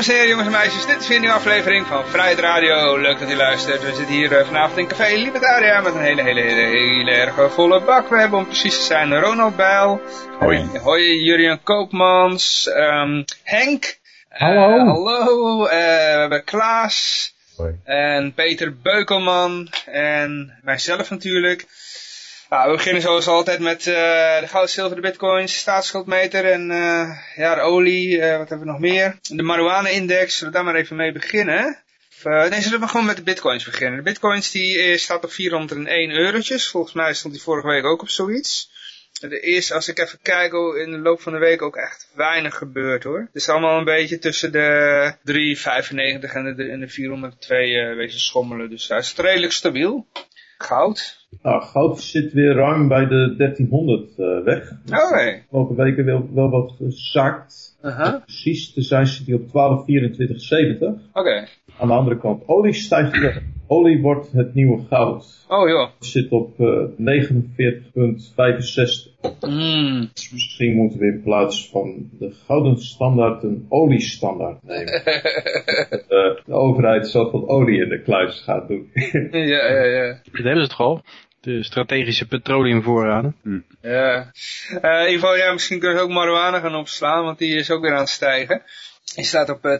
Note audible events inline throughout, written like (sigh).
Dames en heren, jongens en meisjes, dit is weer een nieuwe aflevering van Vrijheid Radio. Leuk dat u luistert. We zitten hier eh, vanavond in Café Libertaria met een hele, hele, hele, hele erg volle bak. We hebben om precies te zijn Ronald Bijl. Hoi. Eh, hoi, Jurian Koopmans. ehm, Henk. Eh, Hallo. hallo. we hebben Klaas. Hoi. En Peter Beukelman. En mijzelf natuurlijk. Nou, we beginnen zoals altijd met eh, de goud, zilver, de bitcoins, staatsschuldmeter en eh, ja, de olie. eh, wat hebben we nog meer? De marijuana-index. Zullen we daar maar even mee beginnen? Nee, zullen we gewoon met de bitcoins beginnen. De bitcoins die staat op 401 eurotjes. Volgens mij stond die vorige week ook op zoiets. Er is, als ik even kijk, oh, in de loop van de week ook echt weinig gebeurd hoor. Het is allemaal een beetje tussen de 3,95 en de, de 402 eh wezen schommelen. Dus hij is redelijk stabiel. Goud. Nou, goud zit weer ruim bij de 1300 eh, weg. Oh nee. Afgelopen weken wel, wel wat gezakt. Aha. Precies te zijn zit hij op 1224,70. Oké. Aan de andere kant, olie stijgt. Olie wordt het nieuwe goud. Oh joh. Zit op eh 49,65. Mm. Dus misschien moeten we in plaats van de gouden standaard een oliestandaard nemen. (laughs) Eh, de overheid zoveel olie in de kluis gaat doen. ja, ja, ja. Dat hebben ze toch al? De strategische petroleumvoorraden. ja. Eh, in ieder geval, ja, misschien kunnen we ook marijuana gaan opslaan, want die is ook weer aan het stijgen. Die staat op eh, 235,49.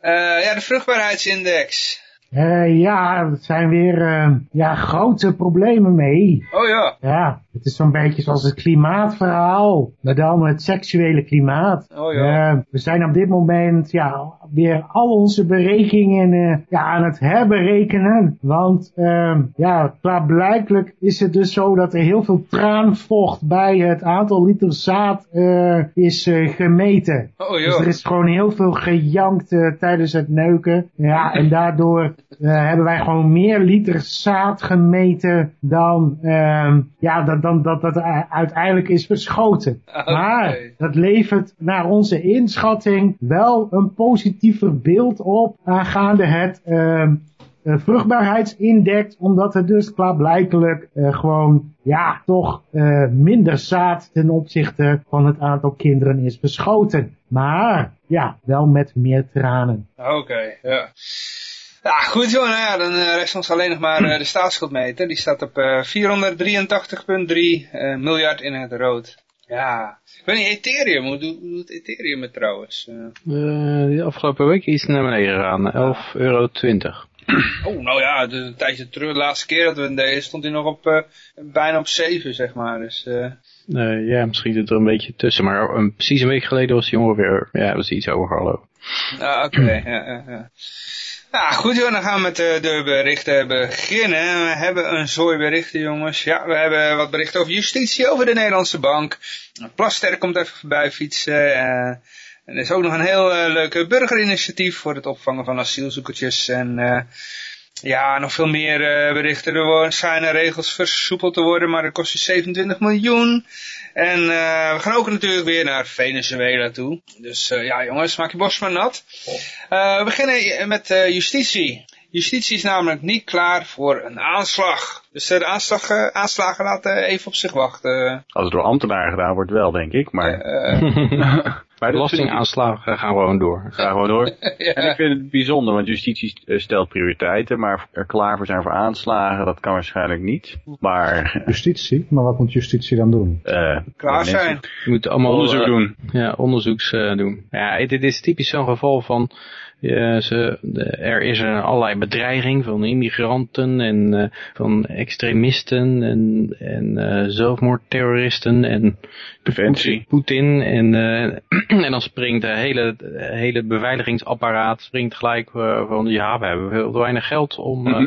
Eh ja, de vruchtbaarheidsindex. Eh, ja, er zijn weer eh, ja, grote problemen mee. Oh ja. Ja, het is zo'n beetje zoals het klimaatverhaal, maar dan het seksuele klimaat. Oh ja. Eh, we zijn op dit moment ja, weer al onze berekeningen eh, ja, aan het herberekenen. Want eh, ja, klaarblijkelijk is het dus zo dat er heel veel traanvocht bij het aantal liter zaad eh, is gemeten. Oh Dus joh. er is gewoon heel veel gejankt tijdens het neuken. Ja, (laughs) en daardoor hebben wij gewoon meer liter zaad gemeten dan ehm, ja, dat, dan, dat, dat uiteindelijk is beschoten. Oké. Maar dat levert naar onze inschatting wel een positiever beeld op aangaande het eh, vruchtbaarheidsindex, omdat het dus klaarblijkelijk eh, gewoon ja, toch eh, minder zaad ten opzichte van het aantal kinderen is beschoten. Maar ja, wel met meer tranen. Oké, ja. Ja, goed joh, nou ja, dan eh, rest ons alleen nog maar eh, de staatsschuldmeter. Die staat op eh 483,3 eh, miljard in het rood. Ja, ik weet niet, Ethereum, hoe doet, Ethereum het trouwens? Die afgelopen week is het naar beneden gegaan. 11,20 euro. oh, nou ja, de, een tijdje terug, de laatste keer dat we hem deden, stond hij nog op, bijna op 7, zeg maar. Dus, ja, misschien zit er een beetje tussen. Maar een, precies een week geleden was hij ongeveer, ja, was hij iets hoger. Ah, oké. ja, ja, ja. Nou, goed joh, dan gaan we met de, de berichten beginnen. We hebben een zooi berichten jongens. Ja, we hebben wat berichten over justitie, over de Nederlandse bank. Plasterk komt even voorbij fietsen. eh, en er is ook nog een heel eh, leuke burgerinitiatief voor het opvangen van asielzoekertjes. En eh, ja, nog veel meer eh, berichten. Er worden- schijnen regels versoepeld te worden, maar dat kost je 27 miljoen. En eh, we gaan ook natuurlijk weer naar Venezuela toe. Dus eh, ja jongens, maak je borst maar nat. Eh, we beginnen met eh, justitie. Justitie is namelijk niet klaar voor een aanslag. Dus de aanslag, eh, aanslagen laten even op zich wachten. Als het door ambtenaren gedaan wordt wel, denk ik. Maar, (laughs) maar Belastingaanslagen gaan gewoon door. Ga gewoon door. (laughs) ja. En ik vind het bijzonder, want justitie eh, stelt prioriteiten, maar er klaar voor zijn voor aanslagen, dat kan waarschijnlijk niet. Maar Justitie? Maar wat moet justitie dan doen? eh Klaar zijn. Je moet allemaal onderzoek eh, doen. Ja, onderzoeks eh, doen. Ja, dit is typisch zo'n geval van... eh, ze, er is een allerlei bedreiging van immigranten en eh, van extremisten en, en eh, zelfmoordterroristen en. Poetin. En, eh, (clears throat) en dan springt de hele, de hele beveiligingsapparaat springt gelijk van ja, we hebben veel te weinig geld om, (laughs)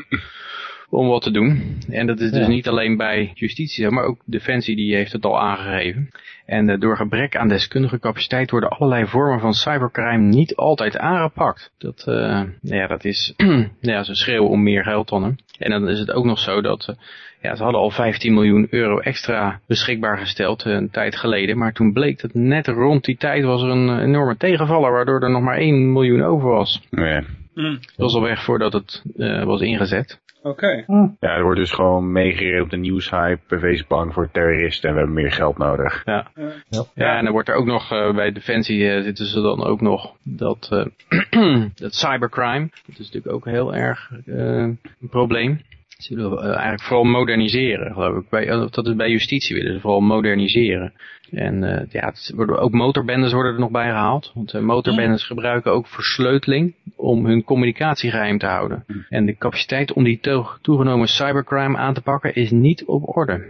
om wat te doen. En dat is dus Ja. niet alleen bij justitie, maar ook Defensie die heeft het al aangegeven. En eh, door gebrek aan deskundige capaciteit worden allerlei vormen van cybercrime niet altijd aangepakt. Dat, eh, nou ja, dat is (clears throat) ja, ze schreeuwen om meer geld dan. Hè. En dan is het ook nog zo dat... eh, ja, ze hadden al 15 miljoen euro extra beschikbaar gesteld een tijd geleden. Maar toen bleek dat net rond die tijd was er een enorme tegenvaller, waardoor er nog maar 1 miljoen over was. Ja. Hm, Dat was al weg voordat het eh, was ingezet. Oké. ja, er wordt dus gewoon meegereden op de nieuwshype. Is bang voor terroristen en we hebben meer geld nodig. Ja. Ja. Ja, en dan wordt er ook nog eh, bij Defensie eh, zitten ze dan ook nog dat, eh, (clears throat) dat cybercrime. Dat is natuurlijk ook heel erg eh, een probleem. Ze willen eigenlijk vooral moderniseren, geloof ik. Bij, dat is bij justitie willen ze vooral moderniseren. En eh, ja, het ook motorbendes worden er nog bij gehaald. Want eh, motorbendes gebruiken ook versleuteling om hun communicatie geheim te houden. En de capaciteit om die to- toegenomen cybercrime aan te pakken is niet op orde.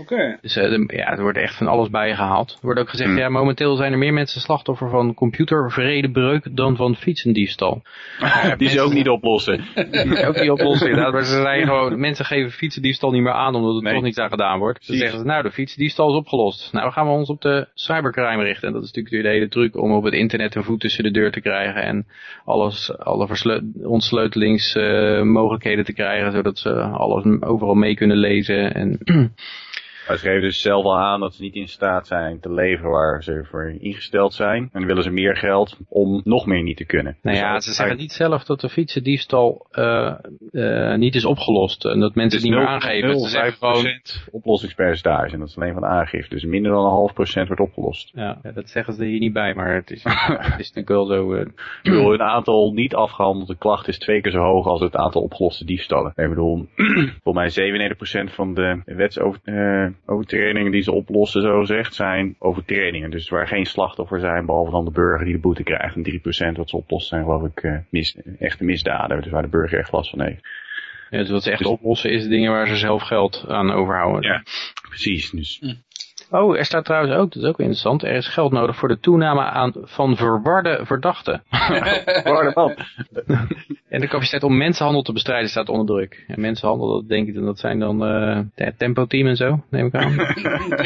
Oké. Dus eh, de- ja, er wordt echt van alles bijgehaald. Er wordt ook gezegd, Hmm. ja, momenteel zijn er meer mensen slachtoffer van computervredebreuk dan van fietsendiefstal. (laughs) Die ze ook niet oplossen. ook die inderdaad. Maar ze zijn (laughs) gewoon, mensen geven fietsendiefstal niet meer aan omdat er Nee. toch niets aan gedaan wordt. Ze zeggen, ze, nou, de fietsendiefstal is opgelost. Nou, gaan we ons op de cybercrime richten. En dat is natuurlijk de hele truc om op het internet een voet tussen de deur te krijgen en alles, alle ontsluitingsmogelijkheden te krijgen, zodat ze alles overal mee kunnen lezen. En Maar ze geven dus zelf al aan dat ze niet in staat zijn te leveren waar ze voor ingesteld zijn. En dan willen ze meer geld om nog meer niet te kunnen. Nou Dus ja, ze zeggen niet zelf dat de fietsendiefstal eh eh, niet is opgelost. En dat mensen het niet meer aangeven. Ze zeggen gewoon... 0,5% oplossingspercentage. En dat is alleen van aangifte. Dus minder dan een half procent wordt opgelost. Ja, dat zeggen ze hier niet bij, maar het is, (laughs) het is natuurlijk wel zo... eh, Ik bedoel, het aantal niet afgehandelde klachten is twee keer zo hoog als het aantal opgeloste diefstallen. Ik bedoel, (clears throat) volgens mij 97% van de wetsovertredingen die ze oplossen, zo zegt, zijn overtredingen. Dus waar geen slachtoffer zijn, behalve dan de burger die de boete krijgt. En 3% wat ze oplossen zijn, geloof ik, eh, mis, echte misdaden. Dus waar de burger echt last van heeft. ja, dus wat ze echt oplossen is dingen waar ze zelf geld aan overhouden. Ja. Precies, dus Oh, er staat trouwens ook, dat is ook interessant, er is geld nodig voor de toename aan, van verwarde verdachten. (laughs) Waar man. En de capaciteit om mensenhandel te bestrijden staat onder druk. En mensenhandel, dat denk ik, dat zijn dan eh het tempo-team en zo, neem ik aan. (laughs)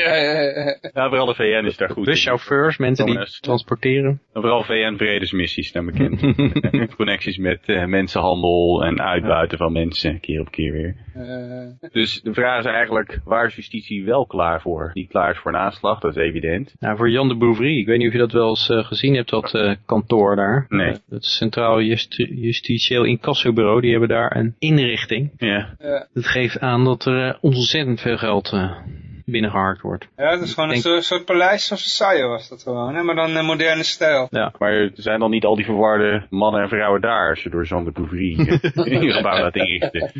Ja, ja, ja. Ja, vooral de VN is daar goed. Buschauffeurs, mensen die transporteren. En vooral VN-vredesmissies, daar (laughs) bekend. Connecties met eh, mensenhandel en uitbuiten van mensen, keer op keer weer. Eh, Dus de vraag is eigenlijk, waar is justitie wel klaar voor? Niet klaar voor een aanslag, dat is evident. Nou, voor Jan de Bouvry, ik weet niet of je dat wel eens eh, gezien hebt, dat eh, kantoor daar. Nee. Eh, dat Centraal Justi- Justitieel Incassobureau, die hebben daar een inrichting. Ja. Dat geeft aan dat er eh, ontzettend veel geld eh, binnengeharkt wordt. ja, dat is gewoon een Denk- soort, soort paleis van Versailles was dat gewoon, hè? maar dan in moderne stijl. Ja. Maar er zijn dan niet al die verwarde mannen en vrouwen daar, als je door Jean de Bouvry een (laughs) gebouw laat inrichten.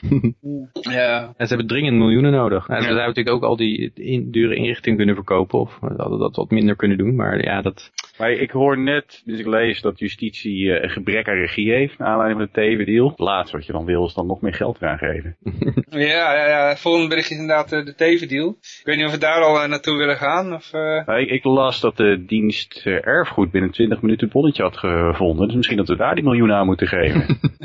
(laughs) Ja. En ze hebben dringend miljoenen nodig. Nou, Ze zouden natuurlijk ook al die in, dure inrichtingen kunnen verkopen. Of we hadden dat wat minder kunnen doen. Maar ja, dat... Maar ik hoor net, dus ik lees dat justitie eh, een gebrek aan regie heeft, naar aanleiding van de TV-deal. Het laatste wat je dan wil is dan nog meer geld eraan geven. Ja, ja, ja. Het volgende bericht is inderdaad eh, de tevendeal. Ik weet niet of we daar al eh, naartoe willen gaan. Of, eh, ik, ik las dat de dienst eh, erfgoed binnen 20 minuten het bonnetje had gevonden. Dus misschien dat we daar die miljoenen aan moeten geven.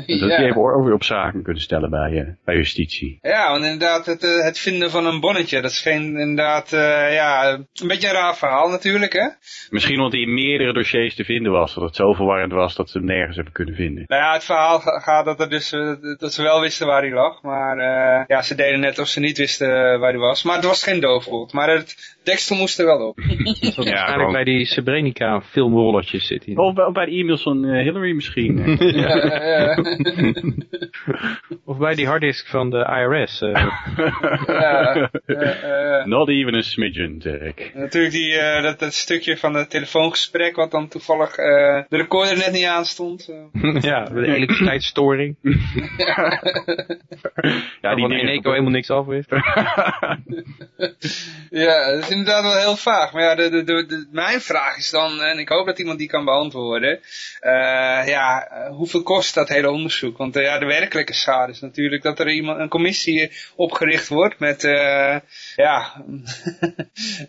En (laughs) dat Ja. die even over op zaken kunnen stellen bij, eh, bij justitie. Ja, want inderdaad, het, het vinden van een bonnetje, dat is geen, inderdaad, eh, ja, een beetje een raar verhaal natuurlijk, hè. Misschien omdat hij in meerdere dossiers te vinden was. Dat het zo verwarrend was dat ze hem nergens hebben kunnen vinden. Nou ja, het verhaal ga- gaat dat, er dus, dat ze wel wisten waar hij lag, maar eh, ja, ze deden net of ze niet wisten waar hij was. Maar het was geen doofpot, maar het deksel moest er wel op. (laughs) Waarschijnlijk gewoon- bij die Srebrenica filmrolletjes zit hij. Of bij, of bij de e-mails van eh, Hillary misschien. (laughs) ja, ja, (laughs) Of bij die harddisk van de IRS. eh. ja, eh, Not even a smidgen, Dirk. Natuurlijk die, eh, dat, dat stukje van het telefoongesprek wat dan toevallig eh, de recorder net niet aanstond. ja, de elektriciteitsstoring. Ja, die dingen- Eneco helemaal niks af wist. (laughs) Ja, dat is inderdaad wel heel vaag. Maar ja, de, de, de, mijn vraag is dan, en ik hoop dat iemand die kan beantwoorden. eh, ja, hoeveel kost dat hele onderzoek? Want eh, ja, de werkelijke schade is natuurlijk dat er iemand, een commissie opgericht wordt met, eh, ja,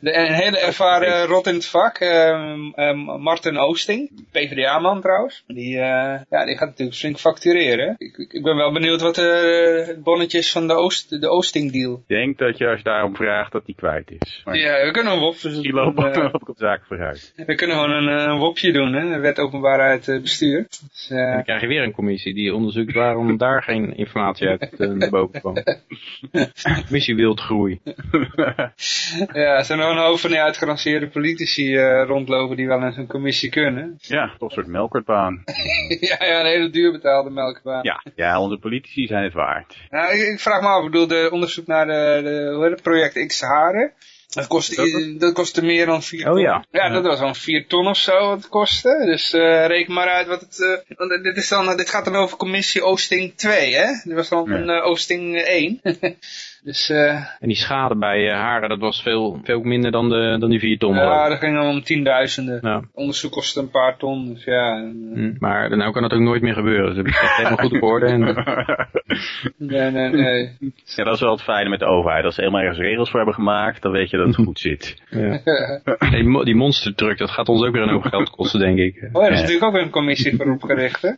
de, een hele ervaren rot in het vak. eh, eh, Martin Oosting, PvdA-man trouwens. Die, eh, ja, die gaat natuurlijk flink factureren. Ik, ik ik ben wel benieuwd wat eh, het bonnetje is van de, Oost, de Oosting-deal. Ik denk dat je als je daarom vraagt dat die kwijt is. Maar Ja, we kunnen een WOP die lopen op de zaak vooruit. We kunnen gewoon een, eh, een WOPje doen, hè? de wet openbaarheid bestuur. Dus, eh, En dan krijg je weer een commissie die onderzoekt waarom daar geen informatie uit eh, naar boven kwam. (laughs) Commissie wildgroei. (laughs) ja, er zijn een hoop van die uitgeranceerde politici eh, rondlopen die wel in zo'n commissie kunnen. Ja, toch een soort melkertbaan. (laughs) ja, ja, een hele duur betaalde melkbaan. Ja, ja, onze politici zijn het waard. Nou, ik, ik vraag me af, ik bedoel, de onderzoek naar de, de hoe heet het, project X Haren. Dat kostte, dat kostte meer dan 4 Oh ton. ja. Ja, dat was zo'n 4 ton of zo wat het kostte. Dus eh, reken maar uit wat het... eh, want dit, is dan, dit gaat dan over commissie Oosting 2, hè? Dit was dan Ja. een Oosting 1. (laughs) dus eh, En die schade bij eh, haren, dat was veel, veel minder dan, de, dan die 4 ton. ja, dat ging dan om tienduizenden. Ja. Onderzoek kostte een paar ton, dus ja. en, eh, Hm, Maar nou kan het ook nooit meer gebeuren. Ze hebben het echt helemaal goed op orde. En, (laughs) nee, nee, nee. Ja, dat is wel het fijne met de overheid. Als ze helemaal ergens regels voor hebben gemaakt, dan weet je dat het goed zit. ja. (laughs) die, mo- die monstertruck, dat gaat ons ook weer een hoop geld kosten, denk ik. Oh, ja, er is natuurlijk ook weer een commissie voor opgericht, hè?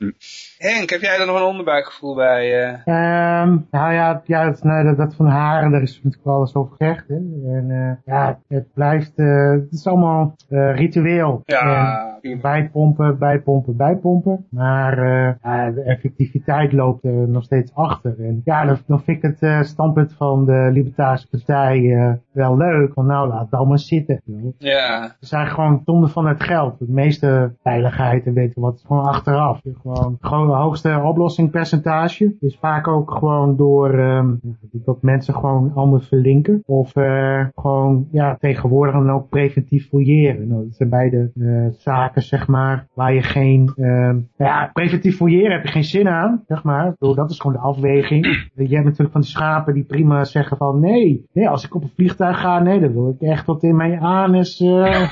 Henk, heb jij er nog een onderbuikgevoel bij? eh? Ehm, nou ja, ja dat, nou, dat, dat van haren, daar is natuurlijk wel eens over gezegd. Hè. En eh, ja, het blijft, eh, het is allemaal eh, ritueel. En Ja, bijpompen, bijpompen, bijpompen. Maar ja, de effectiviteit loopt er nog steeds achter. En ja, dan, dan vind ik het standpunt van de Libertarische Partij wel leuk. Van nou, laat het allemaal zitten. ja. Ze zijn gewoon zonde van het geld. De meeste veiligheid en weet je wat, is gewoon achteraf. Gewoon, gewoon de hoogste oplossingpercentage is vaak ook gewoon door ehm, dat mensen gewoon anders verlinken. Of eh, gewoon ja, tegenwoordig dan ook preventief fouilleren. Nou, dat zijn beide eh, zaken, zeg maar, waar je geen... ehm, ja, preventief fouilleren heb je geen zin aan, zeg maar. Bedoel, dat is gewoon de afweging. (clears throat) Je hebt natuurlijk van die schapen die prima zeggen van... Nee, nee, als ik op een vliegtuig ga, nee, dan wil ik echt tot in mijn anus... eh, (laughs)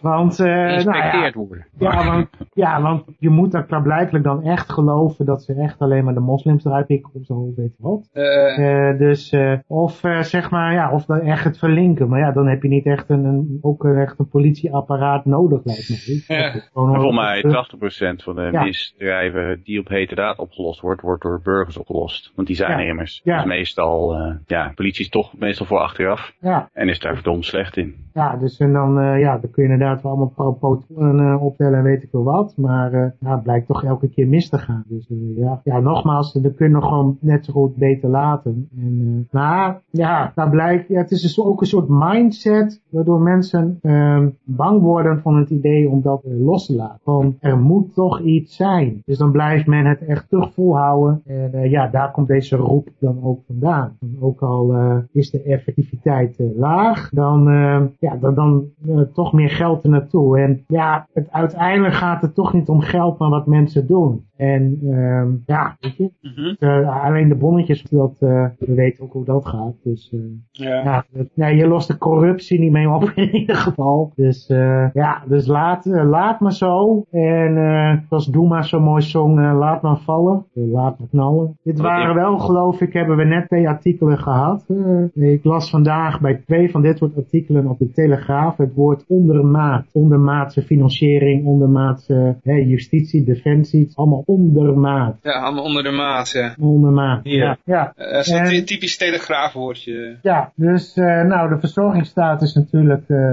want, eh nou ja, worden. ja, want, ja, want je moet er klaarblijkelijk dan echt geloven dat ze echt alleen maar de moslims eruit pikken of zo, weet je wat. Eh, dus, eh, of eh, zeg maar, ja, of dan echt het verlinken. Maar ja, dan heb je niet echt een, een, ook echt een politieapparaat nodig, lijkt me. Ja. Wel- volgens mij 80% van de Ja. misdrijven die op hete daad opgelost wordt, wordt door burgers opgelost. Want die zijn Ja. er immers. Ja. Dus meestal, eh, ja, politie is toch meestal voor achteraf. Ja, En is daar verdomd slecht in. ja, dus en dan, eh, ja, dan kun je inderdaad wel allemaal eh, optellen en weet ik veel wat. Maar eh, ja, het blijkt toch elke keer mis te gaan. Dus eh, ja, ja, nogmaals, dan kun je nog gewoon net zo goed beter laten. En, eh, maar ja, daar blijkt, ja, het is dus ook een soort mindset waardoor mensen ehm, bang worden van het idee om dat eh, los te laten. Van er moet toch iets zijn. Dus dan blijft men het echt terug volhouden. En eh, ja, daar komt deze roep dan ook vandaan. En ook al eh, is de effectiviteit eh, laag, dan, ja, dan, dan eh, toch meer geld er naartoe. En ja, het, uiteindelijk gaat het toch niet om geld, maar wat mensen doen. En ehm, ja, weet je, mhm. eh, alleen de bonnetjes, dat, eh, we weten ook hoe dat gaat. Dus eh, ja. ja, dat- ja, je lost de corruptie niet mee op (laughs) in ieder geval. Dus eh, ja, dus laat, laat maar zo. En zoals Doe maar zo mooi zong, laat maar vallen. Laat maar knallen. Dit waren wel, geloof ik, hebben we net twee artikelen gehad. Eh, ik las vandaag bij twee van dit soort artikelen op de Telegraaf het woord ondermaat. Ondermaatse financiering, ondermaatse justitie, defensie. Het is allemaal ondermaat. ja, allemaal onder de maat. Ja. Ja, ja. Eh, Dat is een En- ty- typisch telegraafwoordje. Ja, dus eh, nou, de verzorgingsstaat is natuurlijk eh,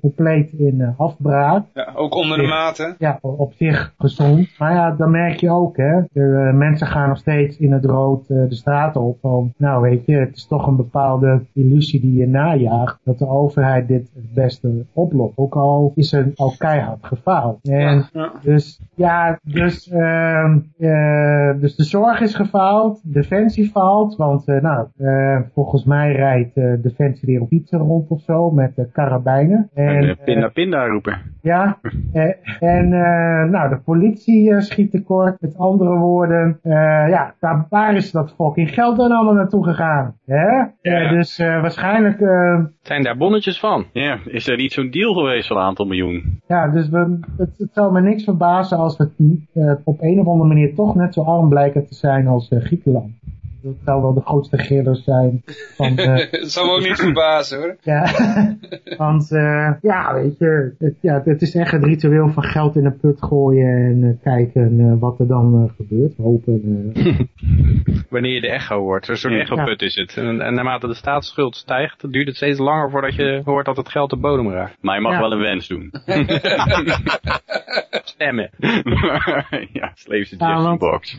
compleet in afbraak. Ja, ook onder de maat, hè. Ja, op zich gezond. Maar ja, dan merk je ook, hè. De mensen gaan nog steeds in het rood de straat op. Van, nou weet je, het is toch een bepaalde illusie die je najaagt. Dat de overheid dit het beste oplost. Ook al is er al keihard gefaald. En Ja. dus ja, dus, ehm eh, dus de zorg is gefaald, Defensie faalt, want eh, nou, eh, volgens mij rijdt eh, Defensie weer op fietsen rond of zo met uh, karabijnen. En, En, pin naar eh, pinda roepen. Ja, (laughs) en eh, nou, de politie schiet tekort. Met andere woorden, eh, ja, daar, waar is dat fucking geld dan allemaal naartoe gegaan? Hè? Eh, dus eh, waarschijnlijk, eh, Zijn daar bonnetjes van? Ja, is er niet zo'n deal geweest van een aantal miljoen? ja, dus we, het, het zou me niks verbazen als we eh, op een of andere manier toch net zo arm blijken te zijn als Griekenland. Dat zou wel de grootste gillers zijn van de, (laughs) Dat zou me ook niet verbazen hoor. Ja, (laughs) want eh, ja, weet je, het, ja, het is echt het ritueel van geld in een put gooien en eh, kijken eh, wat er dan gebeurt. Hopen. eh. (laughs) Wanneer je de echo hoort. Ja. echo-put is het. En, en naarmate de staatsschuld stijgt, duurt het steeds langer voordat je hoort dat het geld de bodem raakt. Maar je mag Ja. wel een wens doen. Stemmen. ja, suggestion want- box.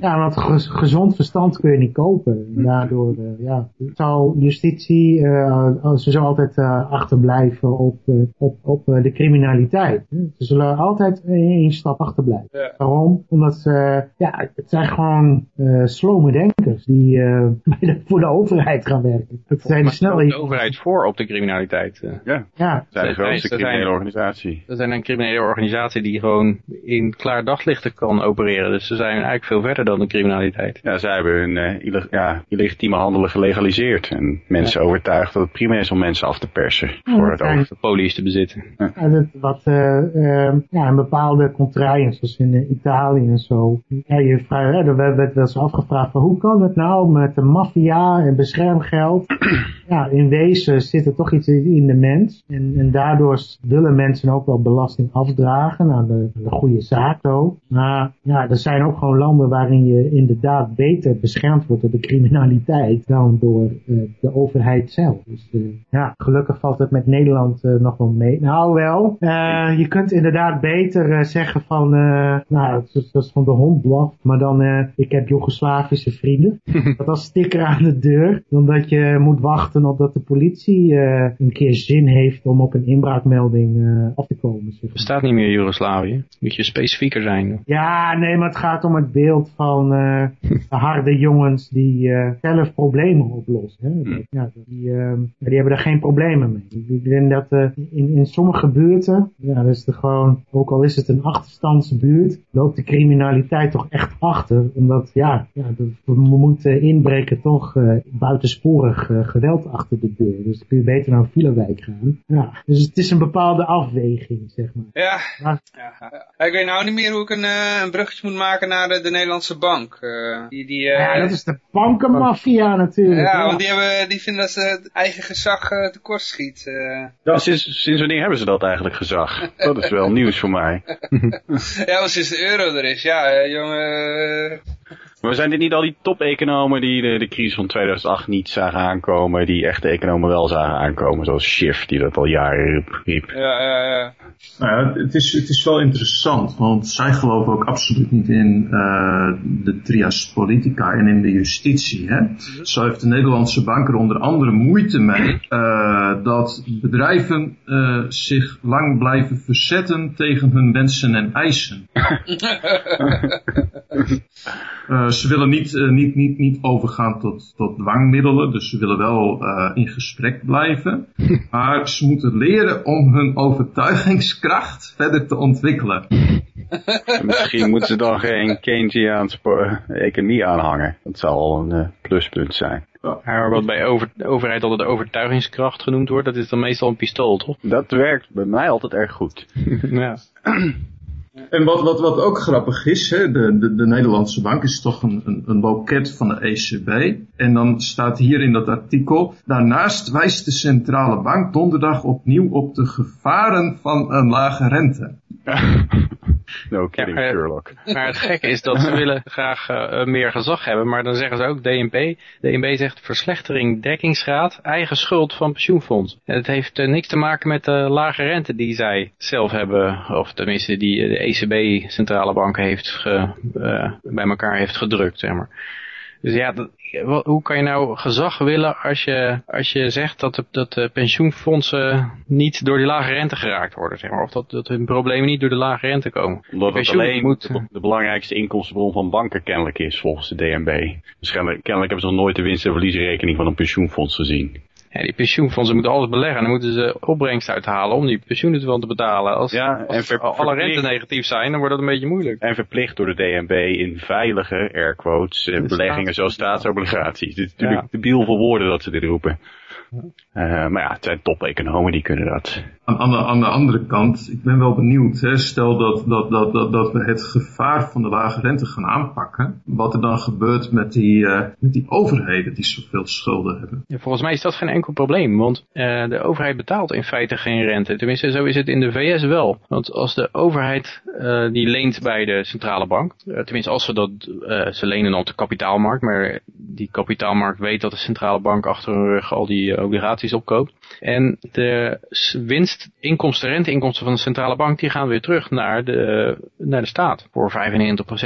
ja, want ge- gezond verstand kun je niet kopen. En daardoor, eh, ja, zal justitie eh, ze zullen altijd eh, achterblijven op, op, op de criminaliteit. hè. Ze zullen altijd één stap achterblijven. Ja. Waarom? Omdat ze, ja, het zijn gewoon eh slome denkers die eh, (laughs) de- voor de overheid gaan werken. Het zijn Maar snel de overheid voor op de criminaliteit. eh. Ja, Ja, zijn de Zij- grootste zij- criminele organisatie. Dat zijn een criminele organisatie die gewoon in klaar daglicht kan opereren. Dus ze zijn eigenlijk veel verder dan de criminaliteit. Ja, zij hebben hun eh, ja, illegitieme handelen gelegaliseerd. En mensen overtuigd dat het prima is om mensen af te persen. voor het dat over. De police te bezitten. en het, wat eh, eh, ja, in bepaalde contraien, zoals in Italië en zo. Ja, je vraagt, hè, er werd wel eens afgevraagd van hoe kan het nou met de maffia en beschermgeld? (clears throat) ja, in wezen zit er toch iets in de mens. En, en daardoor willen mensen ook wel belasting afdragen aan de, aan de goede zaak ook. Maar ja, er zijn ook gewoon landen waarin je inderdaad beter beschermd wordt door de criminaliteit dan door eh, de overheid zelf. Dus eh, ja, gelukkig valt het met Nederland eh, nog wel mee. Nou wel, je kunt inderdaad beter zeggen van, nou, het is, dat is van de hond blaft, maar dan, ik heb Joegoslavische vrienden. (laughs) dat als sticker aan de deur, dan dat je moet wachten op dat de politie een keer zin heeft om op een inbraakmelding af te komen. Zeg maar. Bestaat niet meer Joegoslavië. Moet je specifieker zijn. Ja, nee, maar het gaat om het beeld van (laughs) de harde jongens die eh, zelf problemen oplossen. Hè? Dat- Ja, die, eh, die hebben er geen problemen mee. Ik denk dat eh, in, in sommige buurten, ja, dat is er gewoon, ook al is het een achterstandsbuurt, loopt de criminaliteit toch echt achter. Omdat, ja, ja we moeten inbreken toch eh, buitensporig geweld achter de deur. Dus dan kun je beter naar een filewijk gaan. Ja, dus het is een bepaalde afweging, zeg maar. Ja. Maar- ja. ja. Ik weet nou niet meer hoe ik een, een bruggetje moet maken naar de, de Nederlandse bank. Die, die, eh, Ja, dat is de bankenmafia natuurlijk. ja, want die, hebben, die vinden dat ze het eigen gezag eh, tekort schiet. eh. Ja. Sinds, sinds wanneer hebben ze dat eigenlijk gezag? Dat is wel (laughs) nieuws voor mij. (laughs) ja, want sinds de euro er is. Ja, eh, jongen. Maar zijn dit niet al die top-economen die de, de crisis van 2008 niet zagen aankomen, die echte economen wel zagen aankomen, zoals Schiff, die dat al jaren riep- ja, ja, ja. Nou ja, het is, het is wel interessant, want zij geloven ook absoluut niet in eh, de trias politica en in de justitie. Hè? Zo heeft de Nederlandse bank er onder andere moeite mee eh, dat bedrijven eh, zich lang blijven verzetten tegen hun wensen en eisen. (laughs) Eh, ze willen niet, eh, niet, niet, niet overgaan tot, tot dwangmiddelen, dus ze willen wel eh, in gesprek blijven. (laughs) Maar ze moeten leren om hun overtuigingskracht verder te ontwikkelen. Misschien moeten ze dan geen Keynesiaanse po- economie aanhangen. Dat zou al een pluspunt zijn. Maar wat bij over, de overheid altijd overtuigingskracht genoemd wordt, dat is dan meestal een pistool, toch? Dat werkt bij mij altijd erg goed. (laughs) ja. (clears throat) En wat, wat, wat ook grappig is, hè, de, de, de Nederlandse bank is toch een, een, een loket van de ECB. En dan staat hier in dat artikel, daarnaast wijst de centrale bank donderdag opnieuw op de gevaren van een lage rente. (laughs) No kidding, Ja, eh, Sherlock. Maar het gekke is dat ze (laughs) willen graag eh, meer gezag hebben, maar dan zeggen ze ook DNB. DNB zegt verslechtering dekkingsgraad, eigen schuld van pensioenfonds. En het heeft eh, niks te maken met de lage rente die zij zelf hebben, of tenminste die eh, de ECB, centrale bank, heeft ge- eh, bij elkaar heeft gedrukt, zeg maar. Dus ja, dat, hoe kan je nou gezag willen als je, als je zegt dat de, dat de pensioenfondsen niet door die lage rente geraakt worden, zeg maar. Of dat, dat hun problemen niet door de lage rente komen. Omdat het alleen moet- de, de belangrijkste inkomstenbron van banken kennelijk is, volgens de DNB. Dus kennelijk, kennelijk hebben ze nog nooit de winst- en verliesrekening van een pensioenfonds gezien. Ja, die pensioenfondsen moeten alles beleggen. Dan moeten ze opbrengst uithalen om die pensioenen te betalen. Als, Ja, en als ver- alle verplicht- rente negatief zijn, dan wordt dat een beetje moeilijk. En verplicht door de DNB in veilige, airquotes, eh, De beleggingen zoals staatsobligaties. Het is natuurlijk Ja. debiel voor woorden dat ze dit roepen. Eh, maar ja, het zijn top-economen die kunnen dat. Aan, de, aan de andere kant, ik ben wel benieuwd. Hè, stel dat, dat, dat, dat, dat we het gevaar van de lage rente gaan aanpakken. Wat er dan gebeurt met die, eh, met die overheden die zoveel schulden hebben. Ja, volgens mij is dat geen enkel probleem, want eh, de overheid betaalt in feite geen rente. Tenminste, zo is het in de VS wel. Want als de overheid eh, die leent bij de centrale bank, tenminste als ze dat, ze lenen op de kapitaalmarkt, maar die kapitaalmarkt weet dat de centrale bank achter hun rug al die obligaties opkoopt. En de winst, inkomsten, renteinkomsten van de centrale bank, die gaan weer terug naar de, naar de staat. Voor 95%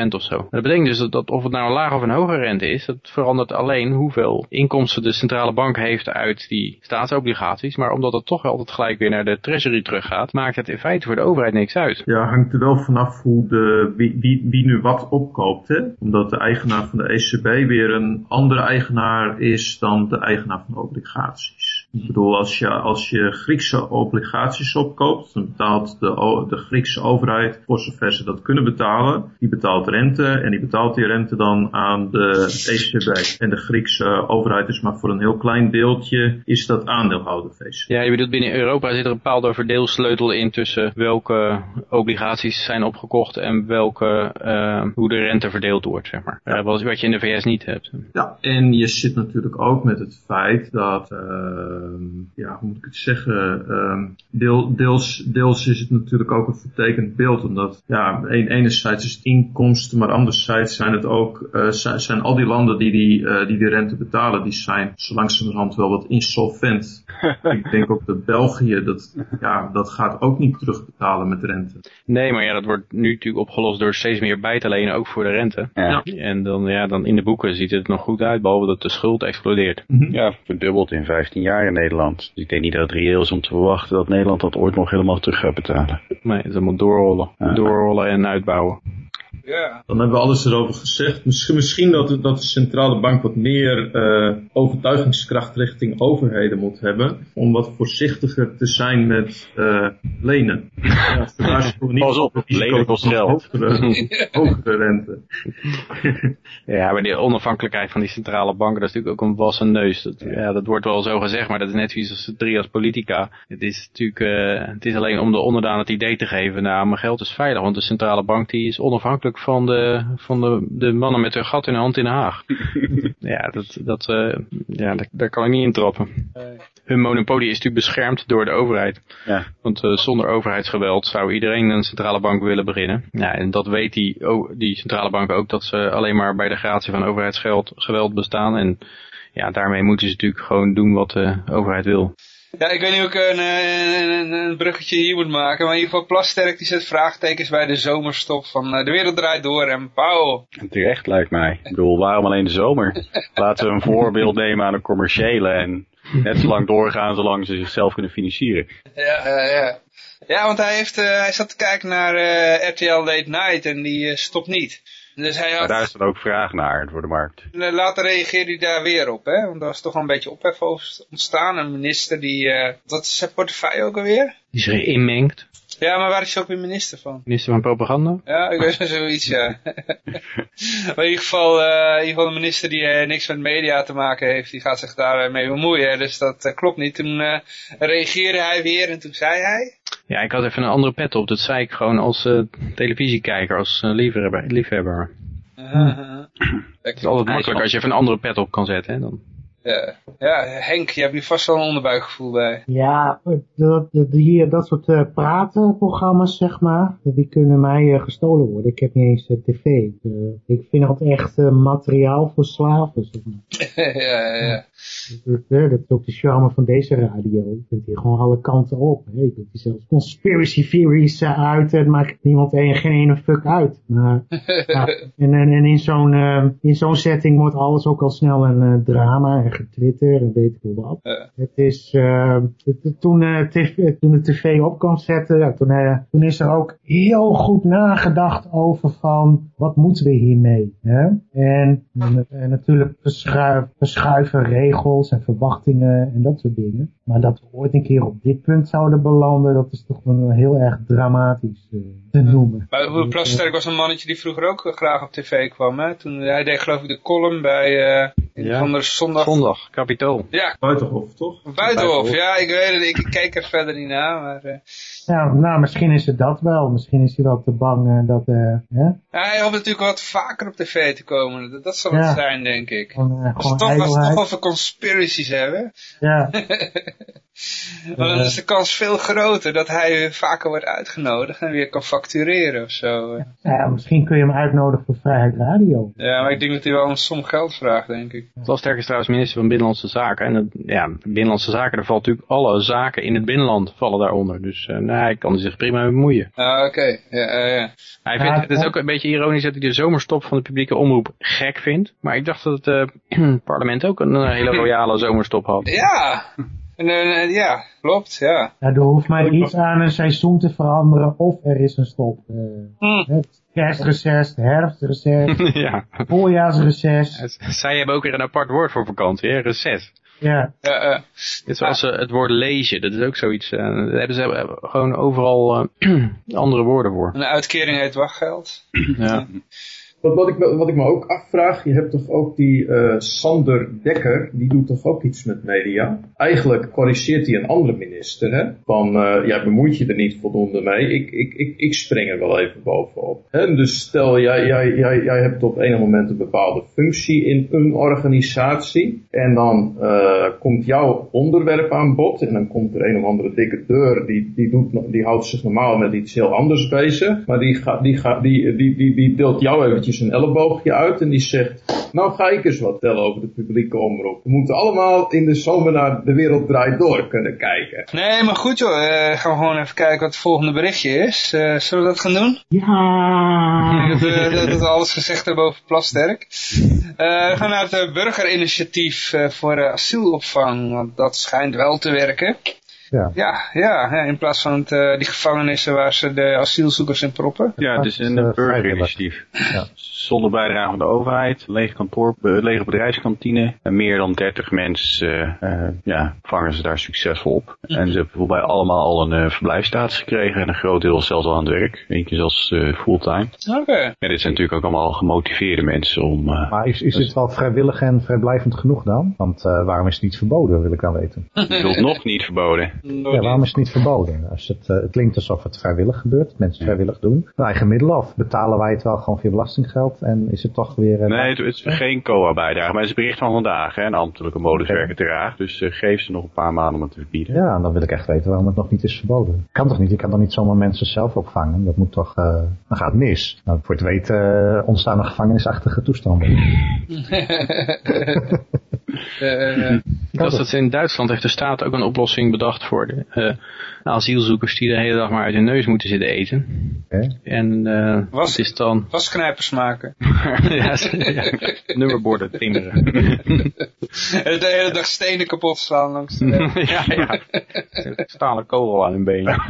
of zo. Dat betekent dus dat, dat of het nou een lage of een hoge rente is, dat verandert alleen hoeveel inkomsten de centrale bank heeft uit die staatsobligaties. Maar omdat het toch altijd gelijk weer naar de treasury teruggaat, maakt het in feite voor de overheid niks uit. Ja, hangt er wel vanaf hoe de, wie, wie, wie nu wat opkoopt. Hè? Omdat de eigenaar van de ECB weer een andere eigenaar is dan de eigenaar van de obligaties. Ik bedoel, als je, als je Griekse obligaties opkoopt, dan betaalt de, de Griekse overheid, voor zover ze dat kunnen betalen, die betaalt rente en die betaalt die rente dan aan de ECB. En de Griekse overheid is maar voor een heel klein deeltje, is dat aandeelhouderfeest. Ja, je bedoelt binnen Europa zit er een bepaalde verdeelsleutel in tussen welke obligaties zijn opgekocht en welke, eh, hoe de rente verdeeld wordt, zeg maar. Eh, wat, wat je in de VS niet hebt. Ja, en je zit natuurlijk ook met het feit dat, ehm, ja, hoe moet ik het zeggen, ehm, deel, deels, deels is het natuurlijk ook een vertekend beeld, omdat, ja, een, enerzijds is het inkomsten, maar anderzijds zijn het ook, eh, zijn, zijn al die landen die die, eh, die die rente betalen, die zijn zo langzamerhand wel wat insolvent. (laughs) ik denk ook dat België, dat, ja, dat gaat ook niet terugbetalen met rente. Nee, maar ja, dat wordt nu natuurlijk opgelost door steeds meer bij te lenen, ook voor de rente. Ja. En dan, ja, dan in de boeken ziet het nog goed uit, behalve dat de schuld explodeert. Ja, verdubbeld in 15 jaar in Nederland. Ik denk niet dat het reëel is om te verwachten dat Nederland dat ooit nog helemaal terug gaat betalen. Nee, is allemaal doorrollen. Doorrollen en uitbouwen. Ja. Dan hebben we alles erover gezegd. Misschien, misschien dat, de, dat de centrale bank wat meer eh, overtuigingskracht richting overheden moet hebben. Om wat voorzichtiger te zijn met eh, lenen. Ja, niet Pas op, lenen kost geld. Hogere, (laughs) hogere rente. Ja, maar die onafhankelijkheid van die centrale banken, dat is natuurlijk ook een wassen neus. Dat, ja, dat wordt wel zo gezegd, maar dat is net zoiets als Trias Politica. Het is natuurlijk, eh, het is alleen om de onderdaan het idee te geven, nou, mijn geld is veilig, want de centrale bank die is onafhankelijk van de, van de, de mannen met hun gat in de hand in Den Haag. (laughs) ja, dat, dat, eh, ja daar, daar kan ik niet in trappen. Hun monopolie is natuurlijk beschermd door de overheid. Ja. Want eh, zonder overheidsgeweld zou iedereen een centrale bank willen beginnen. Ja, en dat weet die, die centrale bank ook, dat ze alleen maar bij de gratie van overheidsgeweld geweld bestaan. En ja, daarmee moeten ze natuurlijk gewoon doen wat de overheid wil. Ja, ik weet niet hoe ik een, een, een bruggetje hier moet maken. Maar in ieder geval Plasterk die zet vraagtekens bij de zomerstop van eh, de wereld draait door en pauw. Terecht lijkt mij. Ik bedoel, waarom alleen de zomer? Laten we een voorbeeld nemen aan de commerciële en net zo lang doorgaan zolang ze zichzelf kunnen financieren. Ja, ja, ja. Ja, want hij, heeft, eh, hij zat te kijken naar eh, RTL Late Night en die stopt niet. Dus hij had, daar is dan ook vraag naar voor de markt. later reageerde hij daar weer op, hè. Want daar was toch wel een beetje ophef over ontstaan. Een minister die, eh wat is zijn portefeuille ook alweer? Die zich inmengt. Ja, maar waar is hij ook weer minister van? Minister van Propaganda. Ja, ik weet zoiets, ja. (laughs) maar in ieder geval, eh, in ieder geval de minister die eh, niks met media te maken heeft, die gaat zich daarmee bemoeien. Dus dat eh, klopt niet. Toen eh, reageerde hij weer en toen zei hij... Ja, ik had even een andere pet op. Dat zei ik gewoon als eh, televisiekijker, als liefhebber. liefhebber. Het is altijd makkelijk als je even een andere pet op kan zetten. Hè, dan. Ja. ja, Henk, je hebt hier vast wel een onderbuikgevoel bij. Ja, dat, dat, hier, dat soort eh, pratenprogramma's, zeg maar, die kunnen mij eh, gestolen worden. Ik heb niet eens eh, tv. Ik, ik vind dat echt materiaal voor slaven, zeg maar. (laughs) ja, ja, ja. Dat, dat is ook de charme van deze radio. Je kunt hier gewoon alle kanten op. Hè. Je kunt hier zelfs conspiracy theories uit. Het maakt niemand een, geen ene fuck uit. Maar, (laughs) ja, en, en, en in zo'n in zo'n setting wordt alles ook al snel een drama. En Twitter en weet ik wel wat. Ja. Het is, uh, toen, uh, TV, toen de tv op kwam zetten, ja, toen, uh, toen is er ook heel goed nagedacht over van, wat moeten we hiermee? Hè? En, en natuurlijk verschuiven, verschuiven regels en verwachtingen en dat soort dingen. Maar dat we ooit een keer op dit punt zouden belanden, dat is toch wel heel erg dramatisch te noemen. Maar Roel Plasterk was een mannetje die vroeger ook graag op tv kwam. Hè? Toen, hij deed geloof ik de column bij uh, in Ja. van de zondag. Zondag, kapitool. Ja, Buitenhof, toch? Buitenhof. Ja, ik weet het. Ik kijk er verder niet naar. Maar, uh, Ja, nou, misschien is het dat wel. Misschien is hij wel te bang uh, dat, uh, hè? ja, hij hoopt natuurlijk wat vaker op tv te komen. Dat, dat zal Ja. het zijn, denk ik. Uh, Als we toch, als over conspiracies hebben, Ja, (laughs) dan is de kans veel groter dat hij weer vaker wordt uitgenodigd en weer kan factureren of zo. ja, misschien kun je hem uitnodigen voor Vrijheid Radio. Ja, maar ik denk dat hij wel een som geld vraagt, denk ik. Plasterk is trouwens minister van Binnenlandse Zaken. En het, ja, Binnenlandse Zaken, daar valt natuurlijk alle zaken in het binnenland vallen daaronder. Dus uh, nou, hij kan zich prima mee bemoeien. Ah, oké. Ja, uh, ja. Hij vindt, Ja, het is ja. ook een beetje ironisch dat hij de zomerstop van de publieke omroep gek vindt. Maar ik dacht dat het uh, (clears throat) parlement ook een uh, hele royale (laughs) zomerstop had. Ja. En, ja, klopt, ja. Ja, er hoeft maar iets aan een seizoen te veranderen of er is een stop. Uh, het kerstreces, herfstreces, (laughs) ja. voorjaarsreces. Zij hebben ook weer een apart woord voor vakantie, hè? reces. Ja, uh, zoals uh, het woord lezen, dat is ook zoiets. Uh, daar hebben ze uh, gewoon overal uh, (clears throat) andere woorden voor. een uitkering heet wachtgeld. Ja. Wat, wat, ik, wat ik me ook afvraag, je hebt toch ook die eh, Sander Dekker, die doet toch ook iets met media? Eigenlijk corrigeert hij een andere minister, hè? Van, ja, bemoeit je er niet voldoende mee? Ik, ik, ik, ik spring er wel even bovenop. Dus stel, jij, jij, jij, jij hebt op een moment een bepaalde functie in een organisatie. En dan eh, komt jouw onderwerp aan bod. En dan komt er een of andere dikke deur, die, die, doet, die houdt zich normaal met iets heel anders bezig. Maar die, gaat die, gaat die, die, die, die deelt jou eventjes een elleboogje uit en die zegt, nou ga ik eens wat vertellen over de publieke omroep. We moeten allemaal in de zomer naar de wereld draait door kunnen kijken. Nee, maar goed joh. Uh, gaan we gewoon even kijken wat het volgende berichtje is. Uh, zullen we dat gaan doen? ja. Ik denk dat, uh, dat we alles gezegd hebben over Plasterk. Uh, we gaan naar het burgerinitiatief uh, voor uh, asielopvang. Want dat schijnt wel te werken. Ja. Ja, ja, ja in plaats van het, uh, die gevangenissen waar ze de asielzoekers in proppen. Ja, het is een eh, burgerinitiatief. Ja. Zonder bijdrage van de overheid, lege kantoor, be- lege bedrijfskantine. En meer dan 30 mensen eh, eh, ja, vangen ze daar succesvol op. En ze hebben mij allemaal al een eh, verblijfstatus gekregen. En een groot deel zelfs al aan het werk. Eentje zelfs eh, fulltime. Oké. En dit zijn natuurlijk ook allemaal gemotiveerde mensen om... eh, Maar is, is dit wel vrijwillig en vrijblijvend genoeg dan? Want uh, waarom is het niet verboden, wil ik dan weten. je wilt nog niet verboden. Ja, waarom is het niet verboden? Als het, uh, het klinkt alsof het vrijwillig gebeurt, dat mensen het vrijwillig doen. Van eigen middelen of betalen wij het wel gewoon via belastinggeld en is het toch weer... Uh, Nee, het, het is geen COA-bijdrage, maar het is bericht van vandaag. Hè, een ambtelijke modus Oké. werken te raar. Dus uh, geef ze nog een paar maanden om het te verbieden. Ja, dan wil ik echt weten waarom het nog niet is verboden. Kan toch niet? Je kan toch niet zomaar mensen zelf opvangen? Dat moet toch, uh, dan gaat het mis. Nou, voor het weten uh, ontstaan er gevangenisachtige toestanden. (laughs) (laughs) (laughs) Uh, dacht dat in Duitsland heeft de staat ook een oplossing bedacht voor de uh, asielzoekers die de hele dag maar uit hun neus moeten zitten eten. Okay. En uh, Was- het is dan... wasknijpers maken. (laughs) ja, ja, nummerborden timmeren. (laughs) de hele dag stenen kapot slaan langs de weg. (laughs) ja, ja. Stalen kogel aan hun benen.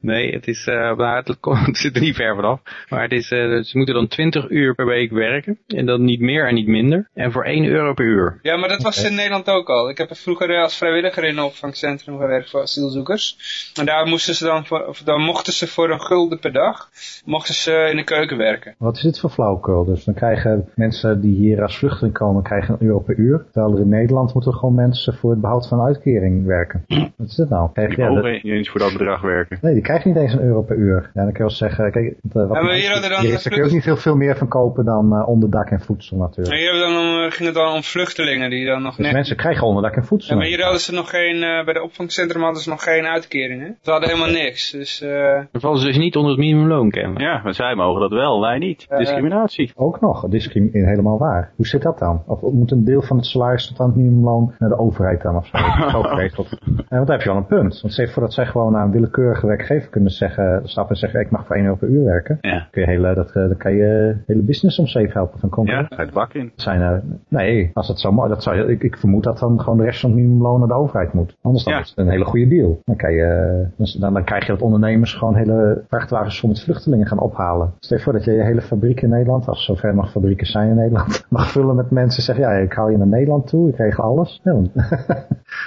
nee, het is, uh, nou, het, het zit er niet ver vanaf. Maar het is, uh, ze moeten dan 20 uur per week werken. En dan niet meer en niet minder. En voor 1 euro per uur. Ja, maar dat was in Nederland ook al. Ik heb vroeger als vrijwilliger in een opvangcentrum gewerkt voor asielzoekers. En daar moesten ze dan, voor, dan mochten ze voor een gulden per dag, mochten ze in de keuken werken. Wat is dit voor flauwekul? Dus dan krijgen mensen die hier als vluchteling komen, krijgen een euro per uur. Terwijl er in Nederland moeten gewoon mensen voor het behoud van een uitkering werken. (clears throat) Wat is dit nou? Kijk, Die ja, mogen dat- niet eens voor dat bedrag werken. nee, die krijgen niet eens een euro per uur. Ja, dan kun je wel zeggen, kijk, eh, wat Ja, maar hier hadden dan hier is- daar kun je ook niet heel veel meer van kopen dan uh, onderdak en voedsel En natuurlijk. hier hebben dan, om- ging het dan om vluchtelingen die dan nog Dus net... mensen krijgen onderdak en voedsel. Ja, maar hier hadden ze nog geen, uh, bij de opvangcentrum hadden ze nog geen uitkering, hè? Ze hadden helemaal niks, dus... Uh, Dan vallen ze dus niet onder het minimumloon kennen. Ja, maar zij mogen dat wel, wij niet. Discriminatie. Ook nog, discrim helemaal waar. Hoe zit dat dan? Of moet een deel van het salaris tot aan het minimumloon naar de overheid dan of zo? (laughs) geregeld. En want daar heb je al een punt. Want zeg voordat zij gewoon aan een willekeurige werkgever kunnen zeggen, stappen en zeggen, ik mag voor 1 euro per uur werken. Ja. Kun je hele, dat, eh, dan kan je hele business om zeep helpen van Ja, company. ga je het bak in. Dat zijn er, nee, als het zo dat zou, ik, ik vermoed dat dan gewoon de rest van het minimumloon naar de overheid moet. Anders dan Ja. is het een hele goede deal. Dan, kan je, dan, dan krijg je dat ondernemers gewoon hele vrachtwagens vol met vluchtelingen gaan ophalen. Stel je voor dat je je hele fabriek in Nederland, als zover nog fabrieken zijn in Nederland, (laughs) mag vullen met mensen. Zeg ja, ik haal je naar Nederland toe, ik regel alles. Ja, want-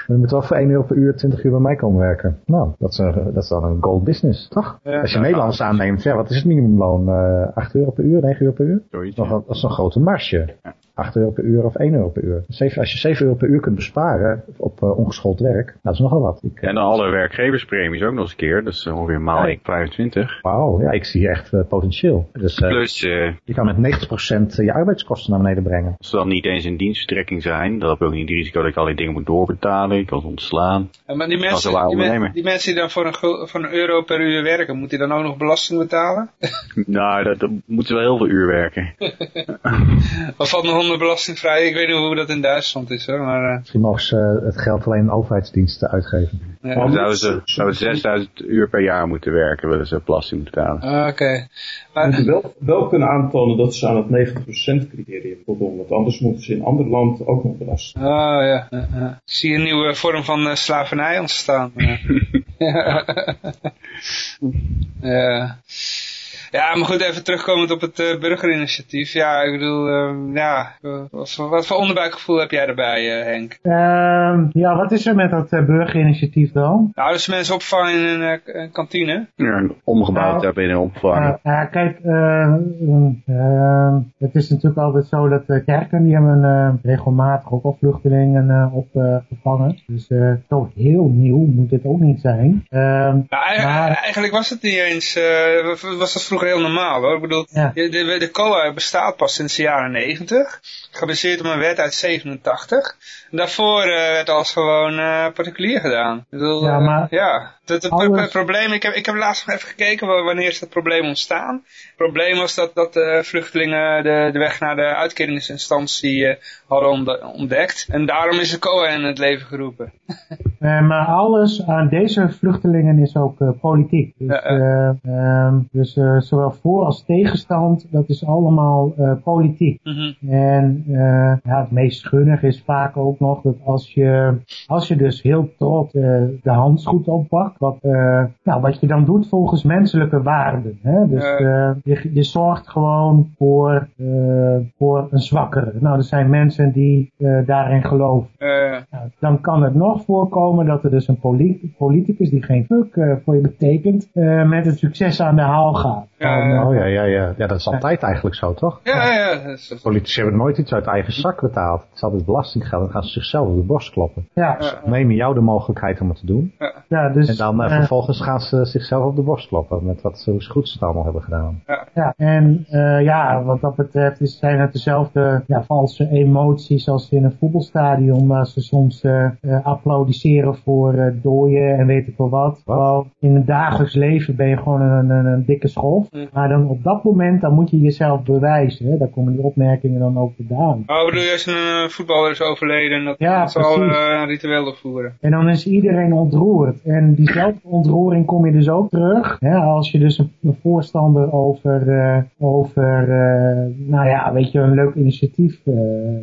je (laughs) moet wel voor 1 euro per uur 20 uur bij mij komen werken. Nou, dat is, een, dat is dan een gold business, toch? Ja. Als je Nederlanders aanneemt, ja, wat is het minimumloon? Eh 8 euro per uur, 9 euro per uur? Zoiets, dat is een grote marge. 8 euro per uur of 1 euro per uur. Als je 7 euro per uur kunt besparen op eh, ongeschoold werk, nou, dat is nogal wat. Ik, En dan alle werkgeverspremies ook nog eens een keer. Dat is ongeveer maal Ja. 1,25. Wauw, ja, ik zie echt eh, potentieel. Dus eh, Plus, je kan met 90% je arbeidskosten naar beneden brengen. als ze dan niet eens in dienstverstrekking zijn, dan heb je ook niet het risico dat ik allerlei dingen moet doorbetalen. Ik kan ze ontslaan. Ja, maar die Als mensen, die, men- ondernemer. die mensen die dan voor een, gul- voor een euro per uur werken, moet die dan ook nog belasting betalen? (laughs) nou, dat, dat moeten ze wel heel veel uur werken. (laughs) Of valt belastingvrij? Ik weet niet hoe dat in Duitsland is hoor, maar... eh, Misschien mogen ze eh, het geld alleen aan overheidsdiensten uitgeven. ja. Dan zouden ze, zouden ze 6000 uur per jaar moeten werken, willen ze belasting moeten betalen. Ah, Oké. Ze Maar- moeten wel, wel kunnen aantonen dat ze aan het 90% criterium voldoen. Want anders moeten ze in ander land ook nog belasten. Oh ja. Ik zie een nieuwe vorm van eh, slavernij ontstaan. (laughs) Ja. ja. Ja, maar goed, even terugkomend op het eh, burgerinitiatief. Ja, ik bedoel, eh, ja, wat, voor- wat voor onderbuikgevoel heb jij erbij, eh, Henk? Ehm, ja, wat is er met dat eh, burgerinitiatief dan? Nou, dus mensen opvangen in een een kantine. Ja, omgebouwd Nou, daar binnen opvangen. Ja, kijk, eh, eh, het is natuurlijk altijd zo dat de kerken, die hebben eh, regelmatig ook al vluchtelingen eh, opgevangen. dus eh, zo heel nieuw moet dit ook niet zijn. Ehm, Nou, ei- Maar- eigenlijk was het niet eens, eh, was dat vroeger heel normaal hoor. Ik bedoel, Ja. de, de, de COA bestaat pas sinds de jaren 90. Gebaseerd op een wet uit 87. Daarvoor eh, werd alles gewoon eh, particulier gedaan. Ik bedoel, Ja, eh, maar ja. Het, het, alles- het probleem, ik heb, ik heb laatst nog even gekeken wa- wanneer is dat probleem ontstaan. Het probleem was dat, dat eh, vluchtelingen de, de weg naar de uitkeringsinstantie hadden ontde- ontdekt. En daarom is de COA in het leven geroepen. (laughs) Eh, maar alles aan deze vluchtelingen is ook politiek. Dus, eh, ehm, dus zowel voor als tegenstand, dat is allemaal politiek. Mhm. En ja, het meest gunnig is vaak ook nog dat als je, als je dus heel trots eh, de handschoen oppakt, wat, eh, nou, wat je dan doet volgens menselijke waarden. Hè? Dus Ja. eh, je, je zorgt gewoon voor, eh, voor een zwakkere. Nou, er zijn mensen die eh, daarin geloven. Eh, Nou, dan kan het nog voorkomen dat er dus een poli- politicus die geen fuck eh, voor je betekent, eh, met het succes aan de haal gaat. Ja, ja. Oh ja, ja, ja. Ja, dat is altijd eigenlijk zo, toch? ja, ja. is- Politici hebben nooit iets uit eigen zak betaald. Het is altijd belastinggeld. Dan gaan ze zichzelf op de borst kloppen. ja, Nemen jou de mogelijkheid om het te doen. ja, dus, En dan eh, eh, vervolgens gaan ze zichzelf op de borst kloppen. Met wat ze, hoe goed ze het allemaal hebben gedaan. Ja, en eh, ja, wat dat betreft is, zijn het dezelfde ja, valse emoties als in een voetbalstadion, waar ze soms applaudisseren voor eh dooien en weet ik wel wat. Terwijl in het dagelijks leven ben je gewoon een, een, een dikke schof. Mm. Maar dan op dat moment, dan moet je jezelf bewijzen. Hè? Daar komen die opmerkingen dan ook vandaan. Oh, bedoel je als een voetballer is overleden en dat Ja, dat ze al precies. eh, een ritueel doorvoeren? En dan is iedereen ontroerd. En diezelfde ontroering kom je dus ook terug. Hè, als je dus een, een voorstander over, eh, over eh, nou ja, weet je, een leuk initiatief eh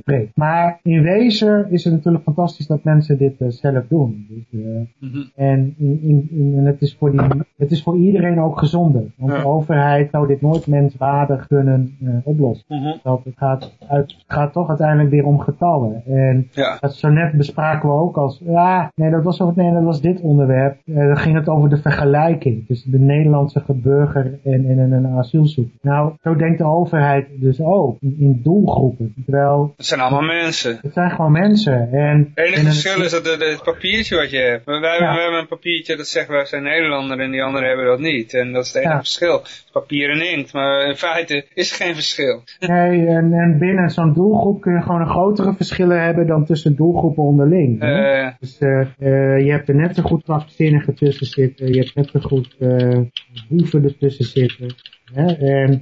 spreekt. Maar in wezen is het natuurlijk fantastisch dat mensen dit zelf doen. Dus, eh, Mhm. en, in, in, in- en het, is voor die, het is voor iedereen ook gezonder. Want Ja. de overheid zou dit nooit menswaardig kunnen eh, oplossen. Mhm. Want het gaat, uit, het gaat toch uiteindelijk weer om getallen. En Ja. Dat zo net bespraken we ook als, ja, nee, dat was, nee, dat was dit onderwerp. Eh, dan ging het over de vergelijking tussen de Nederlandse burger en, en, en een asielzoeker. Nou, zo denkt de overheid dus ook, in, in doelgroepen. Terwijl, Het zijn allemaal mensen. het zijn gewoon mensen. En, Het enige en een- verschil is dat het, het papiertje wat je hebt. Wij, wij- Ja. wij hebben een papiertje dat zegt wij zijn Nederlander en die anderen hebben dat niet. En dat is het enige Ja. verschil. Papier en inkt. Maar in feite is er geen verschil. Nee, en, en binnen zo'n doelgroep kun je gewoon een grotere verschillen hebben dan tussen doelgroepen onderling. hè. Eh, Dus eh, eh, je hebt er net zo goed krachtzinnigen tussen zitten. Je hebt net zo goed boeven ertussen zitten. Hè? En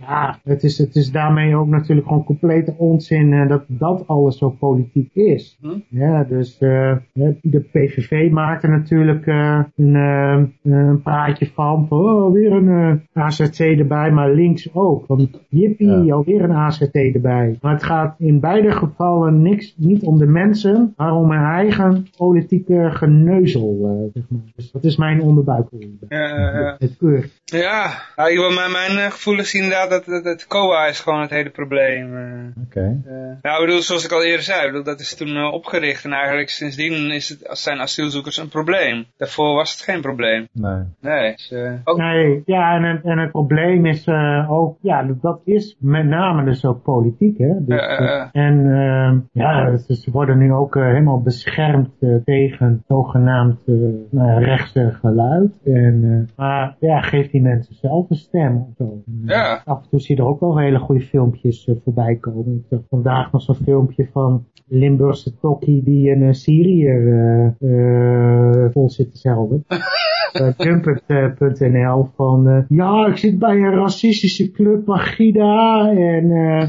Ja, het is, het is daarmee ook natuurlijk gewoon complete onzin eh, dat dat alles zo politiek is. Hm? Ja, dus eh, de PVV maakt er natuurlijk eh, een, eh, een praatje van, van oh, weer een eh, AZC erbij, maar links ook. Van jippie, alweer een AZC erbij. Maar het gaat in beide gevallen niks, niet om de mensen, maar om hun eigen politieke geneuzel, eh, zeg maar. Dus dat is mijn onderbuikgevoel. Ja, ja, ja. Het keur. Ja, ja ik wil mijn, mijn gevoel is inderdaad dat, dat, dat COA is gewoon het hele probleem. eh. Oké. Eh, nou, ik bedoel, zoals ik al eerder zei, ik bedoel, dat is toen eh, opgericht en eigenlijk sindsdien is het, als zijn asielzoekers een probleem. Daarvoor was het geen probleem. Nee. Nee, dus, ook, Nee, ja, en, het- en het probleem is eh, ook, ja, dat- is met name dus ook politiek, hè. Dus, Ja, ja, ja. en eh, ja, dus ze worden nu ook helemaal beschermd tegen zogenaamd eh nou ja, rechtse geluid. En, eh, maar ja, geef die mensen zelf een stem of zo. Ja. Af en toe zie je er ook wel hele goede filmpjes eh, voorbij komen. Ik zag vandaag nog zo'n filmpje van Limburgse tokkie die een Syriër eh, eh, vol zit te zelden. (laughs) uh, Jumpert.nl van eh, ja, ik zit bij een racistische club Magida en eh,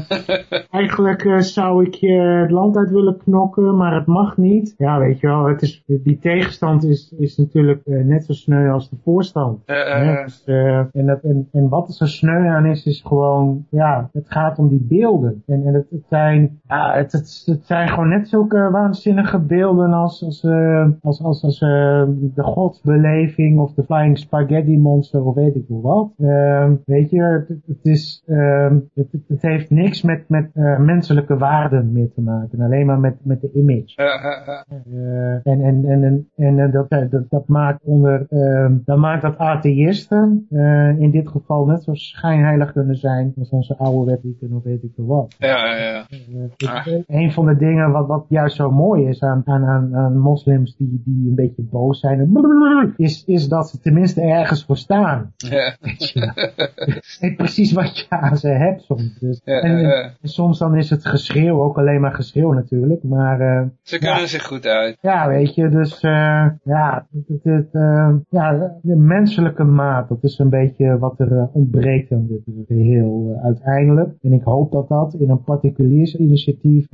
eigenlijk eh, zou ik je het land uit willen knokken, maar het mag niet. Ja, weet je wel, het is, die tegenstand is, is natuurlijk eh, net zo sneu als de voorstand. eh, eh, dus, eh, en, dat, en, en wat er zo sneu aan is, is gewoon, ja, het gaat om die beelden. En, en het, het zijn, ja, het, het, het zijn gewoon net zulke waanzinnige beelden als, als, eh, als, als, als eh, de godsbeleving of de Flying Spaghetti Monster of weet ik wel wat. Ehm, weet je, het, is, ehm, het, het, heeft niks met, met eh, menselijke waarden meer te maken. Alleen maar met, met de image. en en, en, en, en dat, dat, dat maakt onder, ehm, dat maakt dat atheïsten eh, in dit geval net zo schijnheilig kunnen zijn als onze oude wettelijke of weet ik veel wat. ja, ja, ja. Eh, een van de dingen wat, wat juist zo mooi is aan, aan, aan, aan moslims die, die een beetje boos zijn, is, is dat ze tenminste ergens voor staan. Ja. Je weet precies wat je aan ze hebt soms. Dus, Ja, en, soms dan is het geschreeuw ook alleen maar geschreeuw natuurlijk, maar... eh, Ze kunnen zich goed uit. ja, weet je, dus eh, ja, het, het, eh, ja, de menselijke maat, dat is een beetje wat er ontbreekt aan dit geheel eh, uiteindelijk. En ik hoop dat dat in een particulier initiatief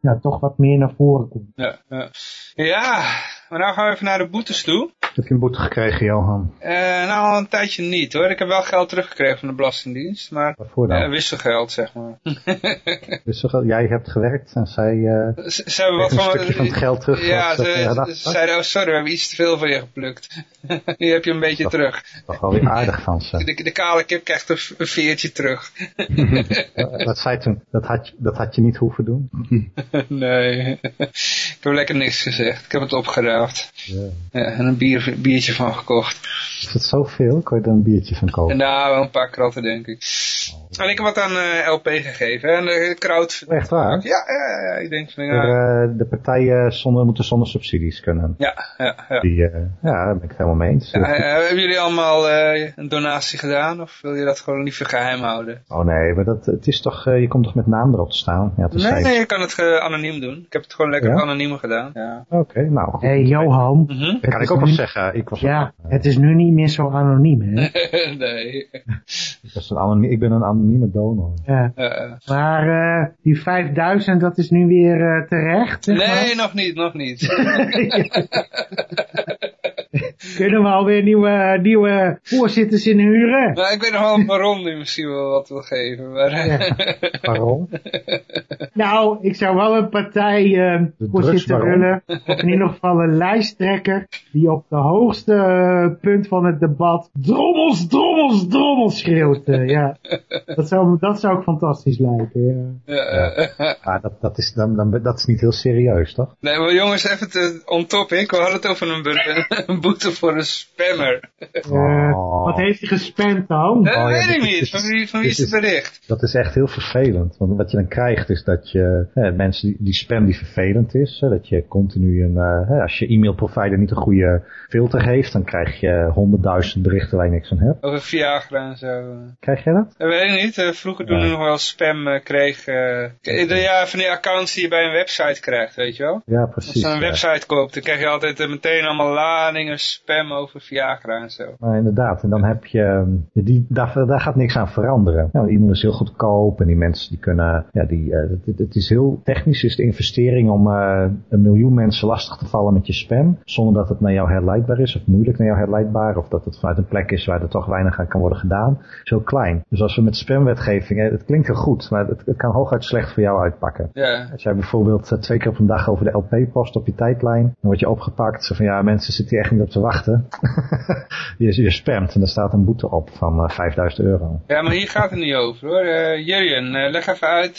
ja, toch wat meer naar voren komt. Ja, ja. ja, maar nou gaan we even naar de boetes toe. Heb je een boete gekregen, Johan? Eh, nou, al een tijdje niet hoor. Ik heb wel geld teruggekregen van de Belastingdienst, maar Waarvoor dan? eh, wisselgeld zeg maar. (laughs) (laughs) Toch, jij hebt gewerkt en zij eh ze, hebben wat een van... stukje van het geld terug. Ja, ze, ze zeiden, oh sorry, we hebben iets te veel van je geplukt. (laughs) nu heb je een beetje Dat- terug. toch wel weer aardig van ze. De, de kale kip krijgt een, een veertje terug. Wat zei toen? Dat had, je- dat had je niet hoeven doen. nee, ik heb lekker niks gezegd. Ik heb het opgeraapt. Ja. Ja, en een bier, biertje van gekocht. Is het zoveel? Kon je er een biertje van kopen? Nou, wel een paar kratten denk ik. En ik heb wat aan eh, LP gegeven. En de crowd... Echt waar? Ja, ja, ja, ik denk van De, ja, eh, de partijen zonder, moeten zonder subsidies kunnen. ja, ja. ja. Die, eh, ja, daar ben ik het helemaal mee eens. Ja, eh, hebben jullie allemaal eh, een donatie gedaan? Of wil je dat gewoon liever geheim houden? Oh nee, maar dat, het is toch, eh, je komt toch met naam erop te staan? Ja, het is Nee, nee, je kan het eh, anoniem doen. Ik heb het gewoon lekker Ja? anoniem gedaan. Ja. Oké, nou goed. Hé hey, Johan, Mhm. Dat kan het ik is ook wel zeggen. Ik, was ja, het is nu niet meer zo anoniem hè. (laughs) nee. ik, was een anoniem, ik ben een anonieme donor. Ja. Eh, Maar eh, die 5000, dat is nu weer eh, terecht. maar. nee, nog niet, nog niet. (laughs) (laughs) Kunnen we alweer nieuwe, nieuwe voorzitters inhuren? nou, ik weet nog wel een baron die misschien wel wat wil geven. Maar, Waarom? Nou, ik zou wel een partij eh voorzitter willen. Of (laughs) in ieder geval een lijsttrekker die op de hoogste eh, punt van het debat drommels, drommels, drommels schreeuwt. eh, ja. dat, zou, dat zou ook fantastisch lijken. Ja. Ja, dat, dat, is, dan, dan, dat is niet heel serieus, toch? nee, maar jongens, even te, on topic. We hadden het over een, (laughs) een boete voor een spammer. Eh, Oh. Wat heeft hij gespamd dan? Dat ja, weet dit ik niet. Van wie, van wie is het is- bericht? Dat is echt heel vervelend. Want wat je dan krijgt is dat je hè, mensen die, die spam die vervelend is. Hè, dat je continu een, eh, hè, als je e-mailprovider niet een goede filter heeft, dan krijg je honderdduizend berichten waar je niks van hebt. Over Viagra en zo. Krijg jij dat? Dat weet ik niet. Eh, vroeger toen Ja. ik nog wel spam eh, kreeg. eh, de- ja, van die accounts die je bij een website krijgt, weet je wel. Ja, Als precies. je een ja. website koopt, dan krijg je altijd eh, meteen allemaal ladingen, spam over Viagra en zo. Maar inderdaad, en dan heb je, ehm, die, daar, daar gaat niks aan veranderen. Nou, e-mail is heel goedkoop en die mensen die kunnen, ja, die, uh, het, het, is heel technisch, is de investering om uh, een miljoen mensen lastig te vallen met je spam, zonder dat het naar jou herleidbaar is, of moeilijk naar jou herleidbaar, of dat het vanuit een plek is waar er toch weinig aan kan worden gedaan, is heel klein. Dus als we met spamwetgeving, het klinkt heel goed, maar het, het kan hooguit slecht voor jou uitpakken. Ja. Als jij bijvoorbeeld twee keer op een dag over de LP post op je tijdlijn, dan word je opgepakt, zo van ja, mensen zitten hier echt niet op te wachten. (laughs) je, je spamt en er staat een boete op van uh, 5000 euro. Ja, maar hier gaat het niet over hoor. Uh, Jurjen, leg even uit...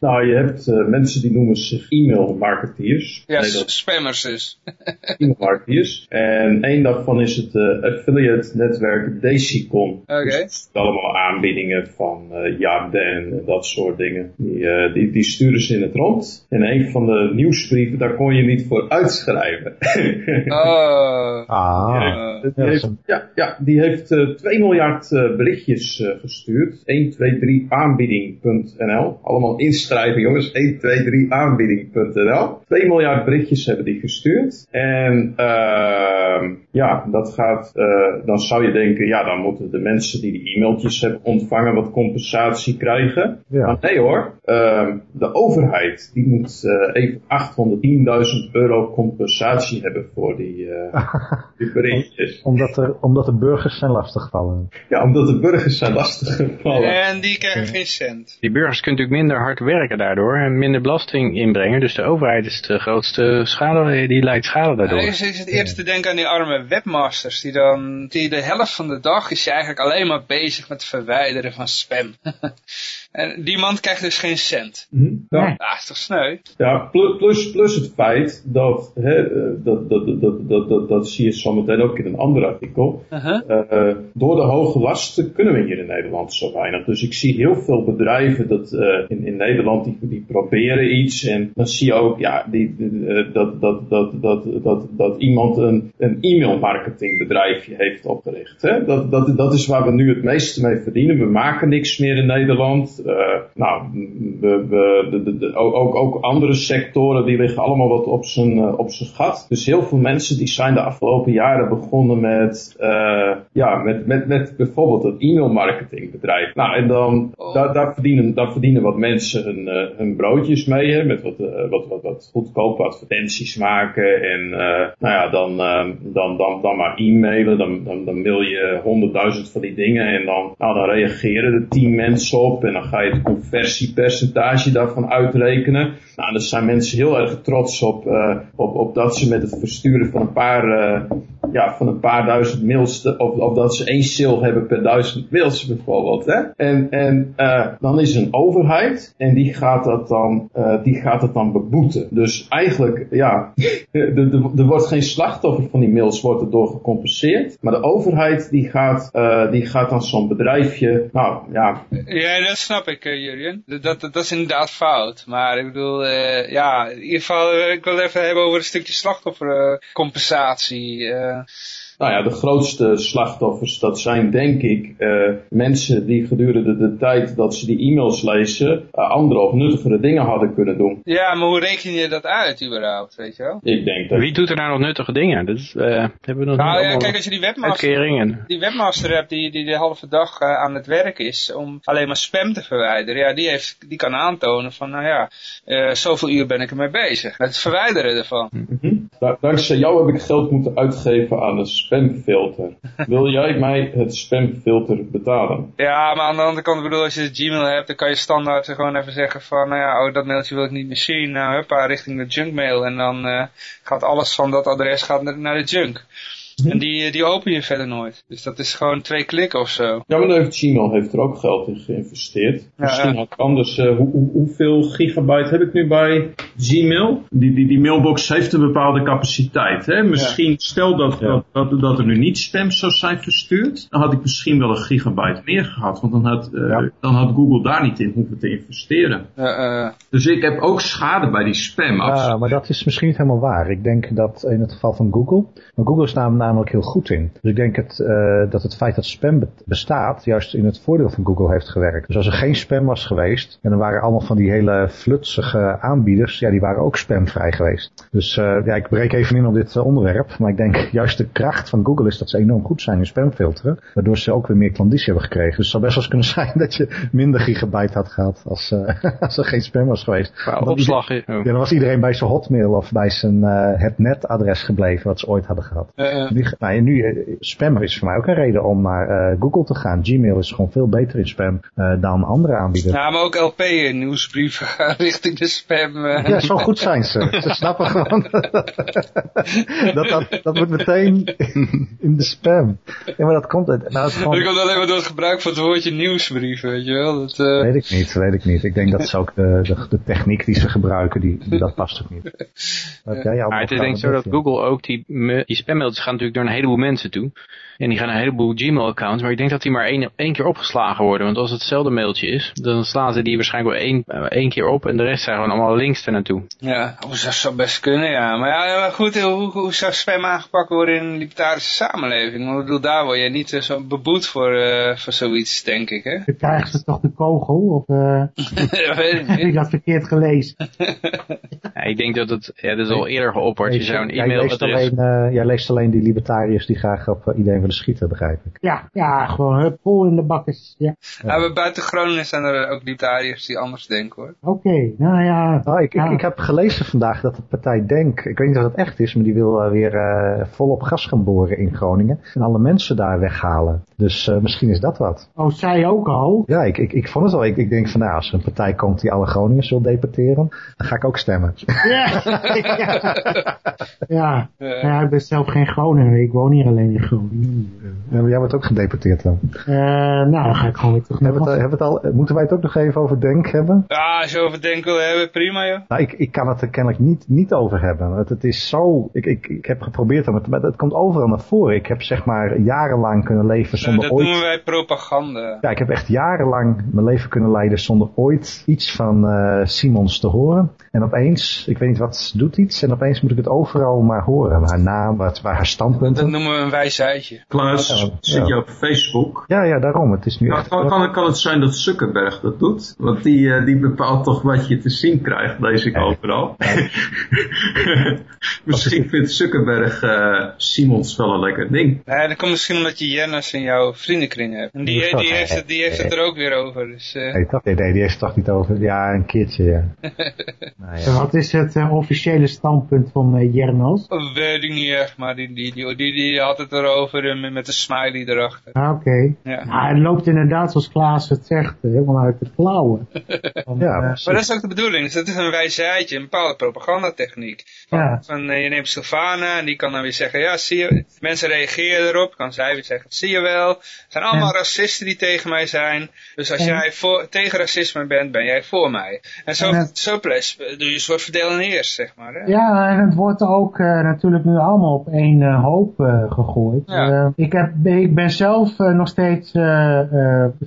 Nou, je hebt mensen die noemen zich e-mail marketeers. Ja, nee, spammers dus. (laughs) e-mail marketeers. En één daarvan is het affiliate netwerk Decicon. Oké. Okay. Dus allemaal aanbiedingen van uh, Yarden en dat soort dingen. Die, uh, die, die sturen ze in het rond. En een van de nieuwsbrieven, daar kon je niet voor uitschrijven. (laughs) oh. Ah. Die heeft, ja, ja, die heeft uh, 2 miljard berichtjes gestuurd. 123aanbieding.nl. Allemaal inschrijven jongens. 123aanbieding.nl. 2 miljard berichtjes hebben die gestuurd. En ehm, ja, dat gaat, dan zou je denken, ja dan moeten de mensen die die e-mailtjes hebben ontvangen wat compensatie krijgen. Ja. Maar nee hoor, uh, de overheid die moet uh, even 810.000 euro compensatie hebben voor die, uh. (laughs) (laughs) omdat, er, omdat de burgers zijn lastiggevallen. Ja, omdat de burgers zijn lastiggevallen. En die krijgen geen cent. Die burgers kunnen natuurlijk minder hard werken daardoor en minder belasting inbrengen. Dus de overheid is de grootste schade, die leidt schade daardoor. Ja, is het eerst te denken aan die arme webmasters die dan, die de helft van de dag is je eigenlijk alleen maar bezig met het verwijderen van spam. (laughs) en die man krijgt dus geen cent. Mm -hmm. Ja, ja is toch sneu? Ja, plus, plus het feit dat, hè, dat, dat, dat, dat, dat, dat, dat zie je zo meteen ook in een ander artikel. Uh -huh. uh, door de hoge lasten kunnen we hier in Nederland zo weinig. Dus ik zie heel veel bedrijven dat, uh, in, in Nederland die, die proberen iets. En dan zie je ook ja, die, uh, dat, dat, dat, dat, dat, dat iemand een, een e-mail marketingbedrijfje heeft opgericht. Hè? Dat, dat, dat is waar we nu het meeste mee verdienen. We maken niks meer in Nederland. Uh, nou, we, we, de, de, de, ook, ook andere sectoren die liggen allemaal wat op zijn, uh, op zijn gat. Dus heel veel mensen die zijn de afgelopen jaren begonnen met, uh, ja, met, met, met bijvoorbeeld een e-mail marketingbedrijf. Nou, en dan, Oh. daar, daar, verdienen, daar verdienen wat mensen hun, hun broodjes mee, hè, met wat, wat, wat, wat goedkope advertenties maken. En nou ja, dan, dan, dan, dan maar e-mailen, dan, dan, dan mail je honderdduizend van die dingen en dan, nou, dan reageren er tien mensen op en dan ga je het conversiepercentage daarvan uitrekenen. Nou, dan zijn mensen heel erg trots op, uh, op, op dat ze met het versturen van een paar, uh, ja, van een paar duizend mails, of, of dat ze één sale hebben per duizend mails bijvoorbeeld. Hè? En, en uh, dan is een overheid en die gaat dat dan, die gaat dat dan beboeten. Dus eigenlijk, ja, (laughs) er wordt geen slachtoffer van die mails wordt erdoor gecompenseerd, maar de overheid die gaat, die gaat dan zo'n bedrijfje, nou ja. Ja, dat snap ik, uh, Jurjen. Dat, dat, dat is inderdaad fout. Maar ik bedoel, uh, ja, in ieder geval, uh, ik wil even hebben over een stukje slachtoffercompensatie. Nou ja, de grootste slachtoffers, dat zijn denk ik uh, mensen die gedurende de tijd dat ze die e-mails lezen, uh, andere of nuttigere dingen hadden kunnen doen. Ja, maar hoe reken je dat uit überhaupt, weet je wel? Ik denk dat... Wie doet er nou nog nuttige dingen? Dat is, uh, hebben we nog nou, ja, kijk, als je die webmaster, uitkeringen. die webmaster hebt die, die de halve dag aan het werk is om alleen maar spam te verwijderen, ja, die, heeft, die kan aantonen van, nou ja, zoveel uur ben ik ermee bezig. Met het verwijderen ervan. Mm -hmm. Dankzij jou heb ik geld moeten uitgeven aan een spamfilter. Wil jij mij het spamfilter betalen? Ja, maar aan de andere kant, bedoel, als je Gmail hebt, dan kan je standaard gewoon even zeggen van, nou ja, oh, dat mailtje wil ik niet meer zien. Nou, huppa, richting de junkmail. En dan uh, gaat alles van dat adres gaat naar de junk. En die, die open je verder nooit. Dus dat is gewoon twee klikken of zo. Ja, maar dan heeft Gmail heeft er ook geld in geïnvesteerd. Ja, Misschien ja. had ik anders. Uh, hoe, hoe, hoeveel gigabyte heb ik nu bij Gmail? Die, die, die mailbox heeft een bepaalde capaciteit. Hè? Misschien, ja. stel dat, ja. dat, dat, dat, er nu niet spam zou zijn verstuurd. Dan had ik misschien wel een gigabyte meer gehad. Want dan had, uh, dan had Google daar niet in hoeven te investeren. Uh, dus ik heb ook schade bij die spam. Ja, maar dat is misschien niet helemaal waar. Ik denk dat in het geval van Google. Maar Google is namelijk namelijk heel goed in. Dus ik denk het, uh, dat het feit dat spam be bestaat, juist in het voordeel van Google heeft gewerkt. Dus als er geen spam was geweest, en er waren allemaal van die hele flutsige aanbieders, ja, die waren ook spamvrij geweest. Dus uh, ja, ik breek even in op dit onderwerp, maar ik denk (laughs) juist de kracht van Google is dat ze enorm goed zijn in spamfilteren, waardoor ze ook weer meer klanditie hebben gekregen. Dus het zou best wel eens kunnen (laughs) zijn dat je minder gigabyte had gehad als, uh, (laughs) als er geen spam was geweest. Opslag. Ja, dan was iedereen bij zijn hotmail of bij zijn uh, het netadres gebleven wat ze ooit hadden gehad. Uh, nu, nou, nu uh, spam is voor mij ook een reden om naar Google te gaan. Gmail is gewoon veel beter in spam dan andere aanbieders. Ja, maar ook LP nieuwsbrieven gaan (laughs) richting de spam. Ja, zo goed zijn ze. Ze snappen gewoon (laughs) dat, dat, dat moet meteen in de spam. Ja, maar dat komt uit. Nou, het gewoon... Dat komt alleen maar door het gebruik van het woordje nieuwsbrief, weet je wel. Dat, Weet ik niet, weet ik niet. Ik denk dat is ook de, de, de techniek die ze gebruiken, die, dat past ook niet. Dat, (laughs) ja, maar het is denk ik zo dat Google ook, die, die spammailtjes gaan natuurlijk door een heleboel mensen toe. En die gaan een heleboel Gmail-accounts, maar ik denk dat die maar één, één keer opgeslagen worden. Want als het hetzelfde mailtje is, dan slaan ze die waarschijnlijk wel één, één keer op en de rest zijn gewoon allemaal links er naartoe. Ja, dat zou best kunnen, ja. Maar ja, maar goed, hoe, hoe zou spam aangepakt worden in een libertarische samenleving? Want ik bedoel, daar word je niet uh, zo beboet voor, uh, voor zoiets, denk ik, hè? Dan krijgen ze toch de kogel, of (laughs) uh... dat weet ik heb ik dat verkeerd gelezen? (laughs) ja, ik denk dat het, ja, dat is al eerder geopperd. Je zou een jij, leest alleen, uh, jij leest alleen die libertariërs die graag op uh, iedereen willen schieten, begrijp ik. Ja, ja gewoon hup, vol in de bakkes. Ja. buiten Groningen zijn er ook libertariërs die anders denken hoor. Oké, okay, nou ja. Oh, ik, ja. ik, ik, heb gelezen vandaag dat de partij Denk, ik weet niet of het echt is, maar die wil uh, weer volop gas gaan boren in Groningen. En alle mensen daar weghalen. Dus misschien is dat wat. Oh, zij ook al? Ja, ik, ik, ik vond het al. Ik, ik denk van nou, als er een partij komt die alle Groningers wil deporteren, dan ga ik ook stemmen. Ja, (laughs) ja. ja. ja ik ben zelf geen Groninger. Ik woon hier alleen in Groningen. Ja, maar jij wordt ook gedeporteerd dan? Uh, nou, dan ga ik gewoon weer terug naar hebben, het, hebben het al, Moeten wij het ook nog even over Denk hebben? Ja, als je over Denk wil hebben, prima joh. Nou, ik, ik kan het er kennelijk niet, niet over hebben. Het, het is zo... Ik, ik, ik heb geprobeerd, om het, maar het komt overal naar voren. Ik heb zeg maar jarenlang kunnen leven zonder dat ooit... Dat noemen wij propaganda. Ja, ik heb echt jarenlang mijn leven kunnen leiden zonder ooit iets van uh, Simons te horen. En opeens, ik weet niet wat, ze doet iets en opeens moet ik het overal maar horen. Haar naam, wat, waar haar standpunten. Dat noemen we een wijsheidje. Klaas, ja, zit je op Facebook? Ja, ja, daarom. Het is nu echt... Kan, kan, kan, het zijn dat Zuckerberg dat doet? Want die, uh, die bepaalt toch wat je te zien krijgt, lees ik overal. (laughs) misschien vindt Zuckerberg uh, Simons wel een lekker ding. Nee, dat komt misschien omdat je Jennis in jouw vriendenkring hebt. En die, die, die heeft, het, die heeft het er ook weer over. Dus, uh... nee, toch, nee, die heeft het toch niet over. Ja, een keertje, ja. (laughs) nou, ja. Wat is het uh, officiële standpunt van uh, Jernos? Weet ik niet echt, maar die, die, die, die, die had het erover met, met een smiley erachter. Ah, Oké. Okay. Ja. Nou, het loopt inderdaad, zoals Klaas het zegt, helemaal uit de klauwen. Van, (laughs) ja, maar dat is ook de bedoeling. Dus dat is een wijsheidje, een bepaalde propagandatechniek. Van, ja. van je neemt Sylvana en die kan dan weer zeggen, ja, zie je, mensen reageren erop. Kan zij weer zeggen, zie je wel. Het zijn allemaal ja. racisten die tegen mij zijn. Dus als jij voor, tegen racisme bent, ben jij voor mij. En zo, het, zo ples, doe je een soort verdeel en heers, zeg maar. Hè? Ja, en het wordt ook uh, natuurlijk nu allemaal op één uh, hoop uh, gegooid. Ja. Ik, heb, ik ben zelf nog steeds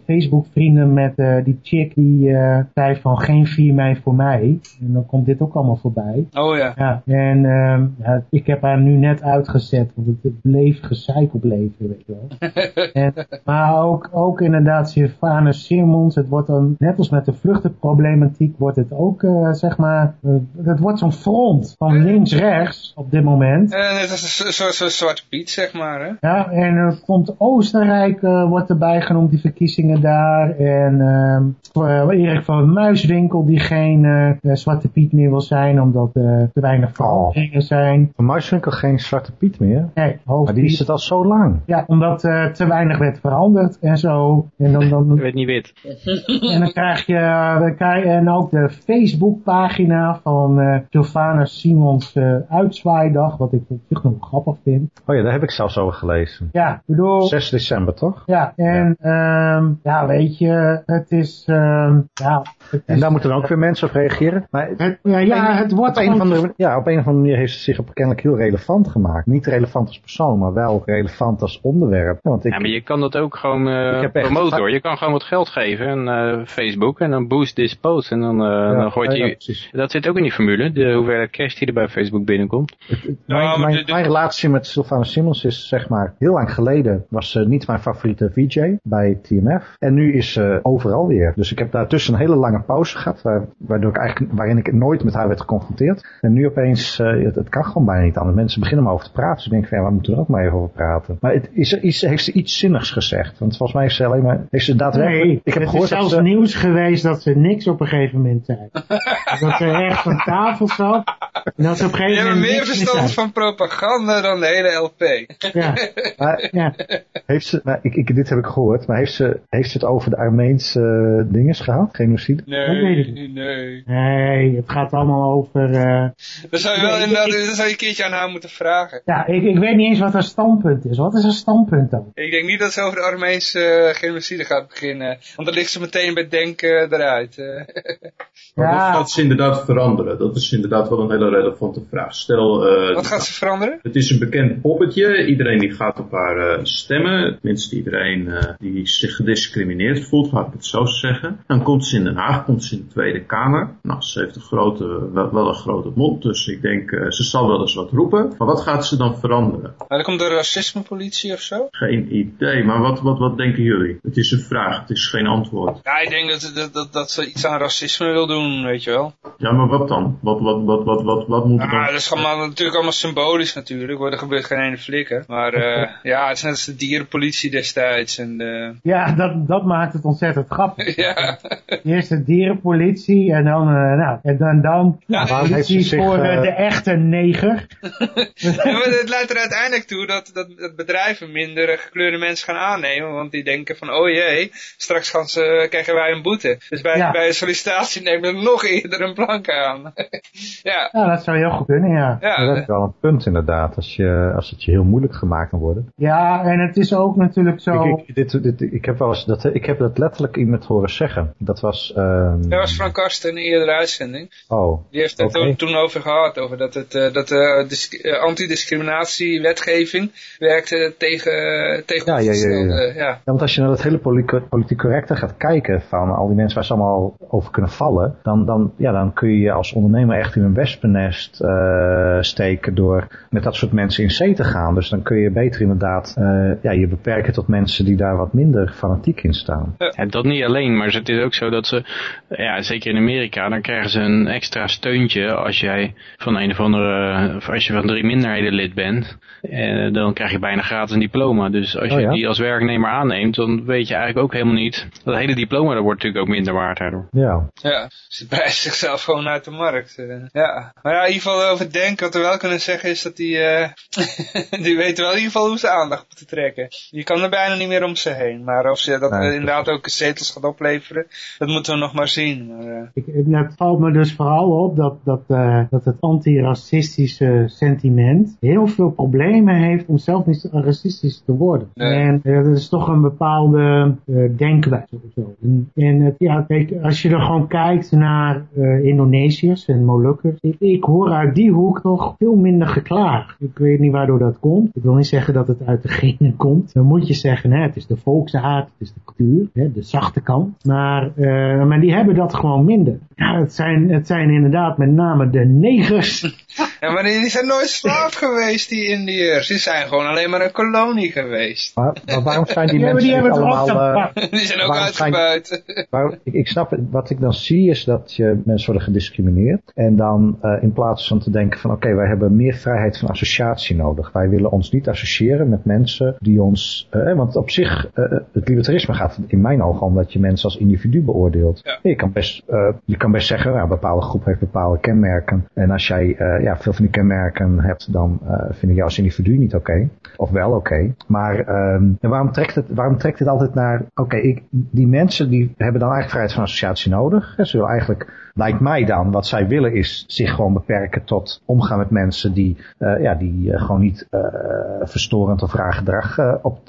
Facebook vrienden met die chick die zei van geen 4 mei voor mij. En dan komt dit ook allemaal voorbij. Oh ja. ja en ja, ik heb haar nu net uitgezet, want het, het bleef gezeik op leven, weet je wel. (laughs) en, maar ook, ook inderdaad Sylvana Simmons, het wordt dan, net als met de vluchtenproblematiek, wordt het ook, zeg maar, het wordt zo'n front van links-rechts op dit moment. Uh, het is een soort Zwarte Piet, zeg maar, hè? Ja, en er komt Oostenrijk, wordt erbij genoemd, die verkiezingen daar. En Erik van Muiswinkel, die geen Zwarte Piet meer wil zijn, omdat er te weinig veranderingen zijn. Van Muiswinkel geen Zwarte Piet meer? Nee, Maar die is het al zo lang. Ja, omdat uh, te weinig werd veranderd en zo. En dan, dan, werd niet wit. (laughs) En dan krijg je, dan krijg je en ook de Facebookpagina van uh, Sylvana Simons uh, uitzwaaidag, wat ik op zich nog grappig vind. Oh ja, daar heb ik zelfs over gelezen. Ja, bedoel, 6 december toch? ja, en ehm, ja, weet je, het is, ehm, ja, het En is- daar moeten dan ook weer mensen op reageren. Maar het, ja, ja, het wordt op een, of gewoon- andere, ja, op een of andere manier heeft het zich op kennelijk heel relevant gemaakt. Niet relevant als persoon, maar wel relevant als onderwerp. Ja, Want ik, Ja, maar je kan dat ook gewoon eh echt- promoten hoor. Je kan gewoon wat geld geven aan eh, Facebook en dan boost this post. En dan, eh, ja, dan gooit ja, je... ja. Dat zit ook in die formule, de hoeveelheid cash die er bij Facebook binnenkomt. Mijn, maar mijn, de- de- mijn relatie met Sylvana Simmons is zeg maar heel lang geleden was ze niet mijn favoriete VJ bij TMF. En nu is ze overal weer. Dus ik heb daartussen een hele lange pauze gehad waar, waardoor ik eigenlijk, waarin ik nooit met haar werd geconfronteerd. En nu opeens, eh, het, het kan gewoon bijna niet anders. Mensen beginnen maar over te praten. Dus ik denk van ja, we moeten er ook maar even over praten. Maar het, is er iets, heeft ze iets zinnigs gezegd? Want volgens mij heeft ze alleen maar, heeft ze daadwerkelijk, Nee, ik heb het gehoord is dat zelfs ze, nieuws geweest dat ze niks op een gegeven moment zei. (laughs) dat ze echt aan tafel zat. En dat ze op een Je gegeven hebt moment meer niks meer verstand van propaganda dan de hele LP. Ja, (laughs) maar, ja. heeft ze, nou, ik, ik, dit heb ik gehoord, maar heeft ze, heeft ze het over de Armeense uh, dinges gehad? Genocide? Dat weet ik Nee, nee. Nee, het gaat allemaal over... eh, Dat zou je wel inderdaad, dat zou je een keertje aan haar moeten vragen. ja, ik, ik weet niet eens wat haar standpunt is. Wat is haar standpunt dan? Ik denk niet dat ze over de Armeense eh, genocide gaat beginnen. Want dan ligt ze meteen bij denken eruit. Maar Ja. wat gaat ze inderdaad veranderen? Dat is inderdaad wel een hele relevante vraag. Stel, eh, Wat gaat ze veranderen? het is een bekend poppetje. Iedereen die gaat op haar eh, stemmen. Tenminste iedereen eh, die zich gediscrimineerd voelt, laat ik het zo zeggen. Dan komt ze in Den Haag, komt ze in de Tweede Kamer. Nou, ze heeft een grote, wel, wel een grote mond. Dus ik denk, eh, ze zal wel eens wat roepen. Maar wat gaat ze dan veranderen? Maar dan komt de racismepolitie of zo? Geen idee. Maar wat, wat, wat denken jullie? Het is een vraag, het is geen antwoord. Ja, ik denk dat, dat, dat, dat ze iets aan racisme wil doen, weet je wel. Ja, maar wat dan? Wat, wat, wat, wat, wat, wat moet er dan? Ah, dat is allemaal, natuurlijk allemaal symbolisch natuurlijk, hoor. er gebeurt geen ene flikker. Maar (laughs) ja, het is net als de dierenpolitie destijds. En, eh, Ja, dat, dat maakt het ontzettend grappig. (laughs) ja, Eerst de dierenpolitie en dan, eh, nou, en dan, dan ja, ze politie zich, voor eh, eh, de echte neger. (laughs) Maar het leidt er uiteindelijk toe dat, dat, dat bedrijven minder gekleurde mensen gaan aannemen. Want die denken van, oh jee, straks gaan ze, krijgen wij een boete. Dus bij, Ja. bij een sollicitatie nemen we nog eerder een plank aan. (laughs) ja, Ja, dat zou heel goed kunnen, ja. Ja, dat is wel een punt inderdaad, als, je, als het je heel moeilijk gemaakt kan worden. Ja, en het is ook natuurlijk zo... Ik, ik, dit, dit, ik, heb wel eens, dat, ik heb dat letterlijk iemand horen zeggen. Dat was... ehm, Dat was Frank Karsten in een eerdere uitzending. Oh, Die heeft het toen over gehad, over dat, het, eh, dat de dis- eh, antidiscriminatiewetgeving werkte tegen, eh, tegen Ja, ja, ja, ja. ja. Ja, want als je naar dat hele politiek, politiek correcte gaat kijken van al die mensen waar ze allemaal over kunnen vallen, dan, dan, ja, dan kun je je als ondernemer echt in een wespennest eh, steken door met dat soort mensen in zee te gaan. Dus dan kun je beter inderdaad eh, ja, je beperken tot mensen die daar wat minder fanatiek in staan. En dat niet alleen, maar het is ook zo dat ze, ja, zeker in Amerika, dan krijgen ze een extra steuntje als jij van een of andere, als je van drie minderheden lid bent. En dan krijg je bijna gratis een diploma. Dus als je Oh ja? die als werknemer aanneemt, dan weet je eigenlijk ook helemaal niet. Dat hele diploma, dat wordt natuurlijk ook minder waard daardoor. Ja, Ja, ze prijst zichzelf gewoon uit de markt. eh. ja. Maar ja, in ieder geval over Denk, wat we wel kunnen zeggen is dat die, eh, (laughs) die weten wel in ieder geval hoe ze aandacht moeten trekken. Je kan er bijna niet meer om ze heen. Maar of ze dat Nee, eh, inderdaad ook zetels gaat opleveren, dat moeten we nog maar zien. Maar, eh, Ik, het valt me dus vooral op dat, dat, eh, dat het antiracistische sentiment heel veel problemen heeft om zelf niet racistisch te worden. Nee. En eh, dat is toch een bepaalde eh, denkwijze of zo. En, en het, ja, kijk, als je er gewoon kijkt naar eh, Indonesiërs en Molukkers, ik, ik hoor uit die hoek toch veel minder geklaagd. Ik weet niet waardoor dat komt. Ik wil niet zeggen dat het uit de genen (laughs) komt. Dan moet je zeggen, hè, het is de volksaard, het is de cultuur, hè, de zachte kant. Maar, eh, maar die hebben dat gewoon minder. Ja, het zijn, het zijn inderdaad met name de negers. (laughs) ja, maar die, zijn nooit slaaf geweest, die Indiërs. Die zijn gewoon alleen maar een kolonie geweest. maar, maar waarom zijn die Ja, mensen die allemaal... eh, die zijn ook uitgebuit. Maar ik, ik snap, het. wat ik dan zie is dat je mensen worden gediscrimineerd. En dan uh, in plaats van te denken van oké, okay, wij hebben meer vrijheid van associatie nodig. Wij willen ons niet associëren met mensen die ons... Uh, want op zich, uh, het libertarisme gaat in mijn ogen om dat je mensen als individu beoordeelt. Ja. Je, kan best, je kan best zeggen, nou, een bepaalde groep heeft bepaalde kenmerken. En als jij ja, veel van die kenmerken hebt, dan vind ik jou als individu niet oké. Of wel oké. Maar um, waarom, trekt het, waarom trekt het altijd naar... Oké, die mensen die hebben dan eigenlijk vrijheid van associatie nodig. Ze willen eigenlijk lijkt mij dan, wat zij willen is zich gewoon beperken tot omgaan met mensen die, uh, ja, die uh, gewoon niet uh, verstorend of raar gedrag op,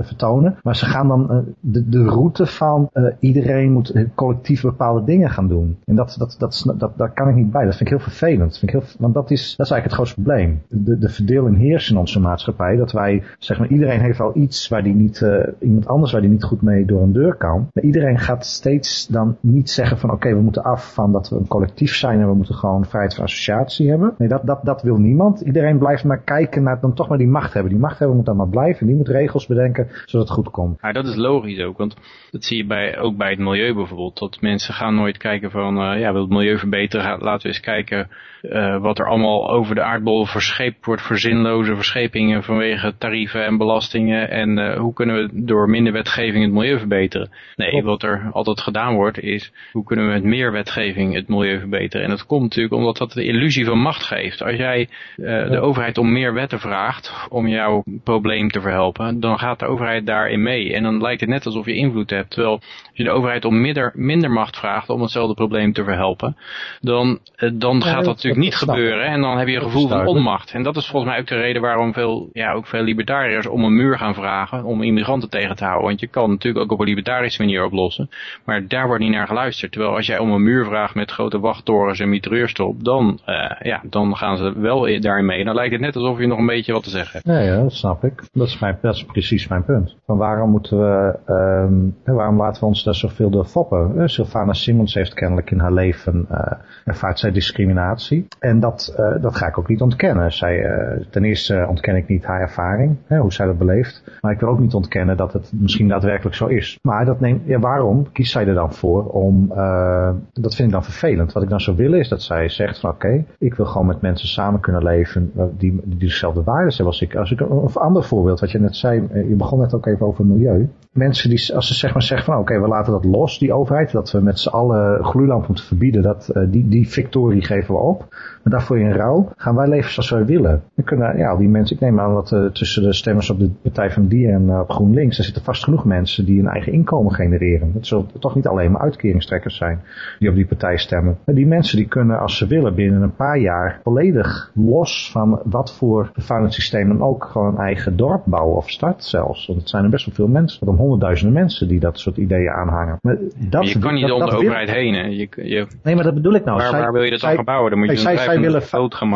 vertonen. Maar ze gaan dan de, de route van iedereen moet collectief bepaalde dingen gaan doen. En dat, dat, dat, dat, daar kan ik niet bij. Dat vind ik heel vervelend. Vind ik want dat is, dat is eigenlijk het grootste probleem. De, de verdeling heerst in onze maatschappij. Dat wij, zeg maar, iedereen heeft wel iets waar die niet, iemand anders waar die niet goed mee door een deur kan. Maar iedereen gaat steeds dan niet zeggen van oké, we moeten af van dat we een collectief zijn en we moeten gewoon vrijheid van associatie hebben. Nee, dat, dat, dat wil niemand. Iedereen blijft maar kijken naar dan toch maar die macht hebben. Die macht hebben moet dan maar blijven. Die moet regels bedenken zodat het goed komt. Ja, dat is logisch ook, want dat zie je bij, ook bij het milieu bijvoorbeeld. Dat mensen gaan nooit kijken van uh, ja, wil het milieu verbeteren, laten we eens kijken uh, wat er allemaal over de aardbol verscheept wordt voor zinloze verschepingen vanwege tarieven en belastingen. En uh, hoe kunnen we door minder wetgeving het milieu verbeteren? Nee, wat er altijd gedaan wordt is hoe kunnen we met meer wetgeving het milieu verbeteren? En dat komt natuurlijk omdat dat de illusie van macht geeft. Als jij uh, de overheid om meer wetten vraagt om jouw probleem te verhelpen, dan gaat de overheid daarin mee. En dan lijkt het net alsof je invloed hebt. Terwijl als je de overheid om minder, minder macht vraagt om hetzelfde probleem te verhelpen, dan, dan gaat dat natuurlijk niet gebeuren. En dan heb je een gevoel van onmacht. En dat is volgens mij ook de reden waarom veel, ja, ook veel libertariërs om een muur gaan vragen om immigranten tegen te houden. Want je kan natuurlijk ook op een libertarische manier oplossen. Maar daar wordt niet naar geluisterd. Terwijl als jij om een muur vraagt met grote wachttorens en mitrailleurs erop, dan, uh, ja, dan gaan ze wel daarin mee. Dan lijkt het net alsof je nog een beetje wat te zeggen hebt. Nee, ja, dat snap ik. Dat is, mijn, dat is precies mijn punt. Van waarom moeten we, um, waarom laten we ons daar zoveel door foppen? Uh, Sylvana Simons heeft kennelijk in haar leven uh, ervaart zij discriminatie. En dat, dat ga ik ook niet ontkennen. Zij, ten eerste ontken ik niet haar ervaring, hè, hoe zij dat beleeft. Maar ik wil ook niet ontkennen dat het misschien daadwerkelijk zo is. Maar dat neemt, ja, waarom kiest zij er dan voor om, uh, dat vind ik dan vervelend. Wat ik dan zou willen is dat zij zegt van oké, ik wil gewoon met mensen samen kunnen leven die, die dezelfde waarden hebben als ik. Als ik een ander voorbeeld, wat je net zei, je begon net ook even over milieu. Mensen die, als ze zeg maar zeggen van oké, we laten dat los, die overheid, dat we met z'n allen gloeilampen moeten verbieden, dat, die, die victorie geven we op. Maar daarvoor in rouw gaan wij leven zoals wij willen. We kunnen, ja, die mensen, ik neem aan dat uh, tussen de stemmers op de Partij van Dieren en uh, op GroenLinks, er zitten vast genoeg mensen die een eigen inkomen genereren. Het zullen toch niet alleen maar uitkeringstrekkers zijn die op die partij stemmen. Maar die mensen die kunnen, als ze willen, binnen een paar jaar volledig los van wat voor vervuilingssysteem dan ook gewoon een eigen dorp bouwen of stad zelfs. Want het zijn er best wel veel mensen, om honderdduizenden mensen die dat soort ideeën aanhangen. Maar, dat, maar je kan niet dat, om de overheid heen. Hè? Je, je, nee, maar dat bedoel ik nou. Waar, zij, waar wil je dat dan gaan bouwen? Dan moet je zij, zij willen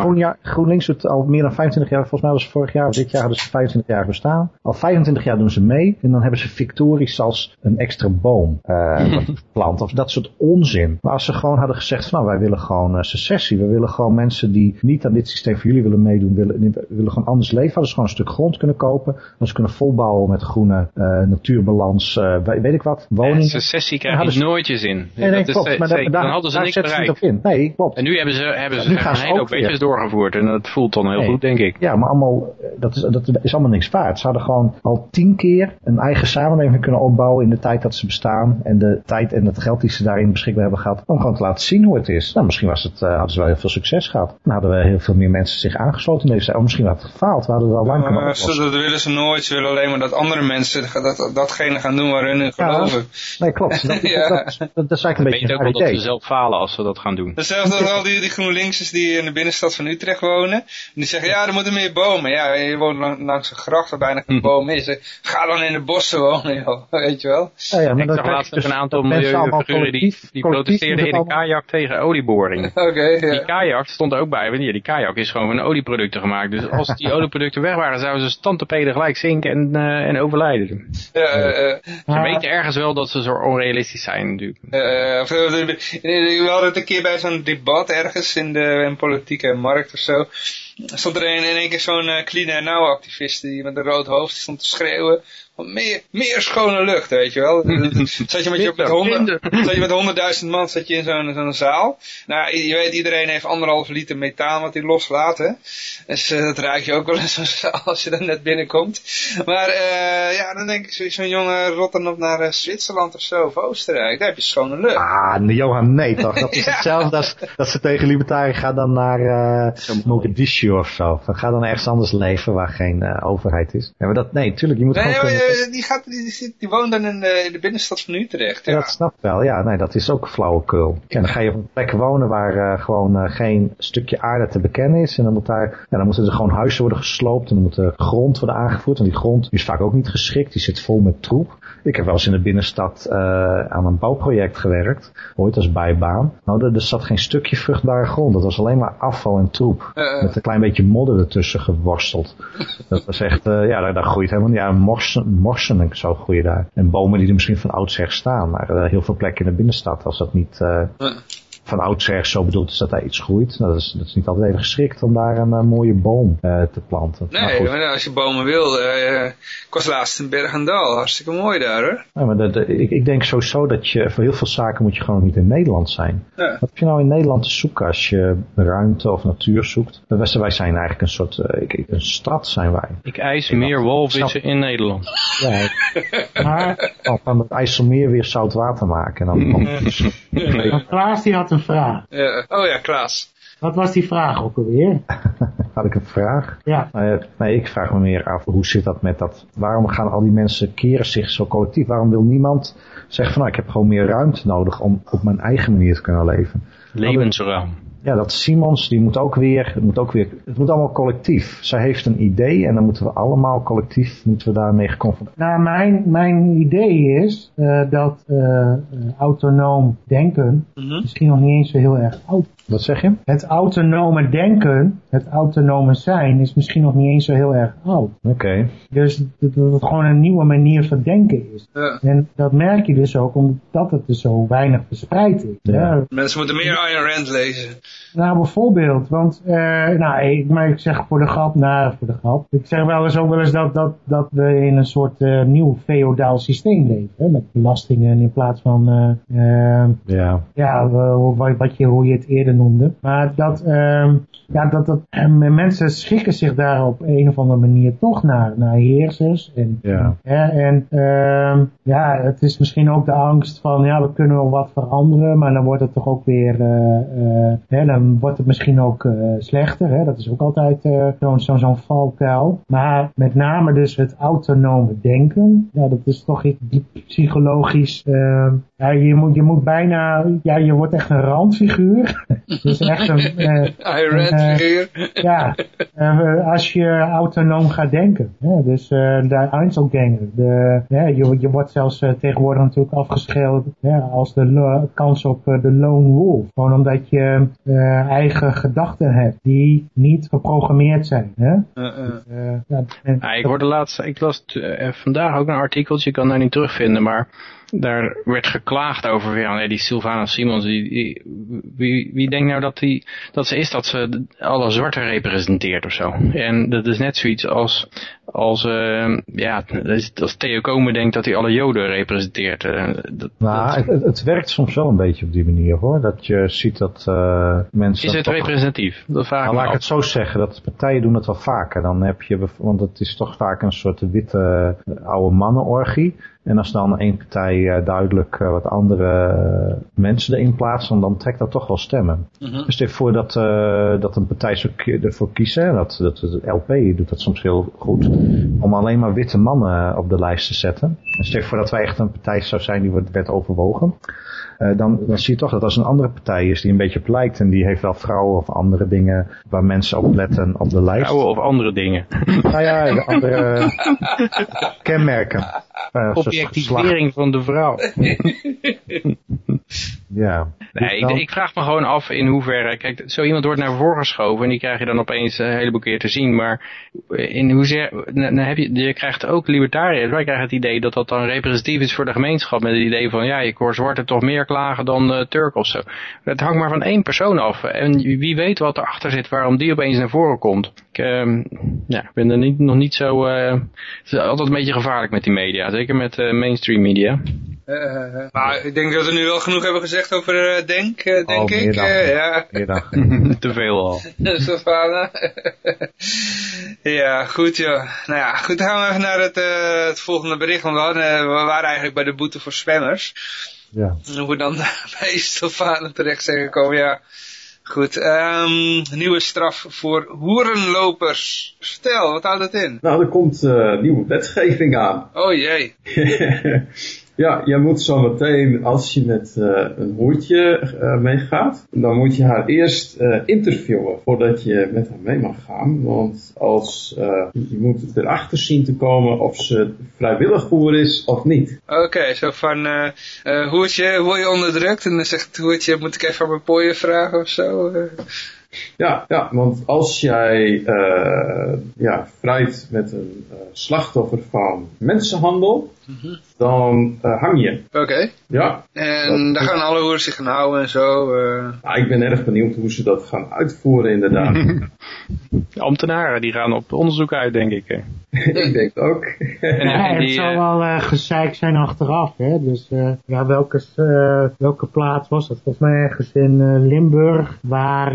Groen, GroenLinks doet al meer dan 25 jaar, volgens mij was het vorig jaar of dit jaar hadden ze 25 jaar bestaan. Al 25 jaar doen ze mee en dan hebben ze victories als een extra boom (clears throat) uh, geplant of dat soort onzin. Maar als ze gewoon hadden gezegd van nou wij willen gewoon uh, secessie, we willen gewoon mensen die niet aan dit systeem voor jullie willen meedoen, willen, willen gewoon anders leven, hadden ze gewoon een stuk grond kunnen kopen, hadden ze kunnen volbouwen met groene uh, natuurbalans, weet, weet, ik wat, woningen. Ja, secessie krijg je nooit je zin. Nee, nee, klopt, maar daar, dan hadden ze niks bereikt. In. Nee, klopt. En nu hebben ze, hebben ze een hele hoop weetjes doorgevoerd en dat voelt dan heel nee. goed, denk ik. Ja, maar allemaal, dat is, dat is allemaal niks waard. Ze hadden gewoon al tien keer een eigen samenleving kunnen opbouwen in de tijd dat ze bestaan. En de tijd en het geld die ze daarin beschikbaar hebben gehad. Om gewoon te laten zien hoe het is. Nou, misschien was het, uh, hadden ze wel heel veel succes gehad. Dan hadden we heel veel meer mensen zich aangesloten in deze Of misschien had het gefaald. We hadden het al lang kunnen uh, Dat willen ze nooit. Ze willen alleen maar dat andere mensen dat, datgene gaan doen waarin hun geloven. Ja, nee, klopt. (laughs) Dat, ja. dat, dat, dat, is eigenlijk een beetje een ook wel dat ze zelf falen als ze dat gaan doen. Hetzelfde als al die, die GroenLinksers die in de binnenstad van Utrecht wonen. En die zeggen, ja, er moeten meer bomen. Ja, je woont lang, langs een gracht waar bijna geen boom is. Ga dan in de bossen wonen, joh. (laughs) Weet je wel. Ja, ja, maar ik zag laatst dus een aantal milieufiguren die, die protesteerden in een kajak tegen olieboring. (laughs) Okay, ja. Die kajak stond er ook bij. Want die kajak is gewoon van olieproducten gemaakt. Dus als die (laughs) olieproducten weg waren, zouden ze standtepeden gelijk zinken en, uh, en overlijden. Ja, uh, ze weten ergens wel dat ze zo onrealistisch zijn natuurlijk. we hadden het een keer bij zo'n debat ergens in de in politieke markt of zo. Stond er in, één keer zo'n uh, clean air now activist die met een rood hoofd stond te schreeuwen meer, meer schone lucht, weet je wel. (laughs) zat je met, je, met, honderd, (laughs) zat je met honderdduizend man zat je in zo'n zo'n zaal. Nou, je weet, iedereen heeft anderhalf liter methaan wat hij loslaat, hè. Dus uh, dat ruik je ook wel eens als je er net binnenkomt. Maar uh, ja, dan denk ik zo'n jonge rotten op naar uh, Zwitserland of zo, of Oostenrijk. Daar heb je schone lucht. Ah, Johan, nee toch. Dat is (laughs) hetzelfde als dat ze tegen libertariër gaan dan naar uh, Mogadishu of zo. Dan ga dan ergens anders leven waar geen uh, overheid is. Ja, maar dat, nee, tuurlijk, je moet Nee, gewoon... eh, die, gaat, die, die, zit- die woont dan in de, in de binnenstad van Utrecht. Ja, Ja. dat snap ik wel. Ja, nee, dat is ook flauwekul. En dan ga je op een plek wonen waar eh, gewoon eh, geen stukje aarde te bekennen is. En dan, moet daar, ja, dan moeten er gewoon huizen worden gesloopt. En dan moet de grond worden aangevoerd. En die grond die is vaak ook niet geschikt. Die zit vol met troep. Ik heb wel eens in de binnenstad aan een bouwproject gewerkt. Ooit als bijbaan. Nou, er, er zat geen stukje vruchtbare grond. Dat was alleen maar afval en troep. Met een klein beetje modder ertussen geworsteld. Dat was echt, ja, daar, daar groeit helemaal niet. Ja, morsen, morsen en zo groeien daar. En bomen die er misschien van oudsher staan. Maar eh, heel veel plekken in de binnenstad, als dat niet eh. Van oudsher zo bedoeld is dat daar iets groeit. Nou, dat, is, dat is niet altijd even geschikt om daar een eh, mooie boom eh, te planten. Maar Nee, goed. maar als je bomen wil, eh, ik was laatst in Bergendal, hartstikke mooi daar hoor. Ja, maar de, de- ik, ik denk sowieso dat je voor heel veel zaken moet je gewoon niet in Nederland zijn. Ja. Wat heb je nou in Nederland te zoeken als je ruimte of natuur zoekt? Wij zijn eigenlijk een soort, eh, ik- een stad zijn wij. Ik eis meer walvissen in Nederland. Ja, (laughs) Maar van, van het IJsselmeer weer zout water maken. En dan, dan (laughs) Klaas die had een vraag. Ja. Oh ja, Klaas. Wat was die vraag ook alweer? (laughs) had ik een vraag. Ja, Eh, nee, ik vraag me meer af, hoe zit dat met dat? Waarom gaan al die mensen keren zich zo collectief? Waarom wil niemand zeggen van nou, ik heb gewoon meer ruimte nodig om op mijn eigen manier te kunnen leven? Levensruim. Ja, dat Simons, die moet ook weer, het moet ook weer, het moet allemaal collectief. Zij heeft een idee en dan moeten we allemaal collectief, moeten we daarmee geconfronteerd nou mijn, mijn idee is eh, dat eh, eh, autonoom denken Mhm. misschien nog niet eens zo heel erg oud Wat zeg je? Het autonome denken, het autonome zijn, is misschien nog niet eens zo heel erg oud. Oké. Dus dat het gewoon een nieuwe manier van denken is. Ja. En dat merk je dus ook omdat het dus zo weinig verspreid is. Ja. Ja. Mensen moeten meer Ayn Rand lezen. Nou, bijvoorbeeld, want, eh, nou, ik, maar ik zeg voor de grap, nou, voor de grap. Ik zeg wel eens ook wel eens dat, dat, dat we in een soort eh, nieuw feodaal systeem leven. Hè, met belastingen in plaats van, eh, eh, Ja. ja, wat, wat je, hoe je het eerder noemde. Maar dat, ehm, ja, dat, dat en mensen schikken zich daar op een of andere manier toch naar, naar heersers. En, Ja. hè, en ehm, ja, het is misschien ook de angst van, ja, we kunnen wel wat veranderen, maar dan wordt het toch ook weer, eh, hè, dan wordt het misschien ook eh, slechter. Hè? Dat is ook altijd eh, zo'n zo'n valkuil. Maar met name dus het autonome denken, ja, dat is toch iets diep psychologisch. ehm, ja, je moet, je moet bijna, ja, je wordt echt een randfiguur. (laughs) dus echt een, eh, Ayn Rand Eh, figuur. ja, eh, als je autonoom gaat denken. Hè, dus eh de Einzelganger. De, hè, je, je wordt zelfs tegenwoordig natuurlijk afgeschilderd hè, als de kans op de lone wolf. Gewoon omdat je eh, eigen gedachten hebt die niet geprogrammeerd zijn. Hè? Eh, eh. Eh, ja, en- Ja, ik hoorde laatst, ik las vandaag ook een artikeltje, ik kan daar niet terugvinden, maar daar werd geklaagd over, nee, die Sylvana Simons, die, die- wie, wie denkt nou dat, die, dat ze is dat ze alle zwarte representeert of zo. En dat is net zoiets als, als eh, ja, als Theo Komen denkt dat hij alle joden representeert. Eh, dat, Nou, dat- het, werkt soms wel een beetje op die manier hoor. Dat je ziet dat eh, mensen... is het representatief? Dat vraag ik Nou, laat ik het zo zeggen, dat partijen doen het wel vaker. Dan heb je, want het is toch vaak een soort witte oude mannenorgie. En als dan één partij eh, duidelijk eh, wat andere eh, mensen erin plaatst, dan, dan trekt dat toch wel stemmen. Mhm. Dus stel je voor dat, dat een partij zo ki- ervoor hè, dat, dat het LP doet dat soms heel goed, om alleen maar witte mannen op de lijst te zetten. En stel voor dat wij echt een partij zou zijn die werd overwogen. Eh, dan, dan zie je toch dat als een andere partij is die een beetje blijkt en die heeft wel vrouwen of andere dingen waar mensen op letten op de lijst. Vrouwen of andere dingen. Nou ja, de andere (laughs) kenmerken. Geslacht. Objectivering van de vrouw. (laughs) Ja. Nee, Dus ik, dan- ik vraag me gewoon af in hoeverre, kijk, zo iemand wordt naar voren geschoven en die krijg je dan opeens een heleboel keer te zien, maar in dan dan heb je, je krijgt ook libertariërs, wij krijgen het idee dat dat dan representatief is voor de gemeenschap, met het idee van, ja, ik hoor zwarte toch meer klagen dan uh, Turk of zo. Dat hangt maar van één persoon af en wie weet wat erachter zit, waarom die opeens naar voren komt. Ik, uh, ja, ik ben er niet, nog niet zo, uh, het is altijd een beetje gevaarlijk met die media, zeker met uh, mainstream media. Uh, maar ik denk dat we nu wel genoeg hebben gezegd over uh, Denk, uh, denk oh, ik. Dan, ja. Meer dan. (laughs) (laughs) Te veel al. Stefana. ja, goed joh. Nou ja, goed, dan gaan we even naar het, uh, het volgende bericht. Want we, hadden, we waren eigenlijk bij de boete voor spammers. Ja. En hoe we dan (laughs) bij Stefana terecht zijn gekomen, ja. Goed, ehm, nieuwe straf voor hoerenlopers. Vertel, wat houdt het in? Nou, er komt eh, nieuwe wetgeving aan. Oh jee. (laughs) ja, je moet zo meteen, als je met eh, een hoertje eh, meegaat, dan moet je haar eerst eh, interviewen voordat je met haar mee mag gaan. Want als, je moet erachter zien te komen of ze vrijwillig hoer is of niet. Oké, zo van, hoertje, word je onderdrukt? En dan zegt het hoertje, moet ik even aan mijn pooien vragen of zo? Ja, ja, want als jij eh ja, vrijt met een eh, slachtoffer van mensenhandel, dan eh, hang je. Oké. Ja, En daar gaan alle hoeren zich aan houden en zo. Nou, ik ben erg benieuwd hoe ze dat gaan uitvoeren inderdaad. (laughs) De ambtenaren die gaan op onderzoek uit, denk ik. hè. (laughs) ik denk het ook. En, Ja, en het die, zal wel eh gezeik zijn achteraf. Hè? Dus eh, ja, welke, eh, welke plaats was dat? Volgens mij ergens in eh, Limburg, waar,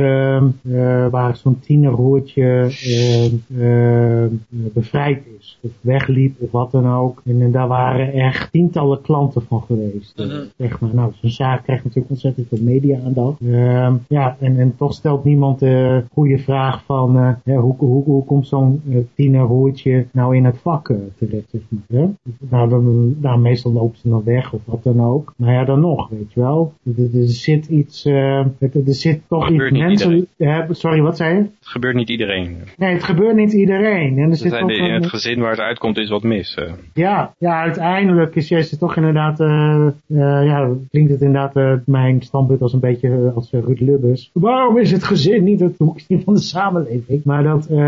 eh, eh, waar zo'n tienerhoertje eh, eh, bevrijd is. Of wegliep of wat dan ook. En, daar waren echt tientallen klanten van geweest. Eh, Mhm. zeg maar. Nou, zo'n zaak krijgt natuurlijk ontzettend veel media-aandacht. Ehm, ja, en, en toch stelt niemand de goede vraag van eh, hoe, hoe, hoe komt zo'n tienerhoertje nou in het vak terecht, zeg maar. Hè? Nou, dan, nou, meestal lopen ze dan weg of wat dan ook. Maar ja, dan nog, weet je wel. Er, zit iets, eh, er, er zit toch iets mensen... Ja, sorry, wat zei je? het gebeurt niet iedereen. Nee, het gebeurt niet iedereen. En er zit zijn ook de, in het gezin waar het uitkomt is wat mis. eh. ja, ja, uiteindelijk is, het toch inderdaad, eh, eh, ja, klinkt het inderdaad eh, mijn standpunt als een beetje eh, als eh, Ruud Lubbers. Waarom is het gezin niet het hoekje van de samenleving? Maar dat, eh,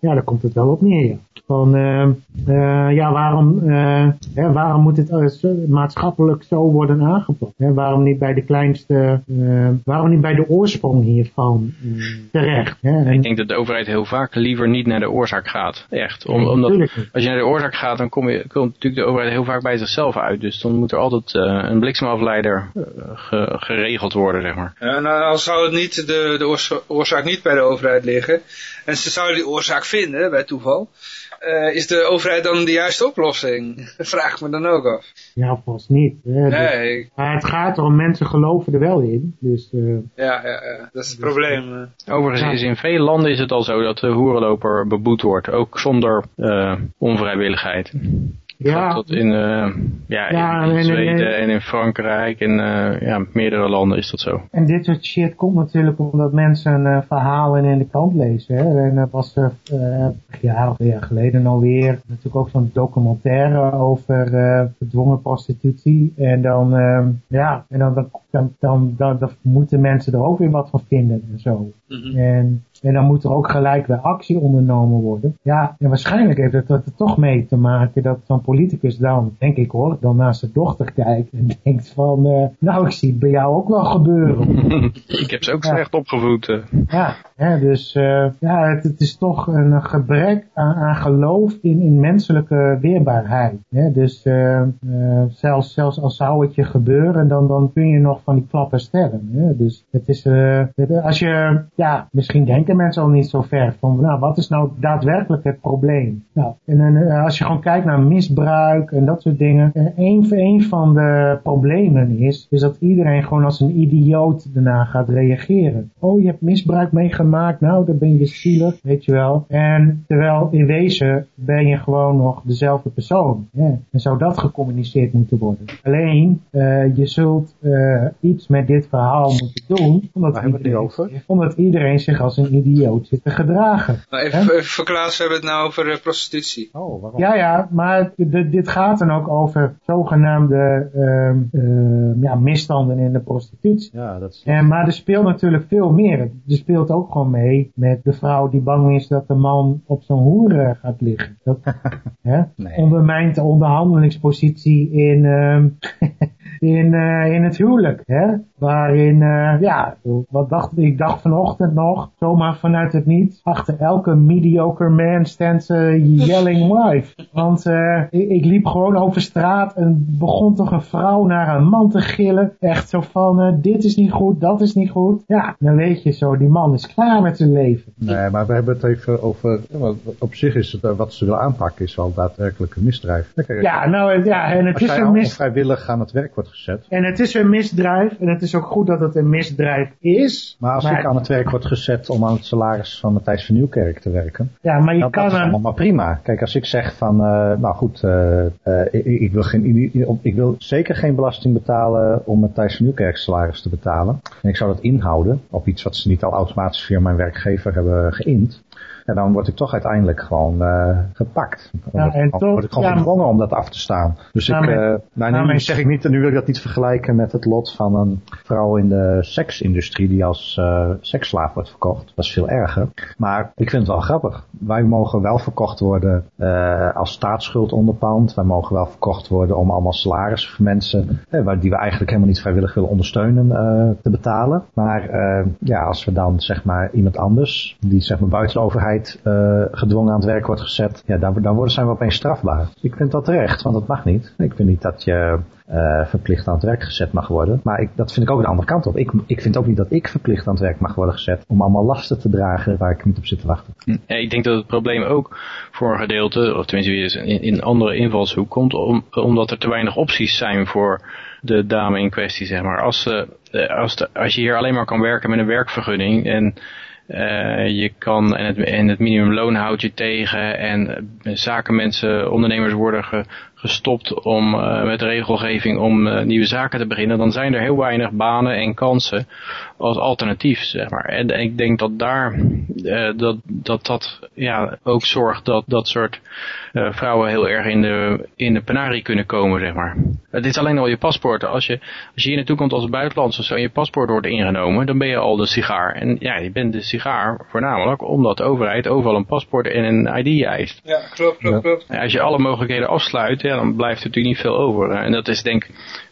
ja, daar komt het wel op neer, ja. Van, eh, eh, ja, waarom, eh, hè, waarom moet het eh, maatschappelijk zo worden aangepakt? Hè? Waarom niet bij de kleinste, eh, waarom niet bij de oorsprong hiervan eh, terecht? Hè? Ik denk dat de overheid heel vaak liever niet naar de oorzaak gaat. Echt. Om, omdat als je naar de oorzaak gaat, dan kom je, komt natuurlijk de overheid heel vaak bij zichzelf uit. Dus dan moet er altijd eh, een bliksemafleider eh, ge- geregeld worden, zeg maar. Ja, nou, al zou het niet de, de oorza- oorzaak niet bij de overheid liggen, en ze zouden die oorzaak vinden, bij toeval, eh, is de overheid dan de juiste oplossing? Dat vraag ik me dan ook af. Ja, vast niet. Hè? Dus- Nee, Maar het gaat erom, mensen geloven er wel in. Dus eh, ja, ja, ja, dat is het probleem. eh. Overigens Ja. is in veel landen is het al zo dat de hoerenloper beboet wordt. Ook zonder eh, onvrijwilligheid. Ja, Dat in, eh, ja, Ja, in, in en- en- Zweden en in Frankrijk en eh, ja, meerdere landen is dat zo. en dit soort shit komt natuurlijk omdat mensen eh, verhalen in de krant lezen. Hè? En er was er eh, een jaar of een jaar geleden alweer natuurlijk ook zo'n documentaire over eh gedwongen prostitutie. En dan, eh, ja, en dan, dan, dan, dan, dan, dan moeten mensen er ook weer wat van vinden en zo. Mhm. En, en dan moet er ook gelijk weer actie ondernomen worden. Ja, en waarschijnlijk heeft het er toch mee te maken dat zo'n politicus dan, denk ik hoor, dan naar zijn dochter kijkt en (laughs) denkt van, eh, nou ik zie het bij jou ook wel gebeuren. (laughs) Ik heb ze ook Ja. slecht opgevoed. eh. ja, hè, dus eh, ja, het, het is toch een gebrek aan, aan geloof in, in menselijke weerbaarheid. Hè? Dus zelfs, zelfs al zou het je gebeuren, dan, dan kun je nog van die klap herstellen. Hè? Dus het is, het- als je, ja, misschien denken mensen al niet zo ver van, nou, wat is nou daadwerkelijk het probleem? Nou, en eh, als je gewoon kijkt naar misbruik en dat soort dingen, eh, een, een van de problemen is, is dat iedereen gewoon als een idioot daarna gaat reageren. Oh, je hebt misbruik meegemaakt, nou, dan ben je zielig, weet je wel. En terwijl in wezen ben je gewoon nog dezelfde persoon. En zou dat gecommuniceerd moeten worden. Alleen, eh, je zult iets met dit verhaal moeten doen, omdat iedereen, over? omdat iedereen zich als een idioot zit te gedragen. Nou, even, even verklaarsen, we hebben het nou over eh, prostitutie. Oh, waarom? Ja, ja, maar dit gaat dan ook over zogenaamde ehm, ehm, ja, misstanden in de prostitutie. Ja, dat is... En, maar er speelt natuurlijk veel meer. Er speelt ook gewoon mee met de vrouw die bang is dat de man op zo'n hoer gaat liggen. Dat (laughs) hè, Nee. ondermijnt de onderhandelingspositie in, ehm, (laughs) in, eh, in het huwelijk. Hè? Waarin, eh, ja, wat dacht ik? dacht vanochtend nog, zomaar vanuit het niet. Achter elke mediocre man stands a yelling wife. Want eh, ik, ik liep gewoon over straat en begon toch een vrouw naar een man te gillen. Echt zo van, eh, dit is niet goed, dat is niet goed. Ja, dan weet je zo, die man is klaar met zijn leven. Nee, maar we hebben het even over... Op zich is het, eh, wat ze willen aanpakken is wel daadwerkelijk een misdrijf. Ja, nou ja, en het Als is een mis... onvrijwillig aan het werk wordt gezet... En het is een misdrijf en het is is ook goed dat het een misdrijf is. Maar als ik aan het werk word gezet om aan het salaris van Matthijs van Nieuwkerk te werken, Ja, maar je kan dat is allemaal maar prima. Kijk, als ik zeg van, eh, nou goed, ik, ik wil geen, ik wil zeker geen belasting betalen om Matthijs van Nieuwkerk salaris te betalen. En ik zou dat inhouden op iets wat ze niet al automatisch via mijn werkgever hebben geïnd. En dan word ik toch uiteindelijk gewoon eh, gepakt. Dan en word, toch- word ik gewoon ja, gedwongen om dat af te staan. Dus Ja, ik, eh, nou, ja, nu zeg ik niet, nu wil ik dat niet vergelijken met het lot van een vrouw in de seksindustrie die als eh seksslaaf wordt verkocht. Dat is veel erger. Maar ik vind het wel grappig. Wij mogen wel verkocht worden als staatsschuldonderpand. Wij mogen wel verkocht worden om allemaal salarissen voor mensen eh, waar- die we eigenlijk helemaal niet vrijwillig willen ondersteunen te betalen. Maar ja, als we dan zeg maar iemand anders die zeg maar buiten de overheid eh, gedwongen aan het werk wordt gezet, ja, dan, worden, zijn we opeens strafbaar. Ik vind dat terecht, want dat mag niet. Ik vind niet dat je eh, verplicht aan het werk gezet mag worden. Maar ik, dat vind ik ook de andere kant op. Ik, ik vind ook niet dat ik verplicht aan het werk mag worden gezet om allemaal lasten te dragen waar ik niet op zit te wachten. Ja, ik denk dat het probleem ook voor een gedeelte, of tenminste in, in andere invalshoek komt, om, omdat er te weinig opties zijn voor de dame in kwestie, zeg maar. Als, eh, als, als je hier alleen maar kan werken met een werkvergunning en eh, je kan, en het, en het minimumloon houdt je tegen en eh, zakenmensen, ondernemers worden ge- gestopt om eh, met regelgeving om eh, nieuwe zaken te beginnen, dan zijn er heel weinig banen en kansen als alternatief, zeg maar. En, en ik denk dat daar, eh, dat, dat dat ja, ook zorgt dat dat soort vrouwen heel erg in de, in de penarie kunnen komen, zeg maar. Het is alleen al je paspoort. Als je, als je hier naartoe komt als buitenlandse zo en je paspoort wordt ingenomen, dan ben je al de sigaar. En ja, je bent de sigaar voornamelijk omdat de overheid overal een paspoort en een ID eist. Ja, klopt, klopt, klopt. Als je alle mogelijkheden afsluit, ja, dan blijft natuurlijk niet veel over. En dat is denk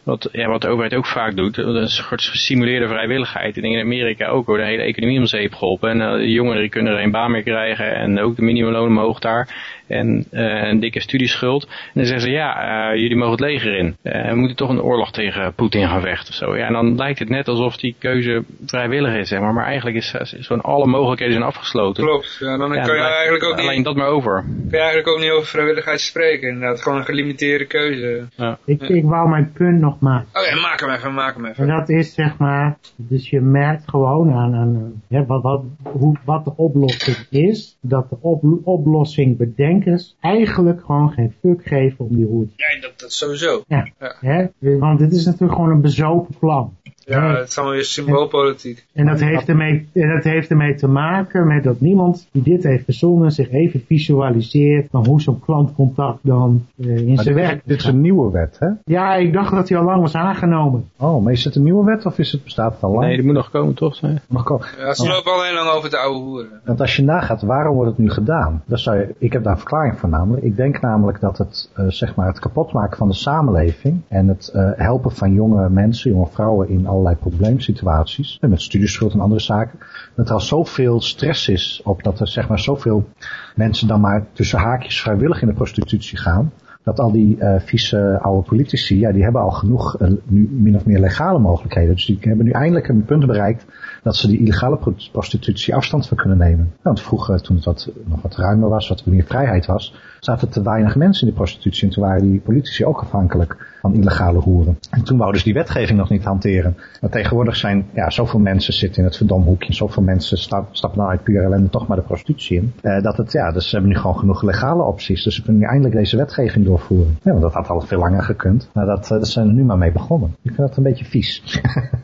wat, ja, wat de overheid ook vaak doet. Dat is een soort gesimuleerde vrijwilligheid. Ik denk in Amerika ook hoor, de hele economie om zeep geholpen. En eh, de jongeren die kunnen er geen baan meer krijgen. En ook de minimumloon omhoog daar. En eh, een dikke studieschuld. En dan zeggen ze, ja, eh, jullie mogen het leger in. Eh, we moeten toch een oorlog tegen Poetin gaan vechten of zo. Ja, en dan lijkt het net alsof die keuze vrijwillig is, zeg maar. Maar eigenlijk is, is gewoon alle mogelijkheden zijn afgesloten. Klopt, ja, dan Ja, kan je eigenlijk ook alleen niet, dat maar over. kun je eigenlijk ook niet over vrijwilligheid spreken. Inderdaad, gewoon een gelimiteerde keuze. Ik, ik wou mijn punt nog maken. Oké, maak hem even, maak hem En even. dat is zeg maar, dus je merkt gewoon aan, aan hè, wat, wat, hoe, wat de oplossing is, dat de op, oplossingbederkers eigenlijk gewoon geen fuck geven om die route. Ja, dat, dat sowieso. Ja, Ja. Hè? Want dit is natuurlijk gewoon een bezopen plan. Ja, het is allemaal weer symboolpolitiek. En dat, heeft ermee, en dat heeft ermee te maken met dat niemand die dit heeft verzonnen zich even visualiseert van hoe zo'n klantcontact dan eh, in Maar zijn dit, is, werk dit is een nieuwe wet, hè? Ja, ik dacht dat hij al lang was aangenomen. Oh, maar is het een nieuwe wet of is het, bestaat het al lang? Nee, die moet nog komen, toch? Mag komen. Ja, ze lopen al heel lang over de oude hoeren. Want als je nagaat, waarom wordt het nu gedaan? Dan zou je, ik heb daar een verklaring voor namelijk. Ik denk namelijk dat het, eh, zeg maar, het kapotmaken van de samenleving en het eh, helpen van jonge mensen, jonge vrouwen in allerlei probleemsituaties, en met studieschuld en andere zaken, dat er al zoveel stress is op dat er zeg maar zoveel mensen dan maar tussen haakjes vrijwillig in de prostitutie gaan. Dat al die eh vieze oude politici, ja, die hebben al genoeg eh, nu min of meer legale mogelijkheden. Dus die hebben nu eindelijk een punt bereikt dat ze die illegale pro- prostitutie afstand van kunnen nemen. Want vroeger, toen het wat, nog wat ruimer was, wat meer vrijheid was, zaten te weinig mensen in de prostitutie. En toen waren die politici ook afhankelijk van illegale hoeren. En toen wouden ze die wetgeving nog niet hanteren. Maar tegenwoordig zijn, ja, zoveel mensen zitten in het verdomhoekje. En zoveel mensen sta- stappen nou uit pure ellende toch maar de prostitutie in. Eh, dat het, ja, dus ze hebben nu gewoon genoeg legale opties. Dus ze kunnen nu eindelijk deze wetgeving doorvoeren. Ja, want dat had al veel langer gekund. Maar dat, eh, daar zijn we nu maar mee begonnen. Ik vind dat een beetje vies.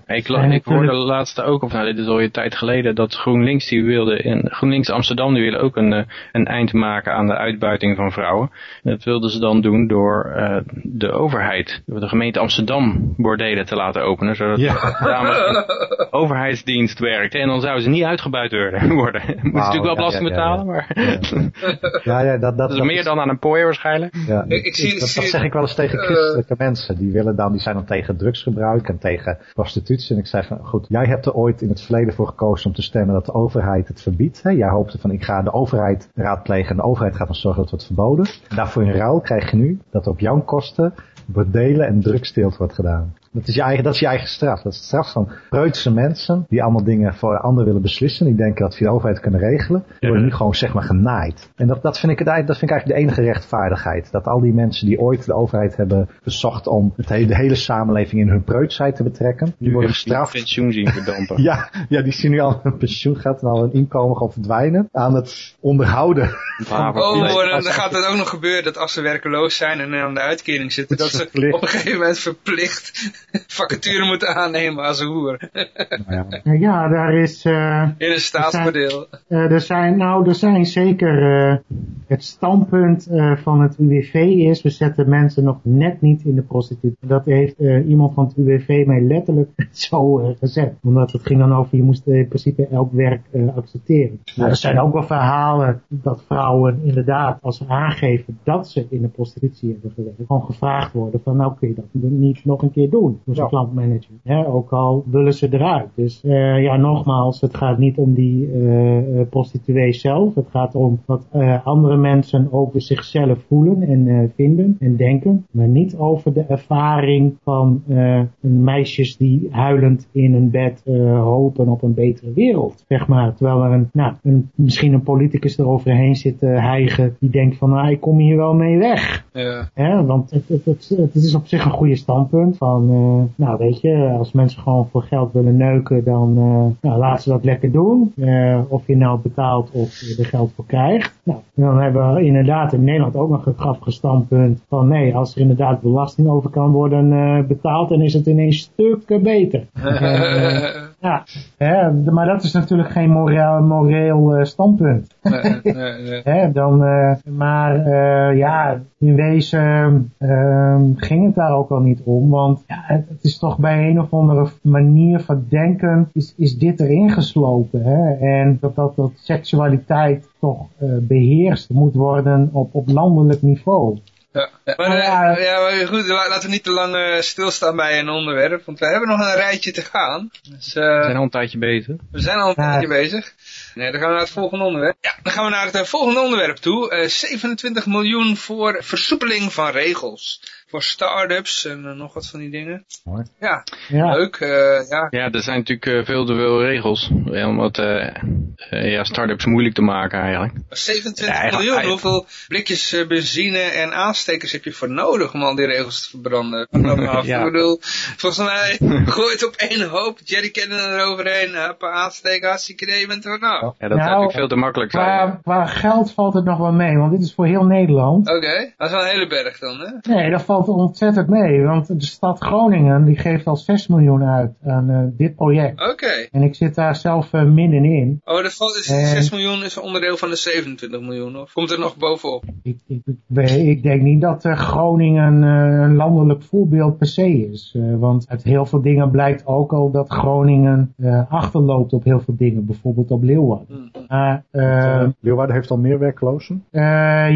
Ik, ik hoorde natuurlijk. laatst ook, of nou dit is al een tijd geleden, dat GroenLinks die wilde, in GroenLinks Amsterdam die willen ook een, eh, een eind maken aan de uitbuiting van vrouwen. En dat wilden ze dan doen door eh, de overheid, door de gemeente Amsterdam bordelen te laten openen, zodat dames in overheidsdienst werkten. En dan zouden ze niet uitgebuit worden. (laughs) worden. Moeten ze natuurlijk wel ja, belasting ja, ja, ja. betalen, maar ja, ja, dat, dat, dat is dat meer dan aan een pooier waarschijnlijk. Ja, Ik- ik zie- dat, zie- dat zeg ik wel eens tegen eh, christelijke mensen. Die, willen dan, die zijn dan tegen drugsgebruik en tegen prostitutie. En ik zeg, van, goed, jij hebt er ooit in het verleden voor gekozen om te stemmen dat de overheid het verbiedt. Hè? Jij hoopte van, ik ga de overheid raadplegen en de overheid gaat dan zorgen dat het wordt verboden. En daarvoor in ruil krijg je nu dat op jouw kosten bordelen en drugsteelt wordt gedaan. Dat is je eigen, dat is je eigen straf. Dat is de straf van preutse mensen die allemaal dingen voor anderen willen beslissen. Die denken dat ze de overheid kunnen regelen. Die worden nu gewoon zeg maar genaaid. En dat, dat, vind ik het, eigenlijk- dat vind ik eigenlijk de enige rechtvaardigheid. Dat al die mensen die ooit de overheid hebben verzocht om het hele, de hele samenleving in hun preutsheid te betrekken. Die worden gestraft. pensioen zien (laughs) verdampen. Ja, ja, die zien nu al hun pensioen gaat en al hun inkomen gewoon verdwijnen aan het onderhouden. Oh, Nee. en dan gaat het ook nog gebeuren dat als ze werkeloos zijn en aan de uitkering zitten, dat ze verplicht. op een gegeven moment verplicht (laughs) vacature moeten aannemen als een hoer. Nou ja, Nou ja, daar is... eh, In een staatsmodel. Eh, er zijn, nou, er zijn zeker eh, het standpunt eh, van het UWV is, we zetten mensen nog net niet in de prostitutie. Dat heeft eh, iemand van het UWV mij letterlijk (laughs) zo eh, gezegd. Omdat het ging dan over, je moest in principe elk werk eh, accepteren. Nou, er zijn ook wel verhalen dat vrouwen inderdaad, als ze aangeven dat ze in de prostitutie hebben gewerkt, gewoon gevraagd worden van, nou kun je dat niet nog een keer doen, als een Ja. klantmanager. Hè, ook al willen ze eruit. Dus eh, ja, nogmaals, het gaat niet om die eh eh, prostituee zelf. Het gaat om wat eh, andere mensen over zichzelf voelen en eh, vinden en denken. Maar niet over de ervaring van eh, meisjes die huilend in een bed eh, hopen op een betere wereld. Zeg maar. Terwijl er een, nou, een, misschien een politicus eroverheen zit te hijgen die denkt van, nou, ik kom hier wel mee weg. Ja. Hè, want het, het, het, het is op zich een goede standpunt van, nou weet je, als mensen gewoon voor geld willen neuken, dan eh, nou, laten ze dat lekker doen. Eh, of je nou betaalt of je er geld voor krijgt. Nou, en dan hebben we inderdaad in Nederland ook nog een grappig standpunt van, nee, als er inderdaad belasting over kan worden eh, betaald, dan is het ineens stukken beter. (laughs) Ja, hè, maar dat is natuurlijk geen moreel, moreel eh, standpunt. Nee, (laughs) nee, nee. Hè, dan, eh, maar eh, ja, in wezen ehm, ging het daar ook al niet om. Want ja, het, het is toch bij een of andere manier van denken is, is dit erin geslopen. Hè? En dat, dat, dat seksualiteit toch eh, beheerst moet worden op, op landelijk niveau. Ja. Maar, Maar eh, ja. ja, maar goed, la- laten we niet te lang eh, stilstaan bij een onderwerp, want we hebben nog een rijtje te gaan. Dus, eh, We zijn al een tijdje bezig. we zijn al een Ja. tijdje bezig. Nee, dan gaan we naar het volgende onderwerp. Ja, dan gaan we naar het eh, volgende onderwerp toe. Eh, 27 miljoen voor versoepeling van regels. Voor start-ups en eh, nog wat van die dingen. Mooi. Ja, Ja. leuk. eh, ja. Ja, er zijn natuurlijk eh, veel te veel regels. Om wat eh, eh, ja, start-ups moeilijk te maken eigenlijk. 27 Ja, eigenlijk- miljoen, hoeveel blikjes benzine en aanstekers heb je voor nodig om al die regels te verbranden? (laughs) Ja. Ik bedoel, volgens mij (laughs) gooi het op één hoop, jerrycannen eroverheen, aansteken, hartstikke idee, je bent er nou. Oké, Ja, dat Nou, zou natuurlijk veel te makkelijk zijn. Qua, qua geld valt het nog wel mee, want dit is voor heel Nederland. dat is wel een hele berg dan, hè? Nee, dat valt ontzettend mee, want de stad Groningen die geeft al 6 miljoen uit aan eh, dit project. Oké. En ik zit daar zelf eh, middenin. Oh, dat valt, is En- 6 miljoen is een onderdeel van de 27 miljoen, of komt er nog bovenop? Ik, ik, ik, weet- ik denk niet dat eh, Groningen een landelijk voorbeeld per se is. Eh, want uit heel veel dingen blijkt ook al dat Groningen eh, achterloopt op heel veel dingen. Bijvoorbeeld op Leeuwarden. Hm. Eh, Uh, Leeuwarden heeft al meer werklozen. eh,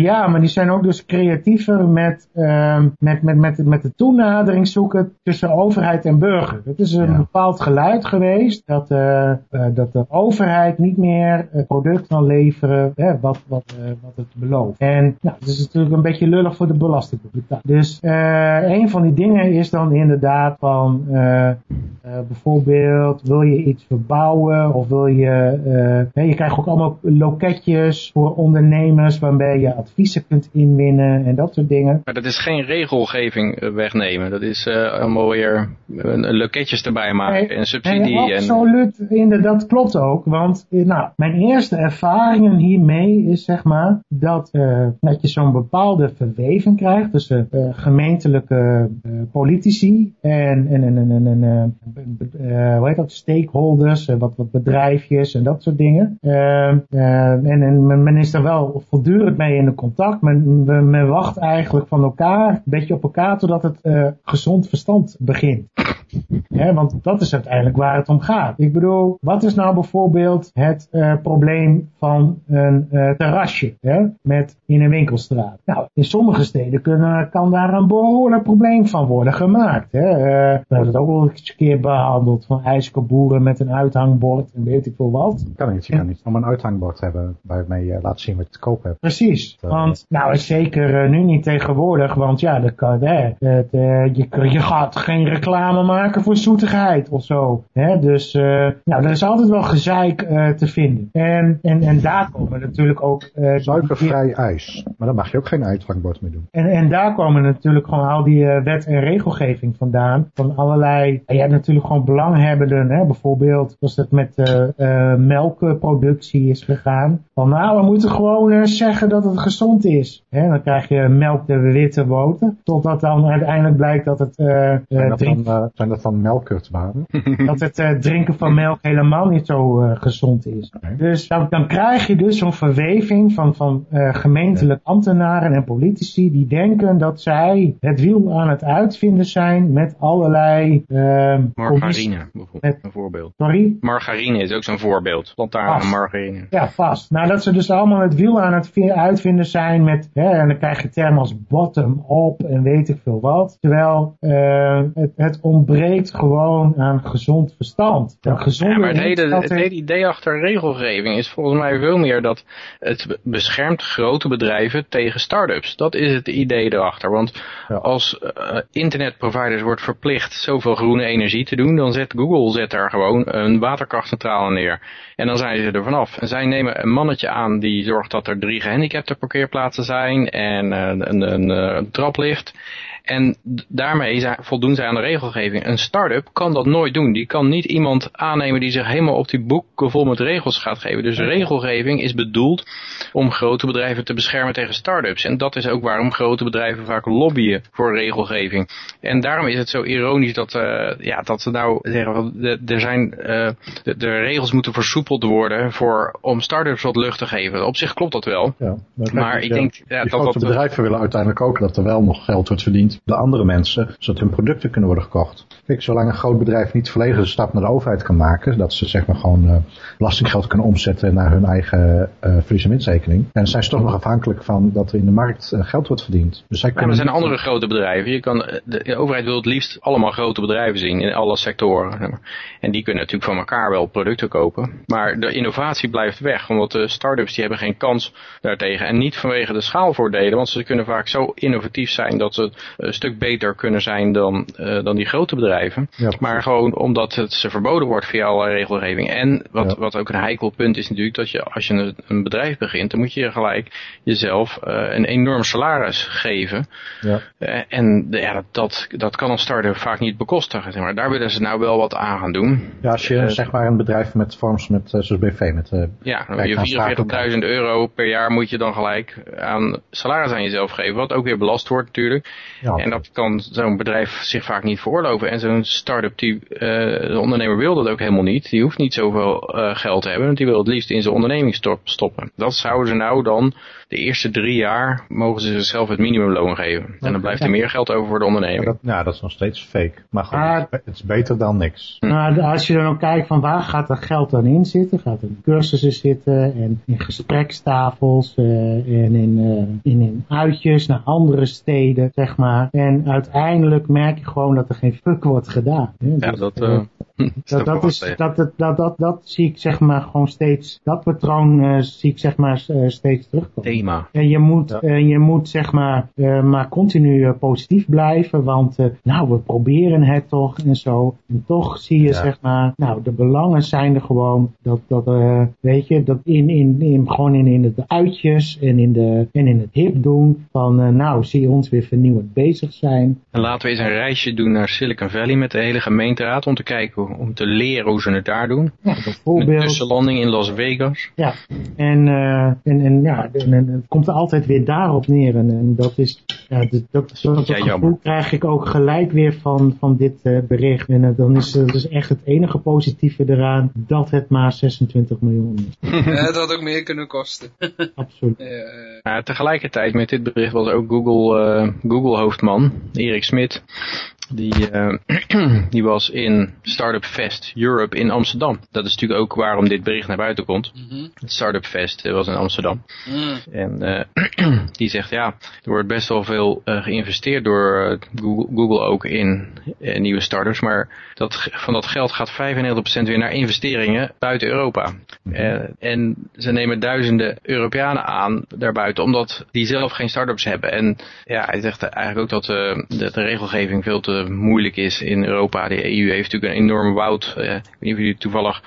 ja, maar die zijn ook dus creatiever met, ehm, met, met, met, met de toenadering zoeken tussen overheid en burger. Het is een Ja. bepaald geluid geweest dat, eh, eh, dat de overheid niet meer het product kan leveren hè, wat, wat, eh, wat het belooft. En nou, dat is natuurlijk een beetje lullig voor de belastingbetaler. Dus eh, een van die dingen is dan inderdaad van eh, eh, bijvoorbeeld wil je iets verbouwen of wil je, eh, hè, je krijgt ook allemaal loketjes voor ondernemers waarbij je adviezen kunt inwinnen en dat soort dingen. Maar dat is geen regelgeving eh, wegnemen. Dat is eh, allemaal weer eh, loketjes erbij maken en subsidie. Nee, en, absoluut, inderdaad, dat klopt ook. Want nou, mijn eerste ervaringen hiermee is zeg maar dat, dat je zo'n bepaalde verweving krijgt tussen gemeentelijke politici en, en, en, en, en, hoe heet dat, stakeholders, eh, wat, wat bedrijfjes en dat soort dingen. En, en men- is er wel voortdurend mee in de contact. Men wacht eigenlijk van elkaar, een beetje op elkaar, totdat het eh, gezond verstand begint. Hè, want dat is uiteindelijk waar het om gaat. Ik bedoel, wat is nou bijvoorbeeld het uh, probleem van een uh, terrasje hè, met in een winkelstraat? Nou, in sommige steden kunnen, kan daar een behoorlijk probleem van worden gemaakt. Hè. Uh, we hebben het ook wel eens een keer behandeld van ijskoboeren met een uithangbord en weet ik veel wat. Kan niet, je kan niet om een uithangbord hebben waarmee je laat zien wat je te koop hebt. Precies, want nou zeker nu niet tegenwoordig, want ja, dat kan, hè, het, je, je gaat geen reclame maken voor zoetigheid of zo. Hè? Dus uh, nou, er is altijd wel gezeik uh, te vinden. En, en, en daar komen natuurlijk ook... Uh, Suikervrij ijs. Maar dan mag je ook geen uitgangbord meer doen. En, en daar komen natuurlijk gewoon al die wet en regelgeving vandaan. Van allerlei... Je hebt natuurlijk gewoon belanghebbenden. Hè? Bijvoorbeeld zoals het met melkproductie is gegaan. Van nou, we moeten gewoon zeggen dat het gezond is. Hè? Dan krijg je melk de witte boter. Totdat dan uiteindelijk blijkt dat het... zijn, dat dan, zijn dat dan (laughs) dat het uh, drinken van melk helemaal niet zo uh, gezond is. Okay. Dus dan, dan, krijg je dus zo'n verweving van, van uh, gemeentelijk ambtenaren en politici die denken dat zij het wiel aan het uitvinden zijn met allerlei... margarine bijvoorbeeld. Sorry? Margarine is ook zo'n voorbeeld. Plantaardige margarine. Ja, vast. Nou, dat ze dus allemaal het wiel aan het uitvinden zijn met... Hè, en dan krijg je termen als bottom-up en weet ik veel wat. Terwijl het, het ontbreekt gewoon aan gezond verstand. Ja, ja maar het hele, het hele idee achter regelgeving is volgens mij veel meer dat het beschermt grote bedrijven tegen start-ups. Dat is het idee erachter. Want ja. als uh, internetproviders wordt verplicht zoveel groene energie te doen, dan zet Google zet daar gewoon een waterkrachtcentrale neer. En dan zijn ze er vanaf. En zij nemen een mannetje aan die zorgt dat er drie gehandicapte parkeerplaatsen zijn en uh, een, een, een, een traplift. En daarmee voldoen zij aan de regelgeving. Een start-up kan dat nooit doen. Die kan niet iemand aannemen die zich helemaal op die boeken vol met regels gaat geven. Dus regelgeving is bedoeld om grote bedrijven te beschermen tegen start-ups. En dat is ook waarom grote bedrijven vaak lobbyen voor regelgeving. En daarom is het zo ironisch dat, uh, ja, dat ze nou zeggen, er zijn, uh, de, de, regels moeten versoepeld worden voor, om start-ups wat lucht te geven. Op zich klopt dat wel. Ja, maar ik denk ja, dat grote dat, bedrijven willen uiteindelijk ook dat er wel nog geld wordt verdiend de andere mensen, zodat hun producten kunnen worden gekocht. Kijk, zolang een groot bedrijf niet volledig de stap naar de overheid kan maken, dat ze zeg maar gewoon uh, belastinggeld kunnen omzetten naar hun eigen uh, verlies- en winstrekening, en dan zijn ze toch nog afhankelijk van dat er in de markt uh, geld wordt verdiend. Dus zij kunnen ja, maar er zijn andere grote bedrijven. Je kan, de, de, overheid wil het liefst allemaal grote bedrijven zien in alle sectoren. En die kunnen natuurlijk van elkaar wel producten kopen. Maar de innovatie blijft weg, omdat de start-ups die hebben geen kans daartegen. En niet vanwege de schaalvoordelen, want ze kunnen vaak zo innovatief zijn dat ze een stuk beter kunnen zijn dan, uh, dan die grote bedrijven. Ja, maar gewoon omdat het ze verboden wordt via alle regelgeving. En wat, ja. wat ook een heikel punt is natuurlijk, dat je als je een, een bedrijf begint, dan moet je gelijk jezelf uh, een enorm salaris geven. Ja. Uh, en ja, dat, dat, dat kan een start-up vaak niet bekostigen. Zeg maar daar willen ze nou wel wat aan gaan doen. Ja, als je zeg maar een bedrijf met vorms met, zoals BV, met... ja, je 44.000 euro per jaar moet je dan gelijk aan salaris aan jezelf geven. Wat ook weer belast wordt natuurlijk. Ja, en dat kan zo'n bedrijf zich vaak niet veroorloven. En zo'n start-up, die, uh, de ondernemer wil dat ook helemaal niet. Die hoeft niet zoveel uh, geld te hebben, want die wil het liefst in zijn onderneming stop, stoppen. Dat zouden ze nou dan de eerste drie jaar mogen ze zichzelf het minimumloon geven. En dan blijft er meer geld over voor de onderneming. Ja, dat, ja, dat is nog steeds fake. Maar goed, ah, het is beter dan niks. Nou, als je dan ook kijkt van waar gaat dat geld dan in zitten? Gaat er in cursussen zitten en in gesprekstafels uh, en in, uh, in, in uitjes naar andere steden, zeg maar. En uiteindelijk merk je gewoon dat er geen fuck wordt gedaan. Hè? Ja, dus, dat... (laughs) Uh, (laughs) dat, dat, is, dat, dat, dat, dat, dat zie ik zeg maar gewoon steeds, dat patroon uh, zie ik zeg maar uh, steeds terugkomen. Thema. En je moet, ja. je moet zeg maar, maar continu positief blijven, want nou we proberen het toch en zo. En toch zie je ja. zeg maar, nou de belangen zijn er gewoon, dat, dat weet je, dat in, in, in gewoon in, in de uitjes en in, de, en in het hip doen van nou zie je ons weer vernieuwend bezig zijn. En laten we eens een reisje doen naar Silicon Valley met de hele gemeenteraad om te kijken om te leren hoe ze het daar doen. Ja, bijvoorbeeld. Een tussenlanding in Las Vegas. Ja, en, uh, en, en ja, en, en, het komt er altijd weer daarop neer. En, en dat is, ja, dat, dat, dat ja, gevoel krijg ik ook gelijk weer van, van dit uh, bericht. En uh, dan is het dus echt het enige positieve eraan dat het maar 26 miljoen is. (laughs) ja, dat had ook meer kunnen kosten. Absoluut. Ja, tegelijkertijd met dit bericht was ook Google, Google hoofdman, Erik Smit Die, eh, (clears throat) die was in Startup Fest Europe in Amsterdam. Dat is natuurlijk ook waarom dit bericht naar buiten komt. Het Startup Fest eh, was in Amsterdam. Mm. En eh, (clears throat) die zegt ja, er wordt best wel veel geïnvesteerd door Google, Google ook in nieuwe startups. Maar dat, van dat geld gaat 95% weer naar investeringen buiten Europa. En ze nemen duizenden Europeanen aan daarbuiten, omdat die zelf geen start-ups hebben. En ja, hij zegt eigenlijk ook dat, eh, dat de regelgeving veel te moeilijk is in Europa. De EU heeft natuurlijk een enorme woud. Eh, ik weet niet of jullie toevallig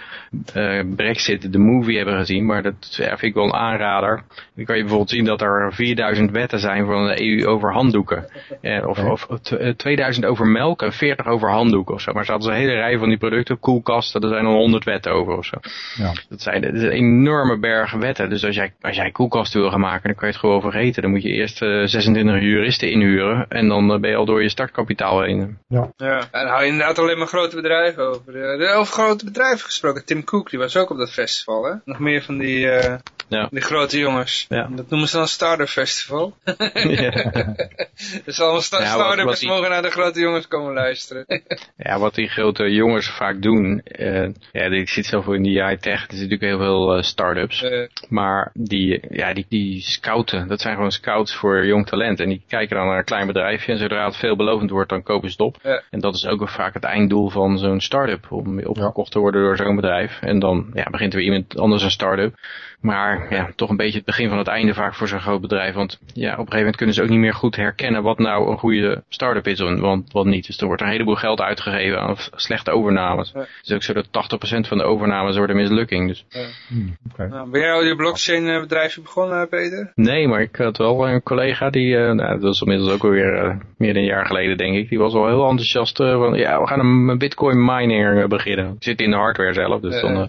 eh, Brexit, de movie, hebben gezien, maar dat ja, vind ik wel een aanrader. Dan kan je bijvoorbeeld zien dat er 4000 wetten zijn van de EU over handdoeken. Of, of t- eh, 2000 over melk en 40 over handdoeken of zo. Maar staat dus een hele rij van die producten, koelkasten, er zijn al 100 wetten over of zo. Ja. Dat zijn dat is een enorme berg wetten. Dus als jij, als jij koelkasten wil gaan maken, dan kan je het gewoon vergeten. Dan moet je eerst eh, 26 juristen inhuren en dan eh, ben je al door je startkapitaal heen. Ja, en dan hou je inderdaad alleen maar grote bedrijven over. De- Over grote bedrijven gesproken. Tim Cook, die was ook op dat festival, hè? Nog meer van die, eh, Ja. die grote jongens. Ja. Dat noemen ze dan Startup Festival. (laughs) ja. dus allemaal sta Ja, startups die- mogen naar de grote jongens komen luisteren. (laughs) Ja, wat die grote jongens vaak doen. eh, ja, ik zit zelf in die high-tech. Er zitten natuurlijk heel veel eh, start-ups. Eh, Maar die, ja, die, die scouten, dat zijn gewoon scouts voor jong talent. En die kijken dan naar een klein bedrijfje. En zodra het veelbelovend wordt, dan kopen ze het op. Ja. En dat is ook wel vaak het einddoel van zo'n start-up. Om opgekocht te worden door zo'n bedrijf. En dan ja, begint er weer iemand anders een start-up. Maar ja, toch een beetje het begin van het einde vaak voor zo'n groot bedrijf. Want ja, op een gegeven moment kunnen ze ook niet meer goed herkennen wat nou een goede start-up is en wat, wat niet. Dus er wordt een heleboel geld uitgegeven aan slechte overnames. Ja. Het is ook zo dat 80% van de overnames worden mislukking. Dus nou, ben jij al je blockchain eh, bedrijfje begonnen, Peter? Nee, maar ik had wel een collega die, eh, nou, dat was inmiddels ook alweer eh, meer dan een jaar geleden denk ik, die was wel heel enthousiast eh, van, ja, we gaan een, bitcoin mining beginnen. Ik zit in de hardware zelf, dus Ja. dan, eh,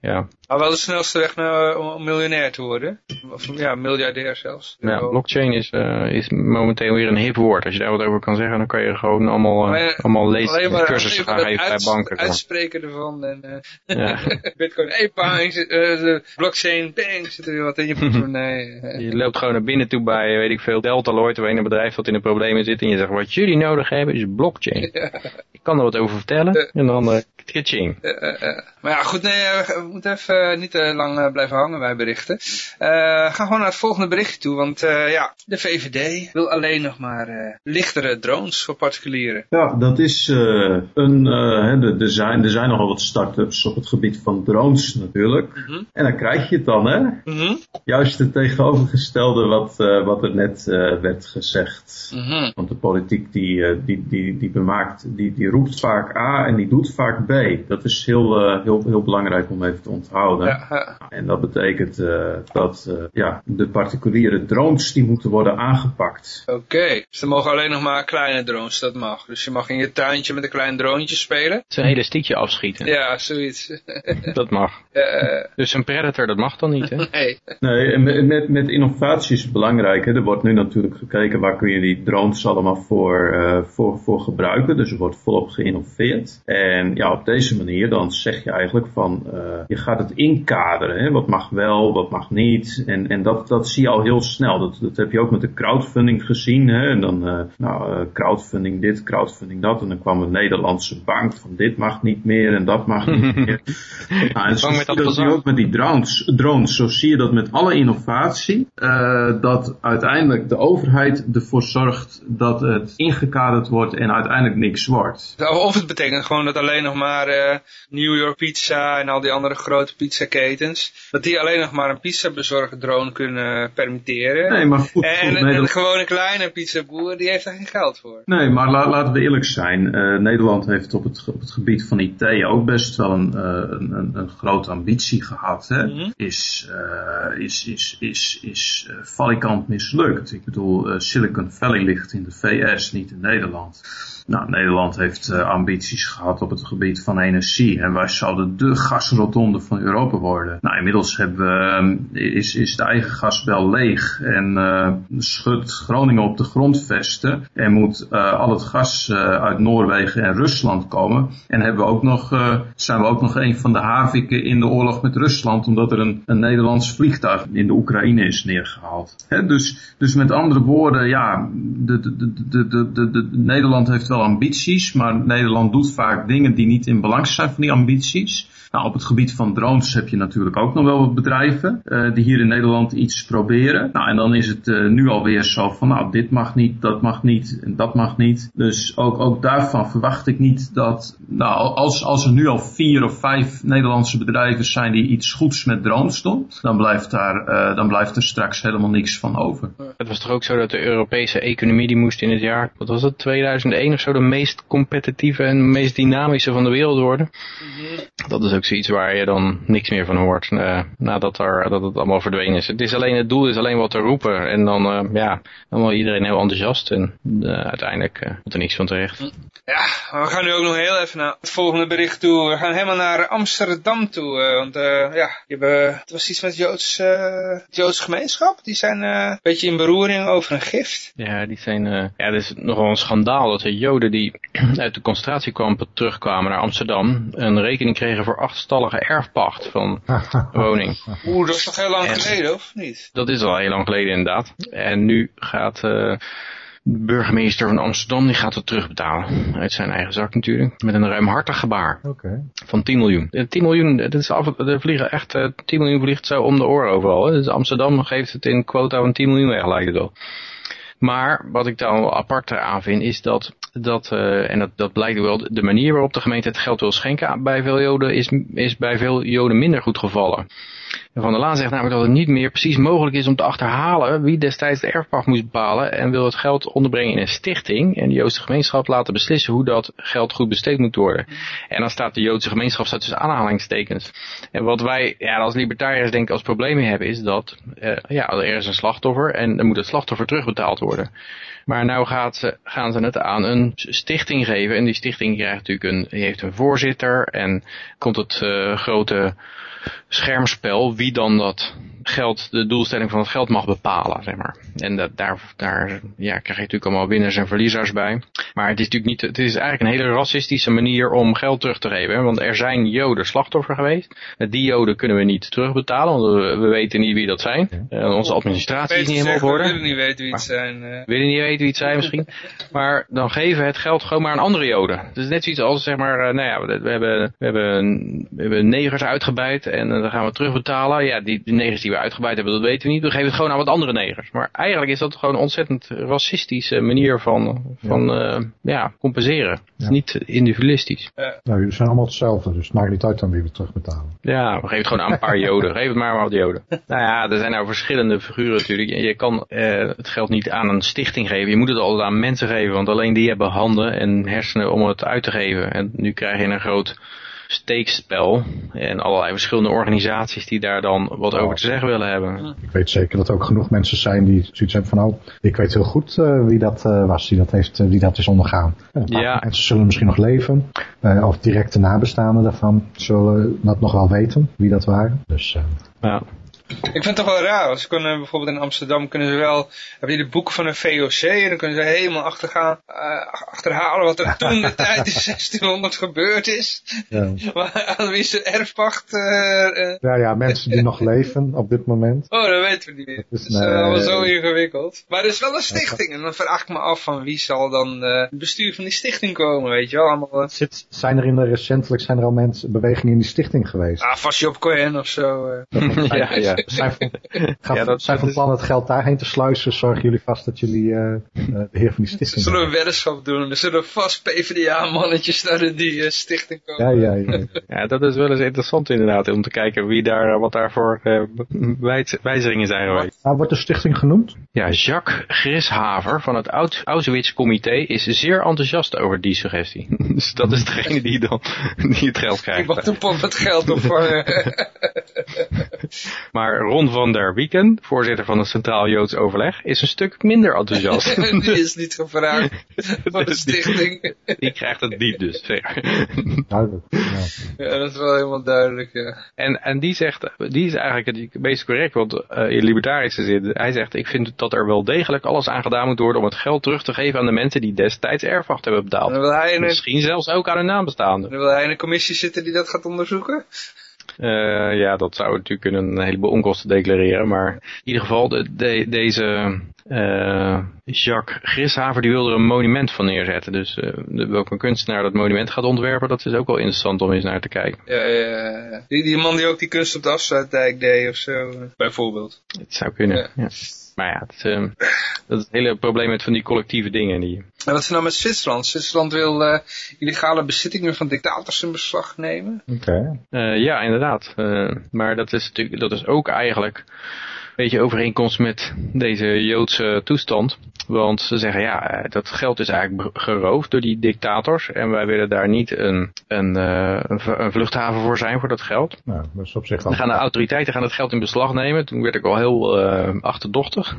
ja. Maar wel de snelste weg naar, eh, om miljonair te worden. Of ja, miljardair zelfs. ja, blockchain is, eh, is momenteel weer een hip woord. Als je daar wat over kan zeggen, dan kan je gewoon allemaal, eh, allemaal lezen, cursussen gaan geven bij banken. uitspreken ervan. En, Ja. (laughs) Bitcoin, hey, bang, zit, eh, de blockchain, bang, zit er weer wat in je (laughs) portemonnee. Eh, Je loopt gewoon naar binnen toe bij, weet ik veel, Deltaloid, of een bedrijf dat in de problemen zit. En je zegt, wat jullie nodig hebben is blockchain. Ik kan er wat over vertellen. En dan, eh. Maar ja, goed, nee, we, moeten even niet te lang blijven hangen bij berichten. Eh ga gewoon naar het volgende berichtje toe, want eh, ja, de VVD wil alleen nog maar eh, lichtere drones voor particulieren. Ja, dat is een. er, zijn, er zijn nogal wat start-ups op het gebied van drones natuurlijk. Mhm. En dan krijg je het dan, hè? Mhm. Juist het tegenovergestelde wat, wat er net werd gezegd. Mhm. Want de politiek die, die, die, die bemaakt, die, die roept vaak A en die doet vaak B. Dat is heel, heel, heel belangrijk om even te onthouden. Ja, ja. En dat betekent eh, dat eh, ja, de particuliere drones die moeten worden aangepakt. Oké, dus er mogen alleen nog maar kleine drones, dat mag. Dus je mag in je tuintje met een klein droontje spelen. Zo'n elastiekje afschieten. Ja, zoiets. (laughs) Dat mag. Eh, Dus een predator, dat mag dan niet, hè? nee. Nee, en met, met, met innovatie is het belangrijk. Hè. Er wordt nu natuurlijk gekeken waar kun je die drones allemaal voor, eh, voor, voor gebruiken. Dus er wordt volop geïnnoveerd. En ja, op deze manier dan zeg je eigenlijk van, eh, je gaat het inkaderen. Hè. Wat mag wel, wat mag niet. En, en dat, dat zie je al heel snel. Dat, dat heb je ook met de crowdfunding gezien. Hè. En dan, eh, nou, eh, crowdfunding dit, crowdfunding dat. En dan kwam een Nederlandse bank van dit mag niet meer en dat mag niet (laughs) meer. nou, en zo zie je dat dat ook met die drones, drones. Zo zie je dat met alle innovatie. eh, dat uiteindelijk de overheid ervoor zorgt dat het ingekaderd wordt en uiteindelijk niks wordt. Of het betekent gewoon dat alleen nog maar New York Pizza en al die andere grote pizzaketens, dat die alleen nog maar een pizzabezorger drone kunnen permitteren. Nee, maar goed. en, een kleine pizzaboer, die heeft daar geen geld voor. Nee, maar la- laten we eerlijk zijn. Eh, Nederland heeft op het, op het gebied van IT ook best wel een, eh, een, een, een grote ambitie gehad. Hè? Mhm. Is, eh, is, is, is, is valikant mislukt. Ik bedoel, Silicon Valley ligt in de VS, niet in Nederland. Nou, Nederland heeft eh, ambities gehad op het gebied van energie. En wij zouden de gasrotonde van Europa worden. Nou, inmiddels hebben we, eh, is, is de eigen gasbel leeg en uh, schudt Groningen op de grondvesten en moet uh, al het gas uit Noorwegen en Rusland komen. En hebben we ook nog, zijn we ook nog een van de haviken in de oorlog met Rusland omdat er een, een Nederlands vliegtuig in de Oekraïne is neergehaald. Dus, dus met andere woorden, ja, de, de, de, Nederland heeft wel ambities, maar Nederland doet vaak dingen die niet in belang zijn van die ambities. Nou, op het gebied van drones heb je natuurlijk ook nog wel wat bedrijven uh, die hier in Nederland iets proberen. Nou, en dan is het uh, nu alweer zo van, nou, dit mag niet, dat mag niet en dat mag niet. Dus ook, ook daarvan verwacht ik niet dat, nou, als, als er nu al vier of vijf Nederlandse bedrijven zijn die iets goeds met drones doen, dan blijft daar, uh, dan blijft er straks helemaal niks van over. Het was toch ook zo dat de Europese economie die moest in het jaar, wat was het, 2001 of zo, de meest competitieve en meest dynamische van de wereld worden. Mm -hmm. Dat is ook zoiets waar je dan niks meer van hoort uh, nadat er, dat het allemaal verdwenen is. Het, is alleen, het doel is alleen wat te roepen en dan, uh, ja, dan wordt iedereen heel enthousiast en uh, uiteindelijk komt er niks van terecht. Ja, we gaan nu ook nog heel even naar het volgende bericht toe. We gaan helemaal naar Amsterdam toe, want ja, je hebt, het was iets met Joods, Joodse gemeenschap. Die zijn een beetje in beroering over een gift. Ja, die zijn, ja, het is nogal een schandaal dat de Joden die (clears throat) uit de concentratiekampen terugkwamen naar Amsterdam een rekening kregen voor achterstallige erfpacht van (laughs) woning. Oeh, dat is toch heel lang en, geleden, of niet? Dat is al heel lang geleden inderdaad. En nu gaat uh, de burgemeester van Amsterdam, die gaat het terugbetalen. Uit zijn eigen zak natuurlijk. Met een ruimhartig gebaar. Okay. Van 10 miljoen. 10 miljoen, dat is af, er vliegen echt, uh, 10 miljoen vliegt zo om de oren overal. Hè. Dus Amsterdam geeft het in quota van 10 miljoen weg, lijkt het wel. Maar wat ik wel apart aan vind is dat, dat uh, en dat, dat blijkt wel, de manier waarop de gemeente het geld wil schenken bij veel joden is, is bij veel joden minder goed gevallen. Van der Laan zegt namelijk dat het niet meer precies mogelijk is om te achterhalen wie destijds de erfpacht moest bepalen en wil het geld onderbrengen in een stichting en de Joodse gemeenschap laten beslissen hoe dat geld goed besteed moet worden. En dan staat de Joodse gemeenschap staat tussen aanhalingstekens. En wat wij ja, als libertariërs denk ik als probleem hebben is dat uh, ja, er is een slachtoffer en dan moet het slachtoffer terugbetaald worden. Maar nou gaat ze, gaan ze het aan een stichting geven en die stichting krijgt natuurlijk een, heeft een voorzitter en komt het uh, grote schermspel wie dan dat geld, de doelstelling van het geld mag bepalen, zeg maar. En dat, daar, daar ja, krijg je natuurlijk allemaal winnaars en verliezers bij. Maar het is natuurlijk niet, het is eigenlijk een hele racistische manier om geld terug te geven. Hè? Want er zijn joden slachtoffer geweest. Die joden kunnen we niet terugbetalen, want we, we weten niet wie dat zijn. Uh, onze administratie is niet helemaal op orde. We willen niet weten wie het zijn. Uh. We willen niet weten wie het zijn misschien. maar dan geven we het geld gewoon maar aan andere joden. Het is net zoiets als, zeg maar, uh, nou ja, we, we, hebben, we, hebben, we hebben negers uitgebuit en dan gaan we terugbetalen. Ja, die, die negers die we hebben, dat weten we niet. We geven het gewoon aan wat andere negers. Maar eigenlijk is dat gewoon een ontzettend racistische manier van, van ja. Uh, ja compenseren. Het is niet individualistisch. Uh, nou, jullie zijn allemaal hetzelfde, dus het maakt niet uit dan wie we terugbetalen. Ja, we geven het gewoon aan een paar (laughs) joden. Geef het maar aan wat joden. Nou ja, er zijn nou verschillende figuren natuurlijk. Je kan uh, het geld niet aan een stichting geven. Je moet het altijd aan mensen geven, want alleen die hebben handen en hersenen om het uit te geven. En nu krijg je een groot steekspel en allerlei verschillende organisaties die daar dan wat over te zeggen willen hebben. Ik weet zeker dat er ook genoeg mensen zijn die zoiets hebben van oh, ik weet heel goed uh, wie dat uh, was, die dat, heeft, uh, die dat is ondergaan. Ja. Mensen zullen misschien nog leven, of directe nabestaanden daarvan zullen dat nog wel weten, wie dat waren. Dus, ja. Ik vind het toch wel raar. Ze kunnen bijvoorbeeld in Amsterdam kunnen ze wel, heb je de boeken van de VOC en dan kunnen ze helemaal achtergaan, uh, achterhalen wat er (laughs) toen de tijd in 1600 gebeurd is. Ja. (laughs) Maar aan wie is de erfpacht? Uh, uh, ja, ja, mensen die nog leven op dit moment. Oh, dat weten we niet meer. Dat is, nee, allemaal zo ingewikkeld. Maar er is wel een stichting en dan vraag ik me af van wie zal dan het bestuur van die stichting komen, weet je wel. Allemaal, Zit, zijn er in de recentelijk zijn er al mensen, bewegingen in die stichting geweest? Ah, vast op Cohen of zo. (laughs) ja, ja zijn (laughs) van, ja, dat, zijn van plan het geld daarheen te sluizen. Zorgen jullie vast dat jullie uh, de heer van die stichting Zullen we een weddenschap doen? Er zullen vast PvdA-mannetjes naar die uh, stichting komen. Ja, ja, ja. ja, dat is wel eens interessant inderdaad. Om te kijken wie daar, wat daarvoor uh, wijzigingen zijn geweest. Nou, wordt de stichting genoemd? Ja, Jacques Grishaver van het Auschwitz-comité is zeer enthousiast over die suggestie. (laughs) dus dat is degene die dan die het geld krijgt. Ik wacht op het geld opvangen. (laughs) maar Maar Ron van der Wieken, voorzitter van het Centraal Joods Overleg, is een stuk minder enthousiast. (laughs) die is niet gevraagd (laughs) voor de die- stichting. Die krijgt het niet dus. Duidelijk. Ja. Ja, dat is wel helemaal duidelijk, ja. En, en die zegt, die is eigenlijk het meest correct, want eh, in libertarische zin, hij zegt, ik vind dat er wel degelijk alles aan gedaan moet worden om het geld terug te geven aan de mensen die destijds erfwacht hebben En betaald. dan wil hij in een, Misschien zelfs ook aan hun nabestaanden. dan wil hij in een commissie zitten die dat gaat onderzoeken. Eh, ja, dat zou natuurlijk kunnen een heleboel onkosten declareren. Maar in ieder geval, de, de- deze eh, Jacques Grishaver die wilde er een monument van neerzetten. Dus eh, de, welke kunstenaar dat monument gaat ontwerpen, dat is ook wel interessant om eens naar te kijken. Ja. Die, die man die ook die kunst op de afsluitdijk deed of zo, bijvoorbeeld. Het zou kunnen, Ja. ja. Maar ja, het, eh, dat is het hele probleem met van die collectieve dingen. Die, En wat is er nou met Zwitserland? Zwitserland wil eh, illegale bezittingen van dictators in beslag nemen. Oké. Eh, ja, inderdaad. Eh, maar dat is, natuurlijk, dat is ook eigenlijk beetje overeenkomst met deze Joodse toestand. Want ze zeggen, ja, eh, dat geld is eigenlijk geroofd door die dictators. En wij willen daar niet een, een, eh, een een vluchthaven voor zijn voor dat geld. Nou, dat is op zich Dan gaan de autoriteiten gaan het geld in beslag nemen. Toen werd ik al heel eh, achterdochtig.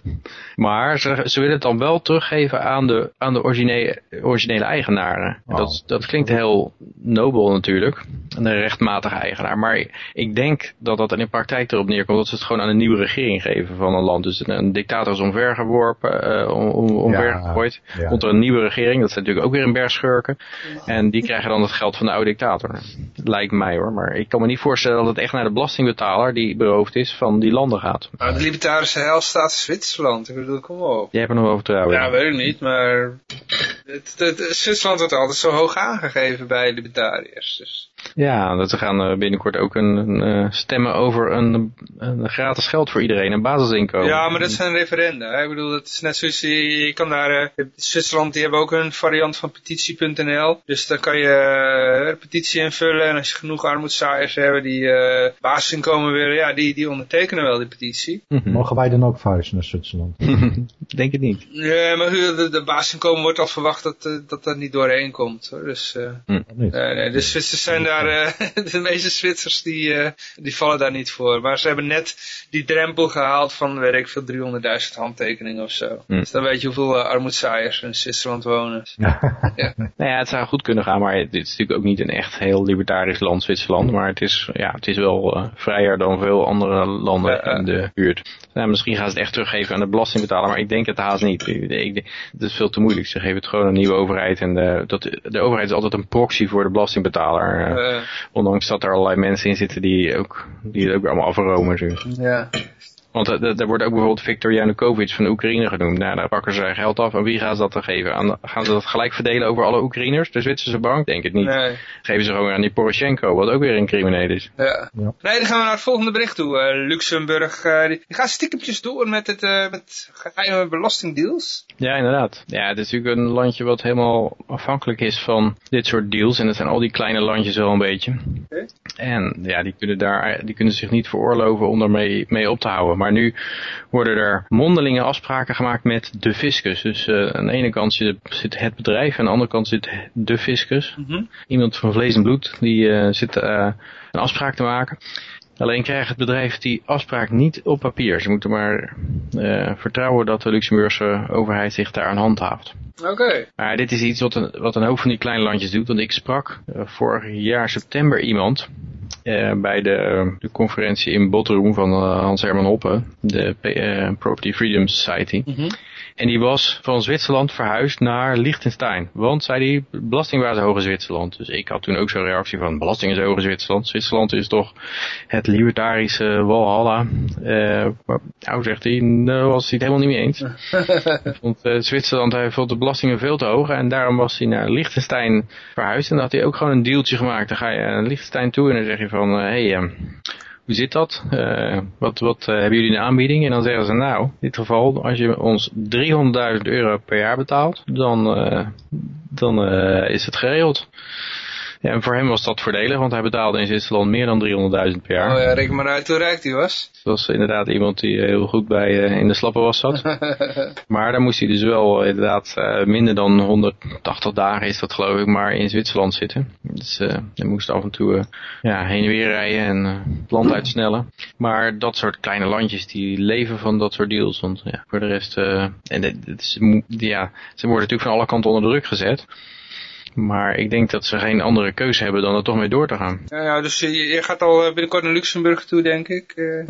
(laughs) maar ze, ze willen het dan wel teruggeven aan de, aan de originele, originele eigenaren. Oh. Dat, dat klinkt heel nobel natuurlijk. De rechtmatige eigenaar. Maar ik denk dat dat in de praktijk erop neerkomt dat ze het gewoon aan een nieuwe regering geven van een land. Dus een, een dictator is omvergeworpen, eh om, om, omvergegooid. ja. Komt er een nieuwe regering, dat zijn natuurlijk ook weer een berg schurken. En die krijgen dan het geld van de oude dictator. Lijkt mij hoor, maar ik kan me niet voorstellen dat het echt naar de belastingbetaler die beroofd is van die landen gaat. De libertarische heilstaat Zwitserland. Ik bedoel, kom op. Jij hebt er nog over vertrouwen. Ja, weet ik niet, maar het, het, Zwitserland wordt altijd zo hoog aangegeven bij libertariërs. Dus. Ja, dat ze gaan eh, binnenkort ook een, een, eh, stemmen over een, een gratis geld voor iedereen, een basisinkomen. Ja, maar dat zijn referenda. Hè? Ik bedoel, dat is net zoals je, je kan daar, eh, Zwitserland die hebben ook een variant van petitie.nl. Dus dan kan je een petitie invullen en als je genoeg armoedzaaiers hebben die eh basisinkomen willen, ja, die, die ondertekenen wel die petitie. Mhm. Mogen wij dan ook verhuizen naar Zwitserland? (laughs) Denk het niet. Ja, maar de, de basisinkomen wordt al verwacht dat, dat dat niet doorheen komt. Hoor. Dus, eh, niet? nee, nee, de Zwitsers zijn daar, eh, (laughs) de meeste Zwitsers die, eh, die vallen daar niet voor. Maar ze hebben net die drempel gehaald van, weet ik veel, 300.000 handtekeningen of zo. Hm. Dus dan weet je hoeveel uh, armoedzaaiers in Zwitserland wonen. (laughs) Nou ja, het zou goed kunnen gaan, maar dit is natuurlijk ook niet een echt heel libertarisch land, Zwitserland. Maar het is, ja, het is wel eh, vrijer dan veel andere landen in de buurt. Nou, misschien gaan ze het echt teruggeven aan de belastingbetaler, maar ik denk het haast niet. Ik, ik, het is veel te moeilijk. Ze geven het gewoon aan een nieuwe overheid. En de, dat, de overheid is altijd een proxy voor de belastingbetaler. Ondanks dat er allerlei mensen in zitten die, ook, die het ook allemaal afromen. natuurlijk. ja. Want er er wordt ook bijvoorbeeld Viktor Yanukovych van de Oekraïne genoemd. Nou, daar pakken ze geld af. En wie gaan ze dat dan geven? Aan, gaan ze dat gelijk verdelen over alle Oekraïners? De Zwitserse bank? Denk het niet. Nee. Geven ze gewoon aan die Poroshenko, wat ook weer een crimineel is. Ja. Ja. Nee, dan gaan we naar het volgende bericht toe. Eh, Luxemburg, eh, die, die gaat stiekempjes door met, het, eh, met geheime belastingdeals. Ja, inderdaad. Ja, het is natuurlijk een landje wat helemaal afhankelijk is van dit soort deals. En dat zijn al die kleine landjes wel een beetje. Oké. En ja, die kunnen, daar, die kunnen zich niet veroorloven om daarmee mee op te houden. Maar nu worden er mondelinge afspraken gemaakt met de fiscus. Dus eh, aan de ene kant zit, zit het bedrijf, en aan de andere kant zit de fiscus. Mhm. Iemand van vlees en bloed, die eh, zit eh, een afspraak te maken. Alleen krijgt het bedrijf die afspraak niet op papier. Ze moeten maar vertrouwen dat de Luxemburgse overheid zich daar aan handhaaft. Oké. Maar dit is iets wat een, wat een hoop van die kleine landjes doet. Want ik sprak vorig jaar september iemand eh, bij de, de conferentie in Botteroen van eh, Hans-Herman Hoppe, de eh, Property Freedom Society. Mhm. En die was van Zwitserland verhuisd naar Liechtenstein. Want, zei hij, belasting was hoog in Zwitserland. Dus ik had toen ook zo'n reactie van, belasting is hoog in Zwitserland. Zwitserland is toch het libertarische Walhalla. Eh, maar nou, zegt hij, daar was hij het helemaal niet mee eens. (laughs) Vond eh, Zwitserland, hij vond de belastingen veel te hoog. En daarom was hij naar Liechtenstein verhuisd. En dan had hij ook gewoon een dealtje gemaakt. Dan ga je naar Liechtenstein toe en dan zeg je van, hé, hey, eh, hoe zit dat? Eh, wat wat eh, hebben jullie in aanbieding? En dan zeggen ze, nou, in dit geval, als je ons 300.000 euro per jaar betaalt, dan, eh, dan is het geregeld. Ja, en voor hem was dat voordelig, want hij betaalde in Zwitserland meer dan 300.000 per jaar. Oh ja, reken maar uit hoe rijk die was. Dat was inderdaad iemand die eh, heel goed bij eh, in de slappe was zat. (laughs) maar dan moest hij dus wel eh, inderdaad minder dan 180 dagen is dat geloof ik, maar in Zwitserland zitten. Dus eh hij moest af en toe ja, heen en weer rijden en het land uitsnellen. Maar dat soort kleine landjes die leven van dat soort deals. Want ja, voor de rest, en dit, dit is, mo- ja, ze worden natuurlijk van alle kanten onder druk gezet. Maar ik denk dat ze geen andere keuze hebben dan er toch mee door te gaan. Ja, ja, dus je, je gaat al eh, binnenkort naar Luxemburg toe, denk ik. eh.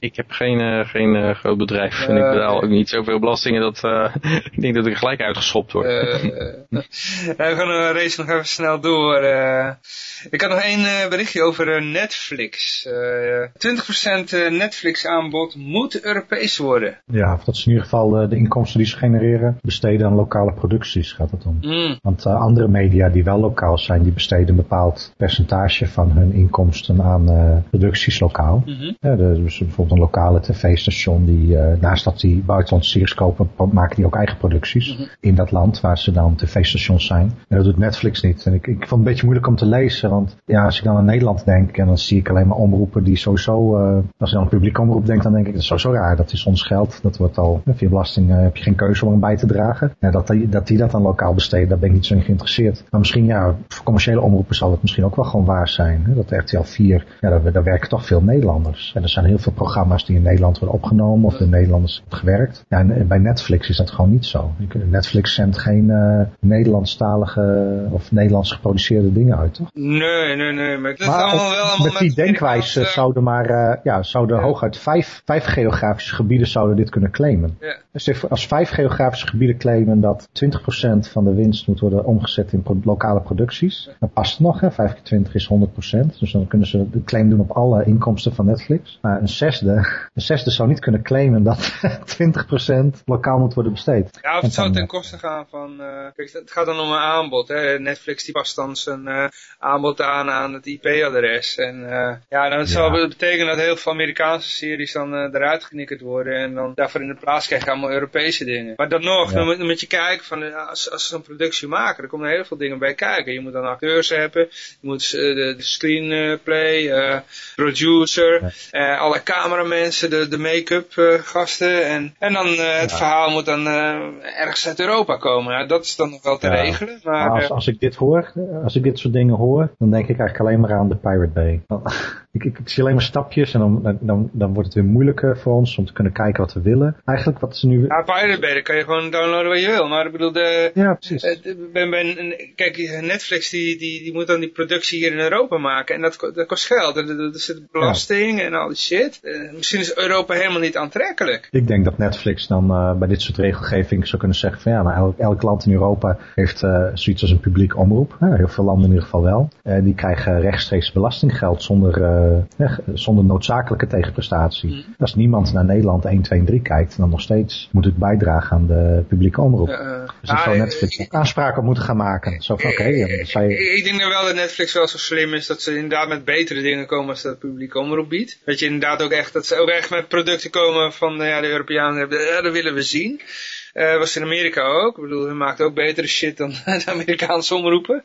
(laughs) Ik heb geen, eh, geen eh, groot bedrijf en ik betaal ook niet zoveel belastingen dat eh, (laughs) ik denk dat ik gelijk uitgeschopt word. Eh, (laughs) we gaan de race nog even snel door. eh. ik had nog één eh, berichtje over eh, Netflix. Eh 20% Netflix aanbod moet Europees worden. Ja, of dat ze in ieder geval de, de inkomsten die ze genereren besteden aan lokale producties, gaat het om. Mm. Want andere media die wel lokaal zijn, die besteden een bepaald percentage van hun inkomsten aan eh, producties lokaal. Mhm. Ja, dus bijvoorbeeld een lokale tv-station die eh, naast dat die buitenlandse series kopen, maken die ook eigen producties in dat land waar ze dan tv-stations zijn. En dat doet Netflix niet. En ik, ik vond het een beetje moeilijk om te lezen, want ja, als ik dan aan Nederland denk en dan zie ik alleen maar omroepen die sowieso, eh, als ik dan een publiek omroep denk, dan denk ik dat is sowieso raar. Dat is ons geld. Dat wordt al, via belasting heb je geen keuze om erbij te dragen. Ja, dat, die, dat die dat dan lokaal besteden, daar ben ik niet zo in geïnteresseerd. Maar misschien ja, voor commerciële omroepen zal het misschien ook wel gewoon waar zijn. Hè? Dat RTL 4, ja, daar, daar werken toch veel Nederlanders. En er zijn heel veel programma's die in Nederland worden opgenomen of door Nederlanders wordt gewerkt. Ja, en bij Netflix is dat gewoon niet zo. Netflix zendt geen eh, Nederlandstalige of Nederlands geproduceerde dingen uit, toch? Nee, nee, nee. Maar het is Maar allemaal wel allemaal met die denkwijze eh, zouden maar, eh, ja, zouden hooguit vijf, vijf geografische gebieden zouden dit kunnen claimen. Ja. Dus als vijf geografische gebieden claimen dat 20% van de winst moet worden omgezet in pro- lokale producties, dan past nog, hè? 5 keer 20 is 100%. Dus dan kunnen ze de claim doen op alle inkomsten van Netflix. Maar een zesde, (laughs) een zesde zou niet kunnen claimen dat (laughs) 20% lokaal moet worden besteed. Ja, of het zou ten koste gaan van... eh, kijk, het gaat dan om een aanbod. Hè. Netflix die past dan zijn eh, aanbod aan aan het IP-adres. En eh, ja, dan zou het betekenen dat heel veel Amerikaanse series dan eruit geknikkerd worden. En dan daarvoor in de plaats krijgen allemaal Europese dingen. Maar dan nog, Ja. dan, moet, je kijken van... als, als ze een productie maken, er komen heel veel dingen bij kijken. Je moet dan acteurs hebben. Je moet eh, de, de screenplay, eh, producer, eh, alle cameramensen, de, de make-up gasten. En, en dan het verhaal moet dan ergens uit Europa komen. Ja, dat is dan nog wel te Ja. regelen. Maar, Maar als, als ik dit hoor, als ik dit soort dingen hoor, dan denk ik eigenlijk alleen maar aan de Pirate Bay. Ik, ik, ik zie alleen maar stapjes en dan, dan- dan, wordt het weer moeilijker voor ons om te kunnen kijken wat we willen. Eigenlijk wat ze nu... ja, Pirate Bay, dan kan je gewoon downloaden wat je wil. Maar ik bedoel, de, Ja, precies. de- bij, kijk, Netflix die, die, die moet dan die productie hier in Europa maken. En dat, dat kost geld. Er, zit belasting en al die shit. Eh, misschien is Europa helemaal niet aantrekkelijk. Ik denk dat Netflix dan eh, bij dit soort regelgeving zou kunnen zeggen van ja, nou, elk, elk land in Europa heeft eh, zoiets als een publiek omroep. Heel veel landen in ieder geval wel. Die krijgen rechtstreeks belastinggeld zonder, eh, g- zonder noodzakelijke tegenprestatie. Als niemand naar Nederland 1, 2 en 3 kijkt, dan nog steeds moet ik bijdragen aan de publieke omroep. Eh, Dus dan ah, zou eh, Netflix aanspraken op moeten gaan maken. Zo van, oké, ja. Ik, ik denk nou wel dat Netflix wel zo slim is dat ze inderdaad met betere dingen komen als dat het publiek omroep biedt. Dat je inderdaad ook echt, dat ze ook echt met producten komen van eh, ja, de Europeanen hebben, ja, dat willen we zien. Eh was in Amerika ook. Ik bedoel, hij maakt ook betere shit dan (laughs) de Amerikaanse omroepen.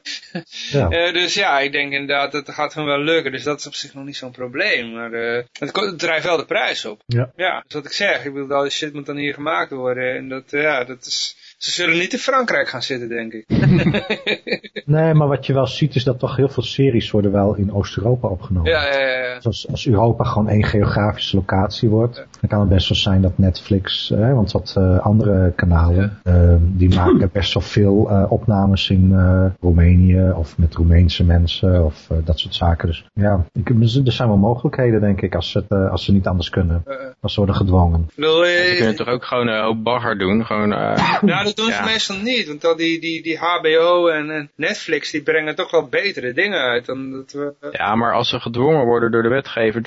Ja. (laughs) Eh, dus ja, ik denk inderdaad dat het gaat hem wel lukken. Dus dat is op zich nog niet zo'n probleem. Maar eh, het, het drijft wel de prijs op. Ja. Ja, dus wat ik zeg. Ik bedoel, al die shit moet dan hier gemaakt worden. En dat, ja, dat is... Ze zullen niet in Frankrijk gaan zitten, denk ik. (laughs) Nee, maar wat je wel ziet is dat toch heel veel series worden wel in Oost-Europa opgenomen. ja, ja, ja. Dus als, als Europa gewoon één geografische locatie wordt, dan kan het best wel zijn dat Netflix, eh, want wat eh, andere kanalen, eh, die maken best wel veel eh, opnames in eh, Roemenië of met Roemeense mensen of dat soort zaken. Dus ja, ik, er zijn wel mogelijkheden denk ik als, het, als ze niet anders kunnen, als ze worden gedwongen. Ik bedoel, eh, Ze kunnen toch ook gewoon een hoop bagger doen. Gewoon, eh, (laughs) Nou, dat doen ze Ja. meestal niet. Want al die, die, die HBO en, en Netflix, die brengen toch wel betere dingen uit dan dat we... eh, ja, maar als ze gedwongen worden door de wetgever 20%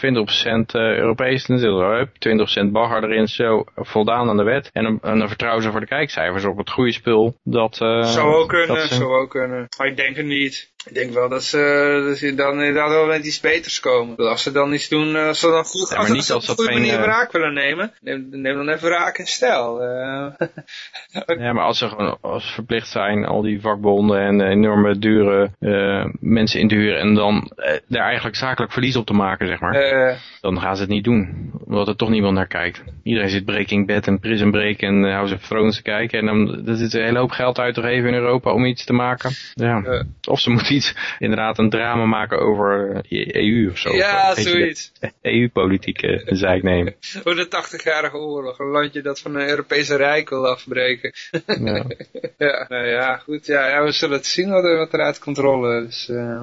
eh, Europees, dan zitten er hup, 20% bagger erin, zo voldaan aan de wet. En dan, en dan vertrouwen ze voor de kijkcijfers op het goede spul. Dat, eh, zou ook kunnen, dat ze- zou ook kunnen. Maar ik denk het niet. Ik denk wel dat ze, dat ze dan inderdaad wel met iets beters komen. Als ze dan iets doen, als ze dan goed, Ja, als, maar als niet ze op een goede manier eh, wraak willen nemen, neem, neem dan even wraak in stijl. Eh, (laughs) Ja, maar als ze gewoon als ze verplicht zijn al die vakbonden en eh, enorme dure eh, mensen in te huren en dan eh, daar eigenlijk zakelijk verlies op te maken, zeg maar, eh, dan gaan ze het niet doen. Omdat er toch niemand naar kijkt. Iedereen zit Breaking Bad en Prison Break en eh, House of Thrones te kijken en dan er zit een hele hoop geld uit te geven in Europa om iets te maken. Ja. Eh. Of ze moeten iets, inderdaad een drama maken over eh, EU of zo. ja, zoiets. (laughs) EU-politiek zeik nemen. Voor de 80-jarige oorlog. Een landje dat van een Europese rijk wil afbreken. Ja. (laughs) ja, nou ja, goed. Ja, ja, we zullen het zien wat, er- wat er uit controle. Dus, eh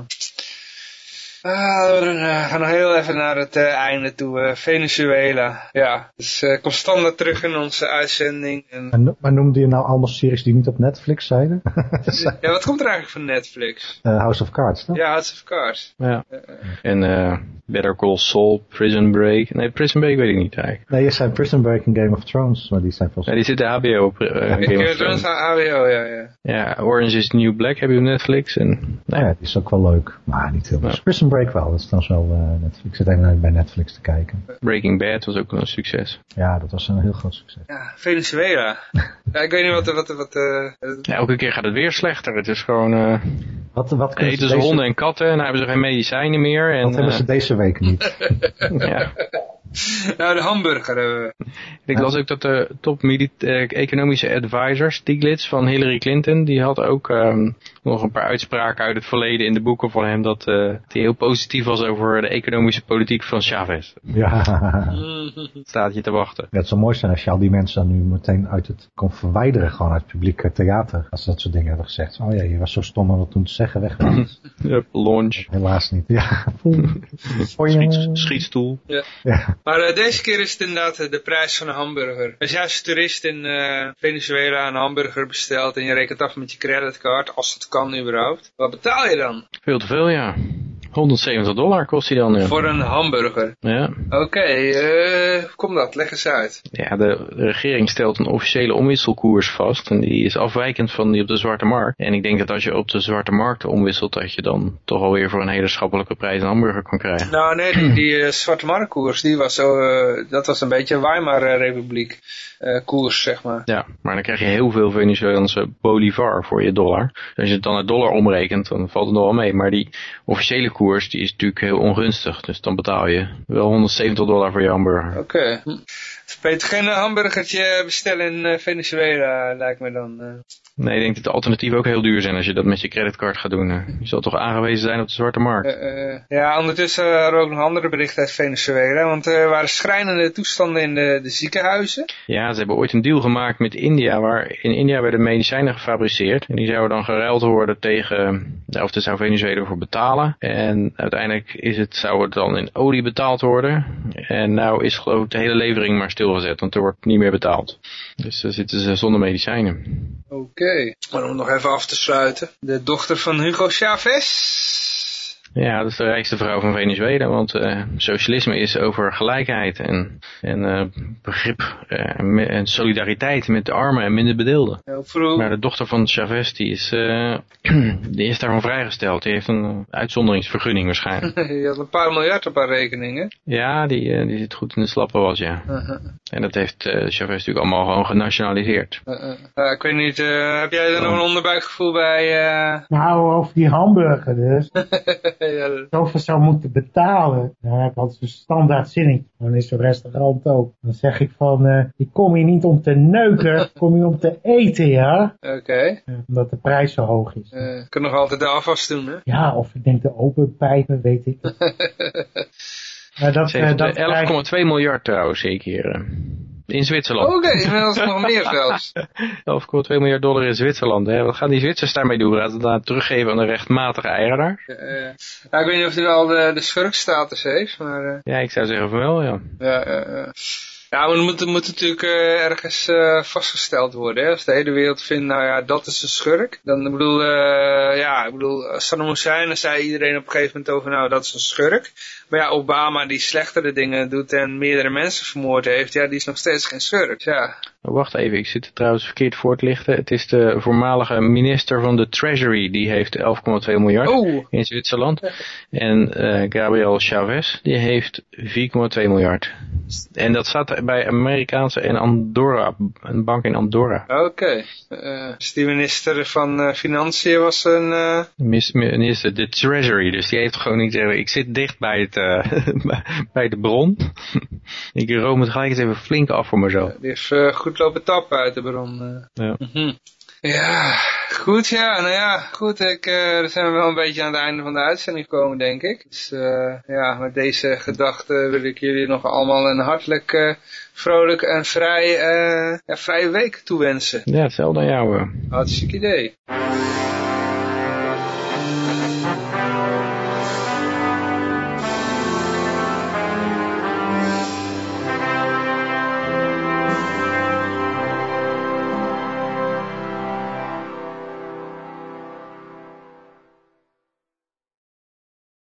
Ah, we eh, gaan nog heel even naar het eh, einde toe. eh, Venezuela. Ja, dus eh kom standaard terug in onze uitzending. En, Maar, no- maar noemde je nou allemaal series die niet op Netflix zijn? (laughs) ja, wat komt er eigenlijk van Netflix? Eh, House of Cards, toch? Ja, House of Cards. Ja. En eh Better Call Saul, Prison Break. Nee, Prison Break weet ik niet eigenlijk. Nee, je zei Prison Break en Game of Thrones, maar die zijn Ja, volgens die zit de HBO op Game of Thrones. AWO, ja, ja. Ja, Orange is the New Black heb je op Netflix. En, mij. Ja, die is ook wel leuk, maar niet heel Ja. veel. Prison Break wel, dat is dan wel eh, Netflix. Ik zit even bij Netflix te kijken. Breaking Bad was ook een succes. Ja, dat was een heel groot succes. Ja, Venezuela. (laughs) ja, ik weet niet wat... wat, wat eh, Ja, elke keer gaat het weer slechter. Het is gewoon, eh Wat, wat, kunnen eten ze ze deze, honden en katten en hebben ze geen medicijnen meer. En, wat hebben eh, ze deze week niet? (laughs) ja. nou, de hamburger hebben we. Ik las ook dat de top eh, economische advisor, Stiglitz van Hillary Clinton, die had ook ehm, nog een paar uitspraken uit het verleden in de boeken van hem dat eh, hij heel positief was over de economische politiek van Chavez. ja. (laughs) Staat je te wachten. Ja, het zou mooi zijn als je al die mensen dan nu meteen uit het kon verwijderen, gewoon uit het publieke theater. Als ze dat soort dingen hadden gezegd. Oh ja, je was zo stom om dat toen te zeggen, weg. (laughs) Yep, launch. Helaas niet. Ja. Schiet, schietstoel. ja. Maar eh, deze keer is het inderdaad eh, de prijs van een hamburger. Als jij als toerist in eh, Venezuela een hamburger bestelt en je rekent af met je creditcard, als het kan überhaupt, wat betaal je dan Veel te veel, ja. 170 dollar kost hij dan. Ja. voor een hamburger? Ja. Oké, eh, hoe komt dat? Leg eens uit. ja, de regering stelt een officiële omwisselkoers vast. En die is afwijkend van die op de zwarte markt. En ik denk dat als je op de zwarte markt omwisselt, dat je dan toch alweer voor een hele schappelijke prijs een hamburger kan krijgen. Nou nee, die, die eh, zwarte marktkoers, die was zo, eh, dat was een beetje Weimar-republiek eh, koers, zeg maar. Ja, maar dan krijg je heel veel Venezolaanse bolivar voor je dollar. Dus als je het dan naar dollar omrekent, dan valt het nog wel mee. Maar die officiële koers, die is natuurlijk heel ongunstig. Dus dan betaal je wel 170 dollar voor je hamburger. Oké. Hm. Beter geen hamburgertje bestellen in eh, Venezuela, lijkt me dan. eh. Nee, ik denk dat de alternatieven ook heel duur zijn als je dat met je creditcard gaat doen. Je zal toch aangewezen zijn op de zwarte markt. Eh, ja, ondertussen we ook nog andere berichten uit Venezuela. Want er waren schrijnende toestanden in de, de ziekenhuizen. Ja, ze hebben ooit een deal gemaakt met India, waar in India werden medicijnen gefabriceerd. En die zouden dan geruild worden tegen, of daar zou Venezuela voor betalen. En uiteindelijk is het, zou het dan in olie betaald worden. En nou is geloof ik de hele levering maar stilgezet, want er wordt niet meer betaald. Dus dan zitten ze zonder medicijnen. Oké. Maar om nog even af te sluiten. De dochter van Hugo Chavez. Ja, dat is de rijkste vrouw van Venezuela, want eh, socialisme is over gelijkheid en, en eh, begrip eh, en solidariteit met de armen en minder bedeelden. Heel vroeg. Maar de dochter van Chavez, die is, (clears throat) die is daarvan vrijgesteld. Die heeft een uitzonderingsvergunning waarschijnlijk. (laughs) Je had een paar miljard op haar rekeningen. Ja, die, die zit goed in de slappe was, ja. En dat heeft eh, Chavez natuurlijk allemaal gewoon genationaliseerd. Uh-uh. Uh, ik weet niet, eh, heb jij er nog een onderbuikgevoel bij? eh? Nou, over die hamburger dus. (laughs) ja, dat- Zoveel zou moeten betalen. Dan heb ik altijd zo'n standaard zinnetje. Dan is zo'n restaurant ook. Dan zeg ik van, eh, ik kom hier niet om te neuken. Ik kom hier om te eten, ja. Oké. Omdat de prijs zo hoog is. Eh, Ik kan nog altijd de afwas doen, hè? Ja, of ik denk de open pijpen, weet ik. (laughs) Maar dat, Ze eh, heeft dat eh, 11,2 miljard trouwens, zeker. eh, In Zwitserland. Oké, inmiddels nog meer zelfs. (laughs) 11,2 miljard dollar in Zwitserland. Hè. Wat gaan die Zwitsers daarmee doen? Gaan ze dat teruggeven aan de rechtmatige eigenaar? Nou, ik weet niet of hij al de, de schurkstatus heeft, maar... eh, Ja, ik zou zeggen van wel, ja. Ja, ja, maar het moet, natuurlijk ergens eh, vastgesteld worden. Hè? Als de hele wereld vindt, nou ja, dat is een schurk. Dan, ik bedoel, eh, ja, ik bedoel, als Saddam Hussein, dan zei iedereen op een gegeven moment over, nou, dat is een schurk. Maar ja, Obama die slechtere dingen doet en meerdere mensen vermoord heeft, ja, die is nog steeds geen schurk. Ja, wacht even, ik zit trouwens verkeerd voor te lichten. Het is de voormalige minister van de Treasury, die heeft 11,2 miljard Oh, in Zwitserland. En eh, Gabriel Chavez, die heeft 4,2 miljard. En dat staat bij Amerikaanse en Andorra, een bank in Andorra. oké. Eh, dus die minister van eh, Financiën was een... Minister, de Treasury, dus die heeft gewoon niet ik zit dicht bij, het, eh, (laughs) bij de bron. (laughs) ik room het gelijk eens even flink af voor mezelf. die heeft eh, goed lopen tappen uit de bron. eh. Ja. Mhm. Ja, goed ja, nou ja, goed, ik, zijn we wel een beetje aan het einde van de uitzending gekomen, denk ik. Dus ja, met deze gedachte wil ik jullie nog allemaal een hartelijk, vrolijk en vrij, ja, vrije week toewensen. Ja, hetzelfde aan jou. Hartstikke idee.